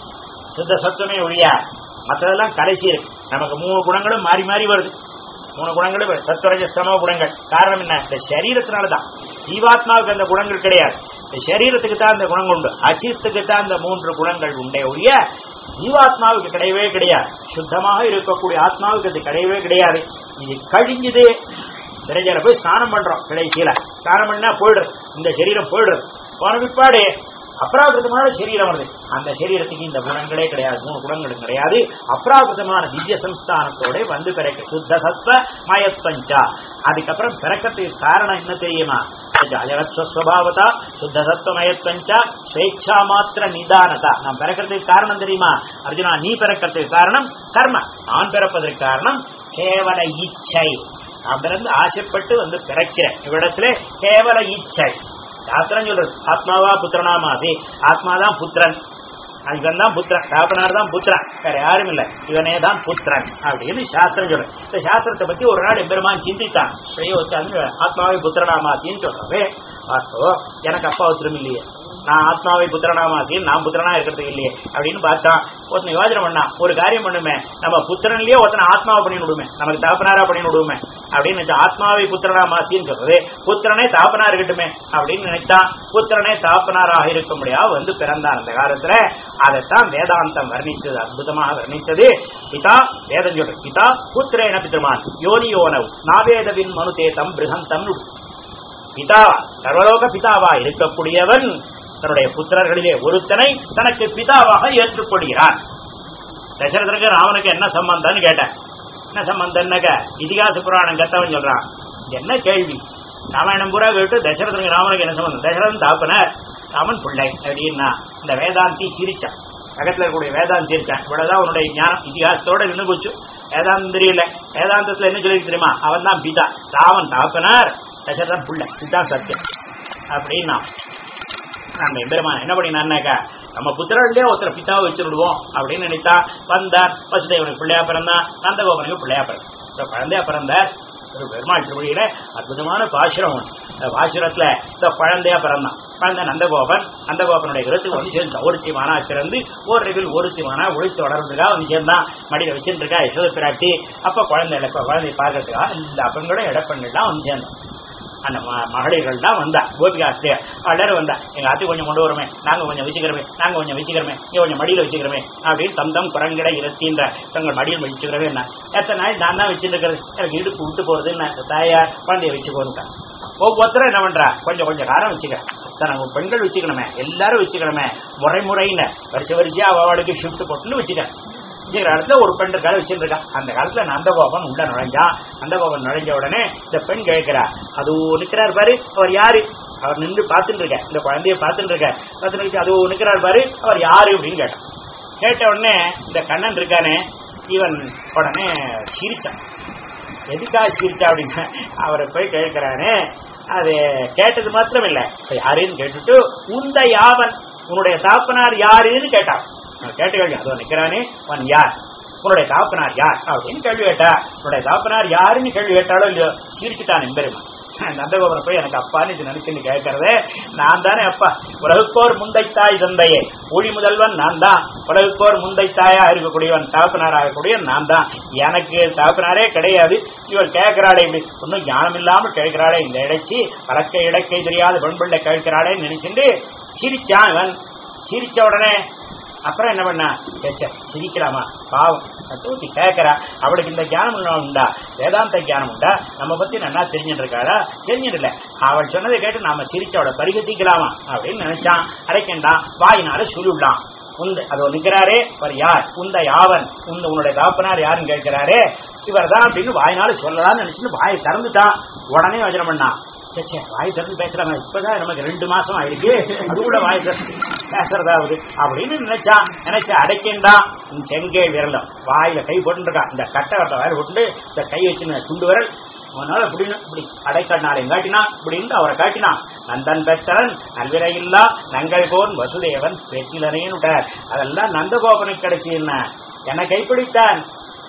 சுத்த சத்துவமே ஒழியா மற்றதெல்லாம் கடைசி இருக்கு. நமக்கு மூணு குணங்களும் மாறி மாறி வருது. மூணு குணங்களும் சத்வரஜஸ்தமோ குணங்கள். காரணம் என்ன? இந்த சரீரத்தினாலதான். ஜீவாத்மாவுக்கு அந்த குணங்கள் கிடையாது. இந்த சரீரத்துக்கு தான் அந்த குணங்கள் உண்டு. அஜித்துக்கு தான் அந்த மூன்று குணங்கள் உண்டே ஒழிய ஜீவாத்மாவுக்கு கிடையவே கிடையாது. சுத்தமாக இருக்கக்கூடிய ஆத்மாவுக்கு அது கிடையவே கிடையாது. இது கழிஞ்சது. திரைஜல போய் ஸ்நானம் பண்றோம் கடைசியில. ஸ்நானம் பண்ணா போயிடுறது இந்த சரீரம் போயிடுறது போன பிற்பாடு அப்ராகிருதமான சரீரம் வருது அந்த சரீரத்துக்கு இந்த குணங்களே கிடையாது மூணு குணங்களும் கிடையாது. அப்ராகிருதமான திவ்ய சம்ஸ்தானத்தோட வந்து பிறக்க. சுத்த சத்வ மயத்வஞ்சா. அதுக்கப்புறம் பிறக்கத்துக்கு காரணம் என்ன தெரியுமா? ஜலஸ்வஸ்வபாவதா சுத்த சத்வ மயத்பஞ்சா ஸ்வேच्छா மாத்திர நிதானதா. நான் பிறக்கிறதுக்கு காரணம் தெரியுமா? அர்ஜுனா நீ பிறக்கிறதுக்கு காரணம் கர்ம. நான் பிறப்பதற்கு காரணம் கேவல இச்சை. நான் பிறந்து ஆசைப்பட்டு வந்து பிறக்கிறேன். இவ்விடத்துல கேவல இச்சை. சாஸ்திரம் சொல்றது. ஆத்மாவா புத்திரனாமாசி. ஆத்மாதான் புத்திரன். இவன் தான் புத்திரன். தாப்பனார் தான் புத்திரன். வேற யாரும் இல்ல. இவனே தான் புத்திரன் அப்படின்னு சாஸ்திரம் சொல்றேன் இந்த சாஸ்திரத்தை பத்தி ஒரு நாள் எம்பெருமான் சிந்தித்தான். ஆத்மாவை புத்திரனாமாசின்னு சொல்றவே வாஸ்தவம். எனக்கு அப்பா உத்திரம் இல்லையே. நான் ஆத்மாவை புத்திரனாமாசி நான் புத்திரனா இருக்கிறதுக்கு இல்லையே அப்படின்னு பார்த்தான் ஒருத்தன் யோஜனை பண்ணா ஒரு காரியம் பண்ணுமே நம்ம புத்திரன்லயே ஒருத்தனை ஆத்மாவை பண்ணி விடுமே நமக்கு தாப்பனாரா பண்ணி விடுமே அப்படின்னு நினைச்சா ஆத்மாவை புத்திரனாமாசின்னு சொல்றது புத்திரனே தாப்பனா இருக்கட்டுமே அப்படின்னு நினைத்தான் புத்திரனே தாப்பனாராக இருக்க வந்து பிறந்தான் அந்த காலத்துல. அதைத்தான் வேதாந்தம் வர்ணித்தது அற்புதமாக வர்ணித்தது. பிதா வேதம் சொல்ற பிதா புத்திரேன பித்ருமான் யோனி யோனவ் நாவேதவின் மனுதேதம் பிருகந்தம் பிதாவா சர்வலோக பிதாவா இருக்கக்கூடியவன் தன்னுடைய புத்திரர்களிலே ஒருத்தனை தனக்கு பிதாவாக ஏற்றுக்கொள்கிறான் தசரதனுக்கு ராமனுக்கு என்ன சம்பந்தம்னு கேட்டேன். என்ன சம்பந்தம்னாக்க இதிகாச புராணம் கத்தவன் சொல்றான். என்ன கேள்வி? ராமாயணம் பூரா கேட்டு தசரதனுக்கு ராமனுக்கு என்ன சம்பந்தம்? தசரதன் தாப்பனர் ராமன் பிள்ளை அப்படின்னா இந்த வேதாந்தி சிரிச்சான். பக்கத்தில் இருக்கக்கூடிய வேதாந்தி சிரிச்சான். இவ்வளவுதான் உன்னுடைய ஞானம். இதிகாசத்தோட நின்று போச்சு. வேதாந்தம் தெரியல. வேதாந்தத்தில் என்ன சொல்லி தெரியுமா? அவன் தான் பிதா. ராமன் தாப்பனார் தசரதன் பிள்ளை. இதுதான் சத்தியம். அப்படின்னா நம்ம எம்பெருமான் என்ன பண்ணினான்னாக்கா நம்ம புத்திரர்களே ஒருத்தர் பித்தாவை வச்சுருடுவோம் அப்படின்னு நினைத்தா வந்தார். வசுதேவனுக்கு பிள்ளையா பிறந்தான் நந்தகோபனுக்கு பிள்ளையா பிறந்தான் இந்த குழந்தையா பிறந்தார் ஒரு பெருமாள் திருவடியில அற்புதமான பாசுரம் ஒன்று இந்த பாசுரத்துல இந்த குழந்தையா பிறந்தான். குழந்தை நந்தகோபன் நந்தகோபனுடைய கருத்துக்கு வந்து சேர்ந்து ஒருத்தி மானா பிறந்து ஒரு ரெவில் ஒருத்தி மானா ஒழித்து தொடர்ந்துக்கா வந்து சேர்ந்தான். மடியில வச்சுட்டு இருக்கா யசோத பிராட்டி. அப்ப குழந்தை குழந்தை பார்க்கறதுக்கா எல்லா பெண்களும் இடப்பெண்கள்லாம் வந்து சேர்ந்தான். அந்த ம- மகளிர்கள் தான் வந்தா கோபிகா ஆசிரியர் எல்லாரும் வந்தா எங்க அத்தை கொஞ்சம் கொண்டு வருமே நாங்க கொஞ்சம் வச்சுக்கிறோமே நாங்க கொஞ்சம் வச்சுக்கிறோமே நீ கொஞ்சம் மடியில வச்சுக்கிறோமே அப்படின்னு தம் தம் குரங்கிட இரத்தின்ற தங்கள் மடியில் வச்சுக்கிறவே என்ன? எத்தனை நாள் நான் தான் வச்சுருக்கிறது எனக்கு இடுப்பு விட்டு போறதுன்னு நான் தாயார் குழந்தைய வச்சு ஒவ்வொருத்தரும் என்ன பண்றா? கொஞ்சம் கொஞ்சம் காரம் வச்சுக்க. தனக்கு பெண்கள் வச்சுக்கணுமே எல்லாரும் வச்சுக்கணுமே முறை முறைன்னு வரிசை வரிசையா அவளுக்கு ஷிஃப்ட் போட்டுன்னு வச்சுக்க. வச்சுக்கிற இடத்துல ஒரு பெண் இருக்காரு வச்சிருக்கா. அந்த காலத்துல நந்தகோபன் உள்ள நுழைஞ்சான் நந்தகோபன் நுழைஞ்ச உடனே இந்த பெண் கேட்கிறா அது நிக்கிறார் பாரு அவர் யாரு? அவர் நின்று பார்த்துட்டு இருக்க இந்த குழந்தைய பார்த்துட்டு இருக்க பார்த்துட்டு அது நிக்கிறார் பாரு அவர் யாரு அப்படின்னு கேட்டான் கேட்ட உடனே இந்த கண்ணன் இருக்கானே இவன் உடனே சிரிச்சான். எதுக்காக சிரிச்சா அப்படின்னு அவரை போய் கேட்கிறானே அது கேட்டது மாத்திரம் இல்ல யாருன்னு கேட்டுட்டு உந்த யாவன் உன்னுடைய தாப்பனார் யாருன்னு கேட்டான். கேட்ட கேள்வி அதோ நிக்கிறானே. அவன் யார்? உன்னுடைய தாப்பனார் யார்? அப்படின்னு கேள்வி கேட்டா உன்னுடைய தாப்பனார் யாருன்னு கேள்வி கேட்டாலும் இல்லையோ சிரிச்சுட்டான் எம்பெருமான். நந்தகோபுரம் போய் எனக்கு அப்பான்னு இது நினைச்சுன்னு கேட்கறதே நான் தானே அப்பா. உலகுக்கோர் முந்தை தாய் தந்தையே. ஊழி முதல்வன் நான் தான். உலகுக்கோர் முந்தை தாயா இருக்கக்கூடியவன் தகப்பனார் நான் தான். எனக்கு தகப்பனாரே கிடையாது. இவர் கேட்கிறாளே இப்படி. ஒன்றும் ஞானம் இல்லாம கேட்கிறாளே இந்த இடைச்சி. வழக்கை இடக்கை தெரியாத பெண்பிள்ளை கேட்கிறாளே நினைச்சுட்டு சிரிச்சான் இவன். சிரிச்ச உடனே அப்புறம் என்ன பண்ணா? சேச்ச சிரிக்கலாமா? பாவம். தூக்கி கேட்கறா அவளுக்கு இந்த ஞானம் உண்டா? வேதாந்த ஞானம் உண்டா? நம்ம பத்தி நல்லா தெரிஞ்சுட்டு இருக்காளா தெரிஞ்சிடல அவள் சொன்னதை கேட்டு நாம சிரிச்சு அவளை பரிகசிக்கலாமா? அப்படின்னு நினைச்சான். அடைக்கண்டான் வாயினால சுருள்ளான் உந்த அதோ நிக்கிறாரே. அவர் யார்? உந்த யாவன்? உந்த உன்னுடைய தாப்பனார் யாருன்னு கேட்கிறாரே. இவர் தான் அப்படின்னு வாயினால சொல்லலாம்னு நினைச்சுன்னு வாயை திறந்துட்டான். உடனே வஜனம் பண்ணான். சே வாய் திறந்து பேசுறாங்க. இப்பதான் நமக்கு ரெண்டு மாசம் ஆயிருக்கு. அது கூட வாய் திறந்து பேசுறதாவது. அப்படின்னு நினைச்சா நினைச்சா அடைக்கின்றான் செங்கே விரலம். வாயில கை போட்டுருக்கான் இந்த கட்டை கட்ட வாயில போட்டு இந்த கை வச்சு துண்டு விரல். அதனால இப்படின்னு இப்படி அடைக்கண்ணாலே காட்டினான் அப்படின்னு அவரை காட்டினான் நந்தன் பெற்றவன் நல்விரையில்லா நங்கள் கோன் வசுதேவன் பெற்றிலனேன்னு விட்டார் அதெல்லாம் நந்தகோபனுக்கு கிடைச்சு என்ன? என்னை கைப்பிடித்தான்.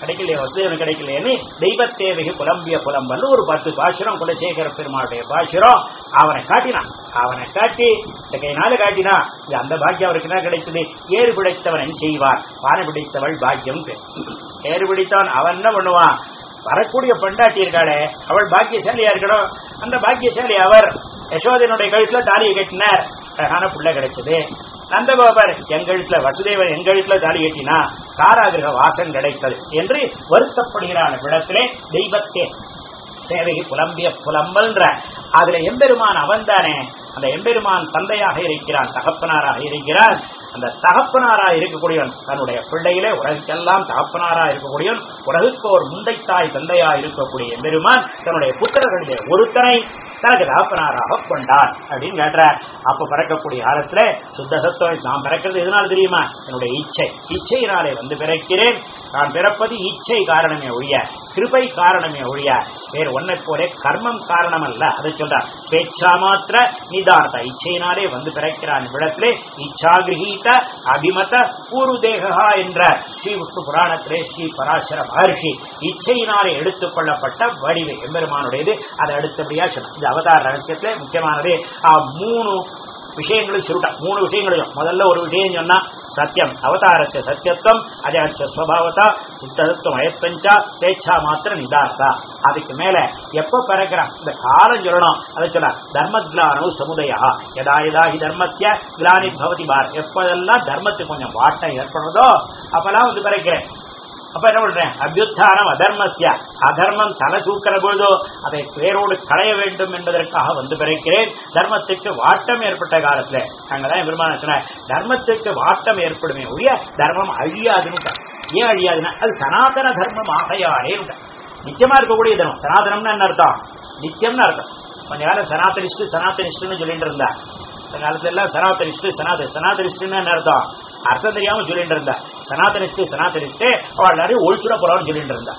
கிடைக்கலையே வசுதேவன் கிடைக்கலையேன்னு தெய்வத்தேவகி புலம்பிய புலம்பல் ஒரு பத்து பாசுரம் குலசேகர பெருமாளுடைய பாசுரம் அவனை காட்டினான். அவனை காட்டி இந்த கையினால காட்டினா அந்த பாக்கியம் அவருக்கு என்ன கிடைச்சது ஏறு பிடித்தவன் என்ன செய்வார்? பானை பிடித்தவள் பாக்கியம் ஏறு பிடித்தவன் அவன் என்ன பண்ணுவான்? வரக்கூடிய பெண்டாட்டி இருக்காளே அவள் பாக்கியசாலியா இருக்கணும். அந்த பாக்கியசாலி அவர் யசோதனுடைய கழுத்துல தாலியை கட்டினார். அழகான புள்ள கிடைச்சது. நந்தகோபர் எங்கழுத்துல வசுதேவன் எங்கழுத்துல தாலி கட்டினா காராகிரக வாசம் கிடைத்தது என்று வருத்தப்படுகிறான விடத்திலே தெய்வத்தே தேவையை புலம்பிய புலம்பல்ன்ற. அதுல எம்பெருமான் அவன்தானே. அந்த எம்பெருமான் தந்தையாக இருக்கிறான் தகப்பனாராக இருக்கிறான். அந்த தகப்பனாராக இருக்கக்கூடியவன் தன்னுடைய பிள்ளையிலே உலகெல்லாம் தகப்பனாராக இருக்கக்கூடியவன் உலகுக்கு ஒரு முந்தை தாய் தந்தையாக இருக்கக்கூடிய பெருமான் தன்னுடைய புத்திரர்களிலே ஒருத்தனை தனக்கு தகப்பனாராக கொண்டான் அப்படின்னு கேட்டார் அப்ப பிறக்கக்கூடிய காலத்துல சுத்த சத்துவம் நான் பிறக்கிறது எதனால் தெரியுமா? என்னுடைய இச்சை. இச்சையினாலே வந்து பிறக்கிறேன். நான் பிறப்பது இச்சை காரணமே ஒழிய கிருபை காரணமே ஒழிய வேறு ஒன்னை போலே கர்மம் காரணம் அல்ல அதை சொல்றார். ஸ்வேச்சா மாத்திர நிதானத இச்சையினாலே வந்து பிறக்கிறான் விடத்திலே இச்சா கிரகீத அபிமத பூர்வ தேகா என்ற ஸ்ரீ விஷ்ணு புராணத்திலே ஸ்ரீ பராசர மகர்ஷி இச்சையினாலே எடுத்துக் கொள்ளப்பட்ட வடிவு எம்பெருமானுடையது. அதை அடுத்தபடியா சொன்னார் இந்த அவதார ரகசியத்திலே முக்கியமானது மூணு விஷயங்களும் சுருட்டம் மூணு விஷயங்களையும். முதல்ல ஒரு விஷயம் சொன்னா சத்தியம் அவதாரஸ்ய சத்தியத்துவம் அஜாச்ச ஸ்வபாவதா சுத்தத்துவம் அயத்தஞ்சா சேச்சா மாத்திர நிதார்த்தா. அதுக்கு மேல எப்ப பிறக்கிறான்? இந்த காலம் சொல்லணும். அதை சொல்ல தர்மக்லானோ சமுதயா. எதா எதா ஹி தர்மத்திய கிளானி பவதி பார். எப்பதெல்லாம் தர்மத்துக்கு கொஞ்சம் வாட்டம் ஏற்படுறதோ அப்பெல்லாம் வந்து பிறக்கிறேன் அப்ப என்ன பண்றேன் அபியுத்தானம் அதர்மசிய அதர்மம் தலை தூக்கிற பொழுதோ அதை பேரோடு களைய வேண்டும் என்பதற்காக வந்து பிறக்கிறேன். தர்மத்துக்கு வாட்டம் ஏற்பட்ட காலத்துல. அங்கதான் பெருமான சொன்ன தர்மத்துக்கு வாட்டம் ஏற்படுமே ஒழிய தர்மம் அழியாதுன்னு ஏன் அழியாதுன்னா அது சனாதன தர்மம் ஆகையாரே நிச்சயமா இருக்கக்கூடிய தர்மம். சனாதனம்னு என்ன அர்த்தம்? நித்தியம்னு அர்த்தம். கொஞ்ச காலம் சனாதனிஸ்ட் சனாதனிஸ்ட்னு சொல்லிட்டு இருந்தா அந்த காலத்துல எல்லாம் சனாதனிஸ்ட் சனாத சனாதனிஸ்ட்னு என்ன அர்த்தம்? அர்த்தம் தெரியாம சொல்லிட்டு இருந்தா. சனாதனிஸ்ட் சனாதனிஸ்ட் அவள் எல்லாரையும் ஒழிச்சுட போறான்னு சொல்லிட்டு இருந்தா.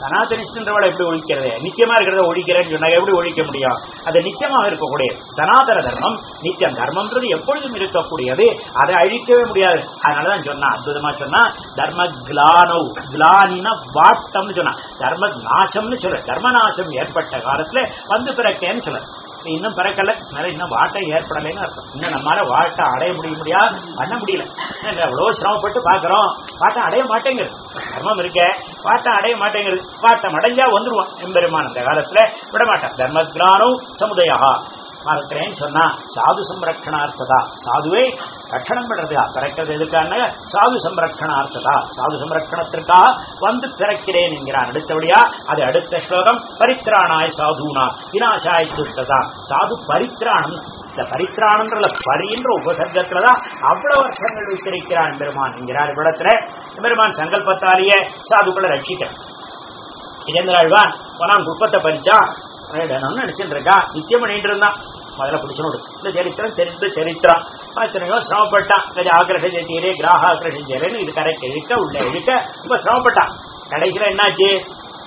சனாதனிஸ்ட்ன்றவளை எப்படி ஒழிக்கிறது? நித்தியமா இருக்கிறத ஒழிக்கிறேன்னு சொன்னா எப்படி ஒழிக்க முடியும்? அது நித்தியமாக இருக்கக்கூடிய சனாதன தர்மம் நித்தியம் தர்மம்ன்றது எப்பொழுதும் இருக்கக்கூடியது. அதை அழிக்கவே முடியாது. அதனாலதான் சொன்னா அற்புதமா சொன்னா தர்ம கிளானவ் கிளானின வாட்டம்னு சொன்னா. தர்ம நாசம்னு சொல்ற தர்ம நாசம் ஏற்பட்ட காலத்துல வந்து பிறக்கேன்னு சொல்ற இன்னும் பிறக்கல. நிறைய இன்னும் வாட்டம் ஏற்படலைன்னு அர்த்தம். இன்னும் நம்மளால வாட்டம் அடைய முடிய முடியாது பண்ண முடியல. ஏன்னா எவ்வளவு சிரமப்பட்டு பாக்குறோம் வாட்டம் அடைய மாட்டேங்குது. தர்மம் இருக்க. வாட்டம் அடைய மாட்டேங்குது. வாட்டம் அடைஞ்சா வந்துருவான். எம்பெருமான் அந்த காலத்துல விடமாட்டான் மாட்டான் சமுதாயா மறக்கிறேன்னு சொன்னா சாது சம்ரக்ஷணார்த்ததா? சாதுவை ரட்சணம் பண்றதுக்கா? பிறக்கிறது எதுக்கான? சாது சம்ரக்ஷணார்த்ததா? சாது சம்ரக்ஷணத்திற்காக வந்து பிறக்கிறேன் என்கிறான். அடுத்தபடியா அது அடுத்த ஸ்லோகம் பரித்ராணாய் சாதுனா வினாசாய் துஷ்டதா. சாது பரித்ராணம் இந்த பரித்ராணன்ற பரின்ற உபசர்க்கத்துலதான் அவ்வளவு அர்த்தங்கள் வைத்திருக்கிறான் பெருமான் என்கிறார் இவ்விடத்துல. பெருமான் சங்கல்பத்தாலேயே சாதுக்களை ரட்சிக்கிறான் இஜேந்திராழ்வான் போனான் குப்பத்தை பறிச்சான். வேடணும்னு நினைச்சிட்டு இருக்கான்? நித்தியம் பண்ணிட்டு இருந்தான் முதல்ல பிடிச்சனோடு இந்த சரித்திரம் தெரிந்து சரித்திரம். எத்தனையோ சிரமப்பட்டான். கஜ ஆக்கிரஷ கிராக ஆக்கிரஷ ஜெரேன்னு இது கரைக்க இழுக்க உள்ள இழுக்க ரொம்ப சிரமப்பட்டான். கடைசியில என்னாச்சு?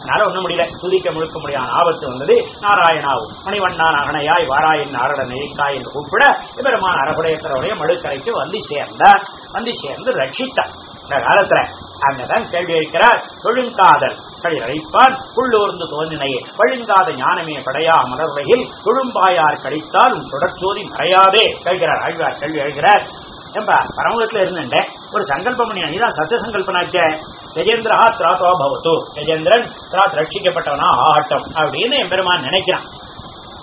என்னால ஒண்ணும் முடியல. துதிக்க முழுக்க முடியாத ஆபத்து வந்தது. நாராயணாவும் மணிவண்ணான் அகனையாய் வாராயின் நாரட நெறிக்காய் என்று கூப்பிட பெருமான் அரபுடையத்தருடைய மடுக்கரைக்கு வந்து சேர்ந்த வந்து சேர்ந்து ரட்சித்தார். இந்த காலத்துல அங்கதான் கேள்வி வைக்கிறார் தொழுங்காதல் அழைப்பான் உள்ளூர்ந்து தோன்றினையே. பழுங்காத ஞானமே படையா மலர்வையில் தொழும்பாயார் கழித்தால் உன் சுடற்சோதி மறையாதே. கேட்கிறார் ஆழ்வார் கேள்வி எழுகிறார். ஏம்பா பரமகத்துல இருந்துட்டேன் ஒரு சங்கல்பம் பண்ணி நீதான் சத்திய சங்கல்பனாச்சே கஜேந்திரா திராத்தோ பவத்து. கஜேந்திரன் திராத் ரட்சிக்கப்பட்டவனா ஆகட்டும் அப்படின்னு என் பெருமான் நினைக்கிறான்.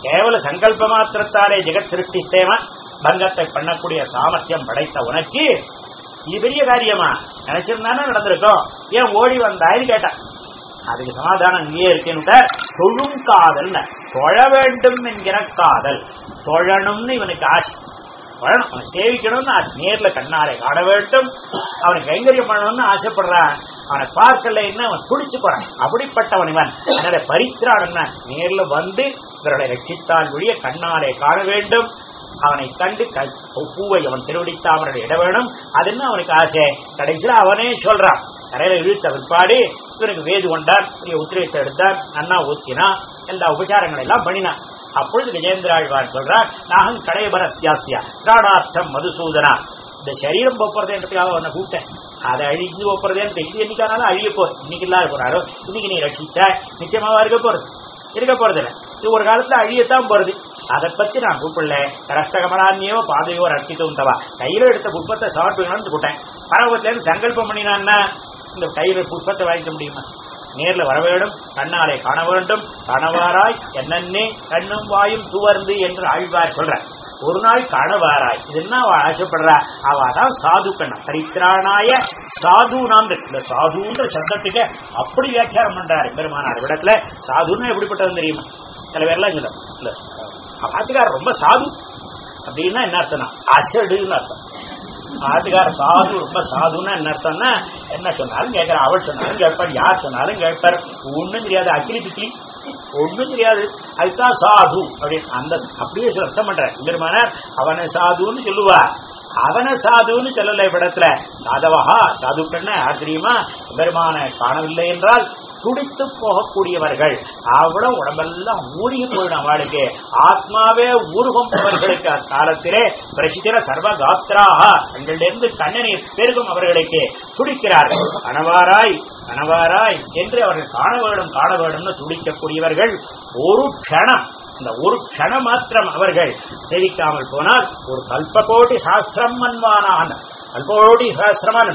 கேவல சங்கல்ப மாத்திரத்தாலே ஜெகத் சிருஷ்டித்தேவன் பங்கத்தை பண்ணக்கூடிய சாமர்த்தியம் படைத்த உனக்கு இது பெரிய காரியமா? நினைச்சிருந்தானே நடந்திருக்கோம். ஏன் ஓடி வந்தாயின்னு கேட்டான். அதுக்கு சமாதானம் இங்கே இருக்குன்னு தொழும் காதல் தொழ வேண்டும் என்கிற காதல். தொழணும்னு இவனுக்கு ஆசை. தொழணும். அவனை சேவிக்கணும்னு ஆசை. நேர்ல கண்ணாரை காண வேண்டும். அவனை கைங்கரியம் பண்ணணும்னு ஆசைப்படுறான். அவனை பார்க்கலன்னு அவன் துடிச்சு போறான். அப்படிப்பட்டவன் இவன். அதனால பரித்திராடன நேர்ல வந்து இவருடைய ரட்சித்தால் ஒழிய கண்ணாலே காண வேண்டும். அவனை கண்டு பூவை அவன் திருவடித்தாமரை இட வேணும். அதுன்னு அவனுக்கு ஆசை? கடைசியில் அவனே சொல்றான். கரையில இழுத்த பிற்பாடு இவனுக்கு வேது கொண்டான் பெரிய உத்திரத்தை எடுத்தான் நன்னா ஊத்தினான் எல்லா உபச்சாரங்களை எல்லாம் பண்ணினான். அப்பொழுது விஜேந்திராழ்வார் சொல்றார் நாகம் கடைபரஸ்யாஸ்யா திராடார்த்தம் மதுசூதனா. இந்த சரீரம் போக்குறதுன்றதுக்காக உன்னை கூப்பிட்டேன். அதை அழிஞ்சு போறதேன்னு தெரிஞ்சு என்னைக்கானாலும் அழிய போகுது. இன்னைக்கு இல்லாத போறாரோ? இன்னைக்கு நீ ரட்சிச்சா நிச்சயமாவா இருக்க போறது? இருக்க போறது இல்லை இது ஒரு காலத்துல அழியத்தான் போறது. அதை பத்தி நான் கூப்பிடல. ரஷ்டகமலான்யோ பாதையோ ரட்சித்தும் தவா கையில எடுத்த புஷ்பத்தை சாப்பிட்டு கூட்டேன் பரவத்துல இருந்து சங்கல்பம் பண்ணினான்னா இந்த கையில புஷ்பத்தை வாங்கிக்க முடியுமா? நேர்ல வர வேண்டும் கண்ணாலே காண வேண்டும் கணவாராய் என்னென்னே கண்ணும் வாயும் துவர்ந்து என்று ஆழ்வார் சொல்ற ஒரு நாள் கணவாராய் இது என்ன அவள் ஆசைப்படுறா? அவ அதான் சாது கண்ணா பரித்ராணாய சாது நாம் இந்த சாதுன்ற சப்தத்துக்கு அப்படி வியாக்கியானம் பண்றாரு பெருமானார். இடத்துல சாதுன்னா எப்படிப்பட்டது தெரியுமா? சில பேர்லாம் சொல்ல ஆத்துக்காரர் ரொம்ப சாது. அப்படின்னா என்ன அர்த்தம்னா அசடுன்னு அர்த்தம். ஆத்துக்கார சாது ரொம்ப சாதுன்னா என்ன அர்த்தம்னா என்ன சொன்னாலும் கேட்கிறார் அவள் சொன்னாலும் கேட்பார் யார் சொன்னாலும் கேட்பார். ஒண்ணும் தெரியாது அக்கிலி பிக்கிலி ஒண்ணும் தெரியாது. அதுதான் சாது அப்படின்னு அந்த அப்படியே அர்த்தம் பண்ற பெருமானார் அவனை சாதுன்னு சொல்லுவா அவனை சாதுன்னு சொல்லல இடத்துல சாதவஹா சாதுக்கண்ண ஆச்சரியமா தெரியுமா? பெருமான காணவில்லை என்றால் துடித்து போகக்கூடியவர்கள். அவ்வளவு உடம்பெல்லாம் ஊறிய போயிடும் அவளுக்கு. ஆத்மாவே ஊருகும் அவர்களுக்கு அக்காலத்திலே. பிரசித்திர சர்வ காத்திராக தங்களிலிருந்து கண்ணநீர் பெருகும் அவர்களுக்கு துடிக்கிறார்கள். கணவாராய் கணவாராய் என்று அவர்கள் காண வேண்டும் காண வேண்டும்னு துடிக்கக்கூடியவர்கள் ஒரு க்ஷணம். இந்த ஒரு கண மாத்திரம் அவர்கள் தெரிவிக்காமல் போனால் ஒரு கல்பகோட்டி சாஸ்திரம் மன்வானான். கல்பகோட்டி சாஸ்திரமான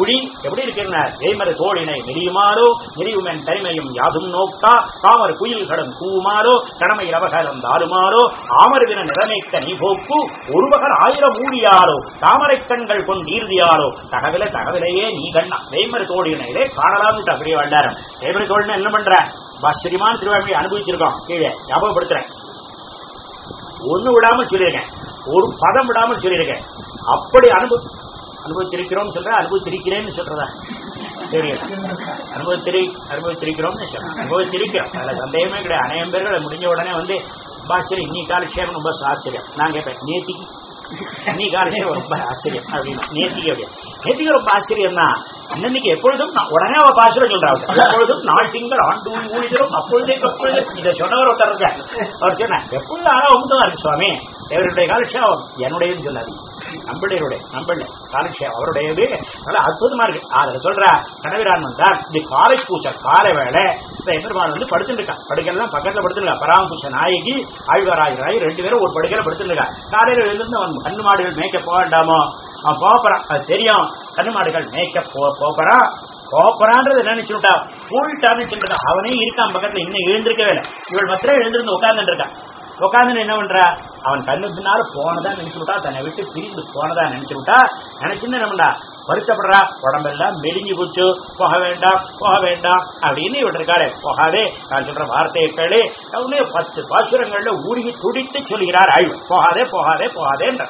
ஒளி எப்படி இருக்குன்னா? தேய்மறு தோழினை நெறியுமாறோ நெறியுமென் தனிமையும் யாதும் நோக்கா? குயில் குயில்களும் கூமாறோ கடமை ரவகலம் தாருமாறோ ஆமரதின நிறமைத்த நீ போக்கு? ஒருவகர் ஆயிரம் ஊழியாரோ? தாமரை கண்கள் கொண்டீர்தியாரோ தகவல தகவலையே நீ கண்ணா. தேய்மறு தோழினையிலே காணலாம் அப்படியே வண்டாரம் தேய்மறு தோழினை என்ன பண்ற? ஆச்சரியமான திருவாழ்மையை அனுபவிச்சிருக்கோம் கீழே ஞாபகப்படுத்துறேன். ஒண்ணு விடாம சொல்லியிருக்கேன் ஒரு பதம் விடாம சொல்லியிருக்கேன் அப்படி அனுபவம் அனுபவித்திருக்கிறோம் சொல்ற அனுபவிச்சிருக்கிறேன்னு சொல்றதா? தெரியல அனுபவிச்சிரு அனுபவிச்சிருக்கிறோம்னு சொல்றேன். அனுபவிச்சிருக்கிறோம் அதுல சந்தேகமே கிடையாது. அநேகம் பேர்கள் முடிஞ்ச உடனே வந்து பாஸ்டர் இன்னி காலக்ஷேபம் ரொம்ப ஆச்சரியம். நான் கேட்பேன் நேத்திக்கு? இன்னி காலக்ஷேபம் ரொம்ப ஆச்சரியம். அப்படின்னு. நேத்திக்கு அப்படி நேத்திக்கு ரொம்ப ஆச்சரியம் தான் இன்னைக்கு எப்பொழுதும் நான் உடனே அவ பாசுரம் சொல்றாங்க எப்பொழுதும் நாள் திங்கள் ஆண்டு ஊழிதரும் அப்பொழுதே எப்பொழுது? இதை சொன்னவர் ஒருத்தர் இருக்கார். அவர் சொன்ன எப்பொழுது ஆனா ஒன்பதா இருக்கு சுவாமி? இவருடைய காலக்ஷேபம் என்னுடையன்னு சொல்லாதீங்க. நம்பிடையருடைய நம்பிள்ளை காலக்ஷேபம் அவருடையது. நல்லா அற்புதமா இருக்கு. அதுல சொல்ற கனவிரான் வந்தார் இது காலை பூச்சை காலை வேலை இந்த எம்பெருமான் வந்து படுத்துட்டு இருக்கான் படுக்கலாம் பக்கத்துல படுத்துருக்கா. பராமபூஷ நாயகி ஆழ்வாராய் ரெண்டு பேரும் ஒரு படுக்கையில படுத்துருக்கா. காலையில எழுந்து அவன் கண்ணு மாடுகள் மேய்க்க போக வேண்டாமோ? அவன் போப்பறான் அது தெரியும். கண்ணு மாடுகள் மேய்க்க போ போப்பறான் போப்பறான்றது நினைச்சுட்டா ஃபுல் டாமிச்சுட்டா அவனே இருக்கான் பக்கத்துல. இன்னும் எழுந்திருக்கவே இல்லை. இவள் மாத்திரம் எழுந்திருந்து உட்கார்ந்துட்டு இருக்கான் உட்காந்து என்ன பண்றா? அவன் கண்ணு பின்னால போனதான் நினைச்சு விட்டா தன்னை விட்டு பிரிந்து போனதா நினைச்சு விட்டா நினைச்சுன்னு என்ன பண்றா? வருத்தப்படுறா. உடம்பெல்லாம் மெலிஞ்சு போச்சு. போக வேண்டாம் போக வேண்டாம் அப்படின்னு இவன் இருக்காளே. போகாதே நான் சொல்ற வார்த்தையை கேளு. அவனே பத்து பாசுரங்கள்ல ஊருகி துடித்து சொல்கிறார். ஆய்வு போகாதே போகாதே போகாதேன்ற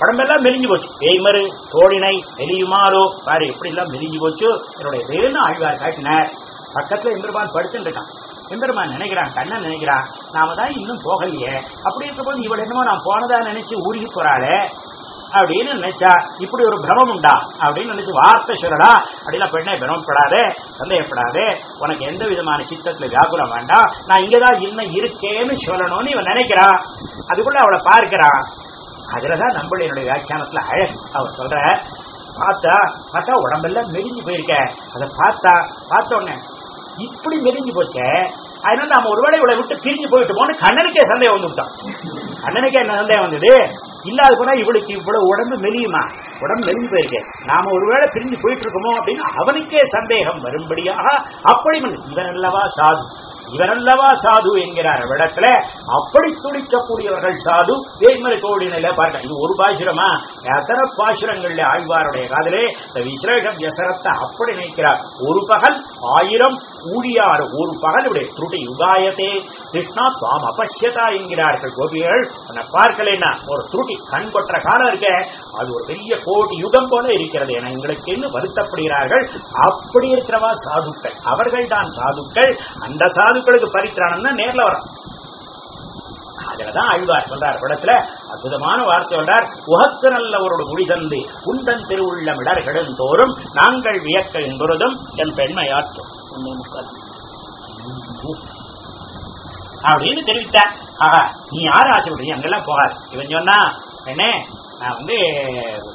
உடம்பெல்லாம் மெலிஞ்சு போச்சு. பேய்மரு தோழினை மெலியுமாறோ பாரு எப்படி எல்லாம் மெலிஞ்சு போச்சு? என்னுடைய வேணும் ஆழ்வார் காட்டினார். பக்கத்துல இந்திரபான் படுத்துட்டு இருக்கான். எம்பெருமான் நினைக்கிறான் கண்ணன் நினைக்கிறான் நாம தான் இன்னும் போகலையே. அப்படி இருக்கும்போது இவள் என்னமோ நான் போனதா நினைச்சு ஊருகி போறாளே அப்படின்னு நினைச்சா இப்படி ஒரு பிரமம் உண்டா அப்படின்னு நினைச்சு வார்த்தை சொல்லடா அப்படின்னா பெண்ணை பிரமப்படாதே சந்தேகப்படாதே. உனக்கு எந்த விதமான சித்தத்துல வியாகுலம் வேண்டாம். நான் இங்கதான் இன்னும் இருக்கேன்னு சொல்லணும்னு இவன் நினைக்கிறான். அதுக்குள்ள அவளை பார்க்கிறான். அதுலதான் என்னுடைய வியாக்கியானத்துல அழகு. அவர் சொல்ற பார்த்தா பார்த்தா உடம்பெல்லாம் மெரிஞ்சு போயிருக்க. அதை பார்த்தா பார்த்த உடனே இப்படி நெருங்கி போச்ச. அதனால நாம ஒருவேளை இவளை விட்டு பிரிஞ்சு போயிட்டோமோன்னு கண்ணனுக்கே சந்தேகம் வந்துவிட்டான். கண்ணனுக்கே என்ன சந்தேகம் வந்தது? இல்லாத போனா இவளுக்கு இவ்வளவு உடம்பு மெலியுமா? உடம்பு மெலிஞ்சு போயிருக்கேன் நாம ஒருவேளை பிரிஞ்சு போயிட்டு இருக்கோமோ அப்படின்னு அவனுக்கே சந்தேகம் வரும்படியாக அப்படி இவன் அல்லவா சாது. இவரல்லவா சாது என்கிறார் இடத்துல அப்படி துடிக்கக்கூடியவர்கள் சாது வேய்மறை கோடினில பார்க்க இது ஒரு பாசுரமா? எத்தனை பாசுரங்கள்ல ஆழ்வாருடைய காதலே இந்த விசேஷம் விசரத்தை அப்படி நினைக்கிறார். ஒரு பகல் ஆயிரம் ஊழியார் ஒரு பகலுடைய துருட்டி யுகாயத்தே. கிருஷ்ணா துவாம் அபஷ்யதா என்கிறார்கள் கோபிகள் உன்னை பார்க்கலைன்னா ஒரு துருட்டி கண் கொற்ற காலம் இருக்க. அது ஒரு பெரிய கோடி யுகம் போல இருக்கிறது என எங்களுக்கு இன்னும் வருத்தப்படுகிறார்கள்? அப்படி இருக்கிறவா சாதுக்கள். அவர்கள் தான் சாதுக்கள். அந்த சாது பரித்திராணம் தான் நேர்ல வரும் அதுலதான் ஆழ்வார் சொல்றார் படத்துல. அற்புதமான வார்த்தை சொல்றார். உகத்து நல்லவரோடு மொழி தந்து உந்தன் திருவுள்ள மிடர்களும் தோறும் நாங்கள் வியக்க என்பதும் என் பெண்மையாற்றும் ஒன்னே அப்படின்னு தெரிவித்தார். ஆஹா நீ யார் ஆசைப்படுறீங்க அங்கெல்லாம் போகாது. இவன் சொன்னா என்ன நான் வந்து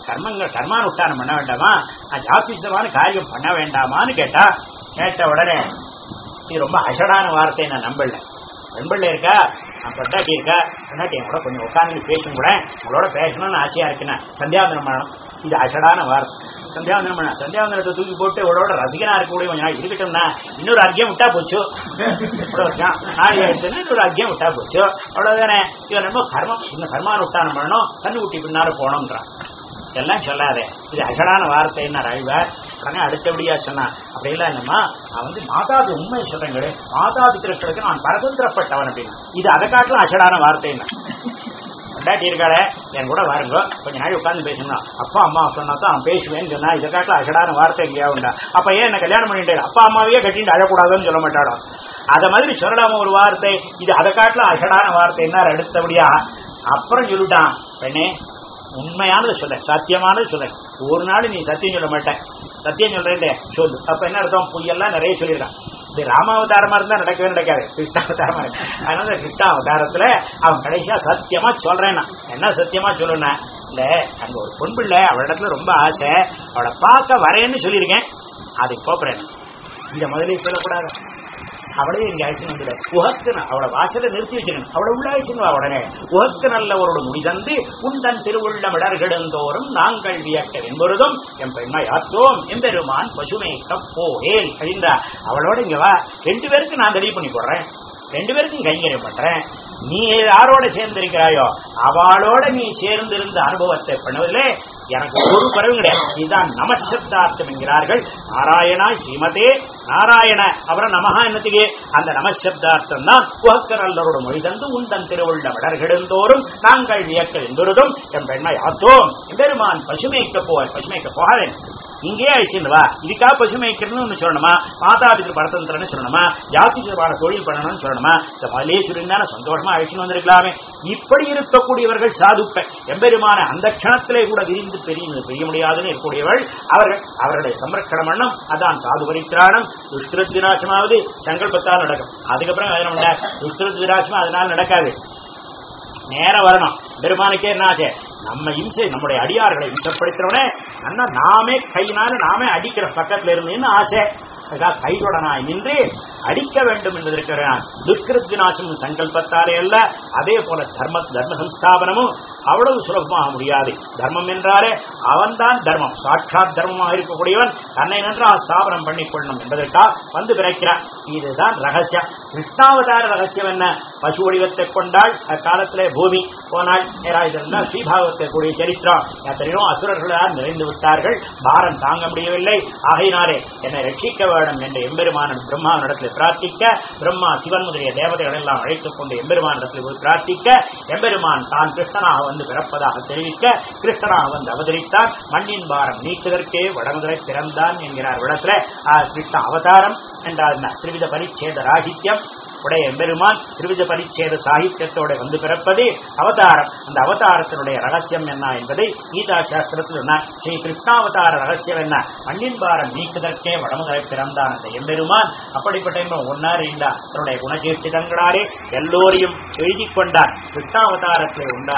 கர்மங்கள் கர்மானுஷ்டானம் பண்ண வேண்டாமா? நான் ஜாத்திசமான காரியம் பண்ண வேண்டாமான்னு கேட்டா கேட்ட உடனே இது ரொம்ப அசடான வார்த்தை நான் நம்பல. நண்பர்ல இருக்கா? நான் பொட்டாட்டி இருக்கா? பொண்டாட்டி என் கூட கொஞ்சம் உட்காந்து பேசும் கூட உங்களோட பேசணும்னு ஆசையா இருக்குண்ணா சந்தியாவந்தனம் பண்ணணும். இது அசடான வார்த்தை. சந்தியாவந்தனம் பண்ண சந்தியாவந்தனத்தை தூக்கி போட்டு உங்களோட ரசிகனா இருக்கக்கூடிய கொஞ்சம் நாள் இருக்கட்டும்னா இன்னொரு அர்க்கியம் விட்டா போச்சு. இருக்கான். இன்னொரு அர்க்கியம் விட்டா போச்சு. அவ்வளவுதானே. இவன் ரொம்ப கர்மம். இன்னும் கர்மானுஷ்டானம் பண்ணணும். கண்ணு குட்டி பின்னால போனோம்ன்றான் எல்லாம் சொல்லாதே. இது அகடான வார்த்தை என்ன அழிவார் உடனே அடுத்தபடியா சொன்னான் அப்படிலாம் என்னம்மா நான் வந்து மாதாது உண்மை சொல்றேங்களே மாதாதி திருக்களுக்கு நான் பரதந்திரப்பட்டவன் அப்படின்னு. இது அதை காட்டிலும் அசடான வார்த்தைன்னு. ரெண்டாட்டி இருக்காளே என் கூட வாருங்க. கொஞ்ச நாள் உட்காந்து பேசணும் அப்பா அம்மா சொன்னா தான் அவன் பேசுவேன்னு சொன்னா இதை காட்டில் அசடான வார்த்தை எங்கேயா உண்டா? அப்ப ஏன் என்ன கல்யாணம் பண்ணிட்டு அப்பா அம்மாவையே கட்டிட்டு அழக்கூடாதுன்னு சொல்ல மாட்டாடோ அத மாதிரி சொல்லலாம ஒரு வார்த்தை? இது அதை காட்டிலும் அசடான வார்த்தை என்ன அடுத்தபடியா. அப்புறம் சொல்லிட்டான் பெண்ணே உண்மையானதை சொல்ல சத்தியமானது சொல்ல. ஒரு நாள் நீ சத்தியம் சொல்ல மாட்டேன். சத்தியம் சொல்றேன் சொல்லு. அப்ப என்ன அர்த்தம்? பொய்யெல்லாம் நிறைய சொல்லிடுறான். இது ராமாவதாரமா இருந்தா நடக்கவே நடக்காது. கிருஷ்ணாவதாரமா இருக்கு. அதனால கிருஷ்ணாவதாரத்துல அவன் கடைசியா சத்தியமா சொல்றேன்னா. நான் என்ன சத்தியமா சொல்லுனா இல்ல அங்க ஒரு பொன் பிள்ளை அவளிடத்துல ரொம்ப ஆசை. அவளை பார்க்க வரேன்னு சொல்லியிருக்கேன். அதை போப்புறேன் இந்த முதலே சொல்லக்கூடாது. அவளையும் இங்க அழைச்சு வந்துட உகக்கு அவளை நிறுத்தி வச்சிருக்கணும் அவளை உள்ள அழைச்சுன்னு வா உடனே உகக்கு நல்லவரோட முடிதந்து உந்தன் திருவுள்ள மிடர்கெடுந்தோறும் நாங்கள் வியக்க என்பொழுதும் என் பெண்மை ஆத்தோம் எம்பெருமான் பசுமை கப்போகேல் அப்படின்றா அவளோட இங்க வா ரெண்டு பேருக்கு நான் தெளிவு பண்ணி போடுறேன் ரெண்டு பேருக்கும் கைங்கரியம் பண்றேன். நீ யாரோட சேர்ந்திருக்கிறாயோ அவளோட நீ சேர்ந்திருந்த அனுபவத்தை பண்ணுவதிலே எனக்கு ஒரு பறவை கிடையாது. இதுதான் நமசப்தார்த்தம் என்கிறார்கள். நாராயணா ஸ்ரீமதே நாராயண. அப்புறம் நமகா என்னத்துக்கு? அந்த நமசப்தார்த்தம் தான். உகக்கரல்லரோட மொழி தந்து உந்தன் திருவுள்ள விடர்கெடுந்தோறும் நாங்கள் வியக்க என்பதும் என் பெண்மை ஆத்தோம் பெருமான் பசுமைக்க போவார் பசுமைக்க போகாதேன் இங்கேயே அழிச்சுட்டு வா இதுக்கா பசுமைக்கிறதுன்னு ஒண்ணு சொல்லணுமா? மாதாபிக்கு பரதந்திரன்னு சொல்லணுமா? ஜாதி தொழில் பண்ணணும்னு சொல்லணுமா? இந்த மலையே சொல்லியிருந்தா சந்தோஷமா அழிச்சுன்னு வந்திருக்கலாமே. இப்படி இருக்கக்கூடியவர்கள் சாதுக்கள். எம்பெருமான அந்த க்ஷணத்திலே கூட விரிந்து பெரிய பெரிய முடியாதுன்னு இருக்கக்கூடியவள் அவர்கள் அவர்களுடைய சம்ரட்சணம் பண்ணம். அதான் சாது பரித்திராணம். துஷ்கிருத் விநாசமாவது சங்கல்பத்தால் நடக்கும். அதுக்கப்புறம் வேற துஷ்கிருத் விநாசமா அதனால் நடக்காது. நேரம் வரணும். பெருமானுக்கே என்ன ஆச்சு? நம்ம இம்சை நம்முடைய அடியார்களை இம்சப்படுத்துறவனே அண்ணா நாமே கையினால நாமே அடிக்கிற பக்கத்துல இருந்தேன்னு ஆசை அதுக்காக கைதொடனாய் நின்று அடிக்க வேண்டும் என்பதற்கு நான் துஷ்கிருத் சங்கல்பத்தாலே அல்ல அதே போல தர்ம தர்ம சம்ஸ்தாபனமும் அவ்வளவு சுலபமாக முடியாது. தர்மம் என்றாலே அவன்தான் தர்மம். சாட்சாத் தர்மமாக இருக்கக்கூடியவன் தன்னை நன்றாக ஸ்தாபனம் பண்ணிக் கொள்ளணும் என்பதற்காக வந்து பிறக்கிறான். இதுதான் ரகசியம். கிருஷ்ணாவதார ரகசியம் என்ன? பசு வடிவத்தை கொண்டாள் அக்காலத்திலே பூமி போனாள் நேரா இதெல்லாம் ஸ்ரீபாகவத்தை கூடிய சரித்திரம். எத்தனையோ அசுரர்களால் நிறைந்து விட்டார்கள். பாரம் தாங்க முடியவில்லை. ஆகையினாலே என்னை ரட்சிக்க வேண்டும் என்று எம்பெருமானன் பிரம்மாவினிடத்தில் பிரார்த்திக்க பிரம்மா சிவன் முதலிய தேவதைகள் எல்லாம் அழைத்துக் கொண்டு எம்பெருமானிடத்தில் போய் பிரார்த்திக்க எம்பெருமான் தான் கிருஷ்ணனாக வந்து பிறப்பதாக தெரிவிக்க கிருஷ்ணனாக வந்து அவதரித்தார் மண்ணின் பாரம் நீக்குவதற்கே வடமுதலை பிறந்தான் என்கிறார் விடத்தில் கிருஷ்ண அவதாரம் என்றால் திருவித பரிச்சேத ராகித்யம். உடைய எம்பெருமான் திருவித பரிச்சேத சாகித்யத்தோட வந்து பிறப்பது அவதாரம். அந்த அவதாரத்தினுடைய ரகசியம் என்ன என்பதை கீதா சாஸ்திரத்தில் ஸ்ரீ கிருஷ்ணாவதார ரகசியம் என்ன? மண்ணின் பாரம் நீக்குதற்கே வடமுதலை பிறந்தான் அந்த எம்பெருமான். அப்படிப்பட்ட இன்பம் ஒன்னார் இல்லா. தன்னுடைய குணசேஷ்டிதங்களாலே எல்லோரையும் எழுதிக் கொண்டார். கிருஷ்ணாவதாரத்தில் உண்டார்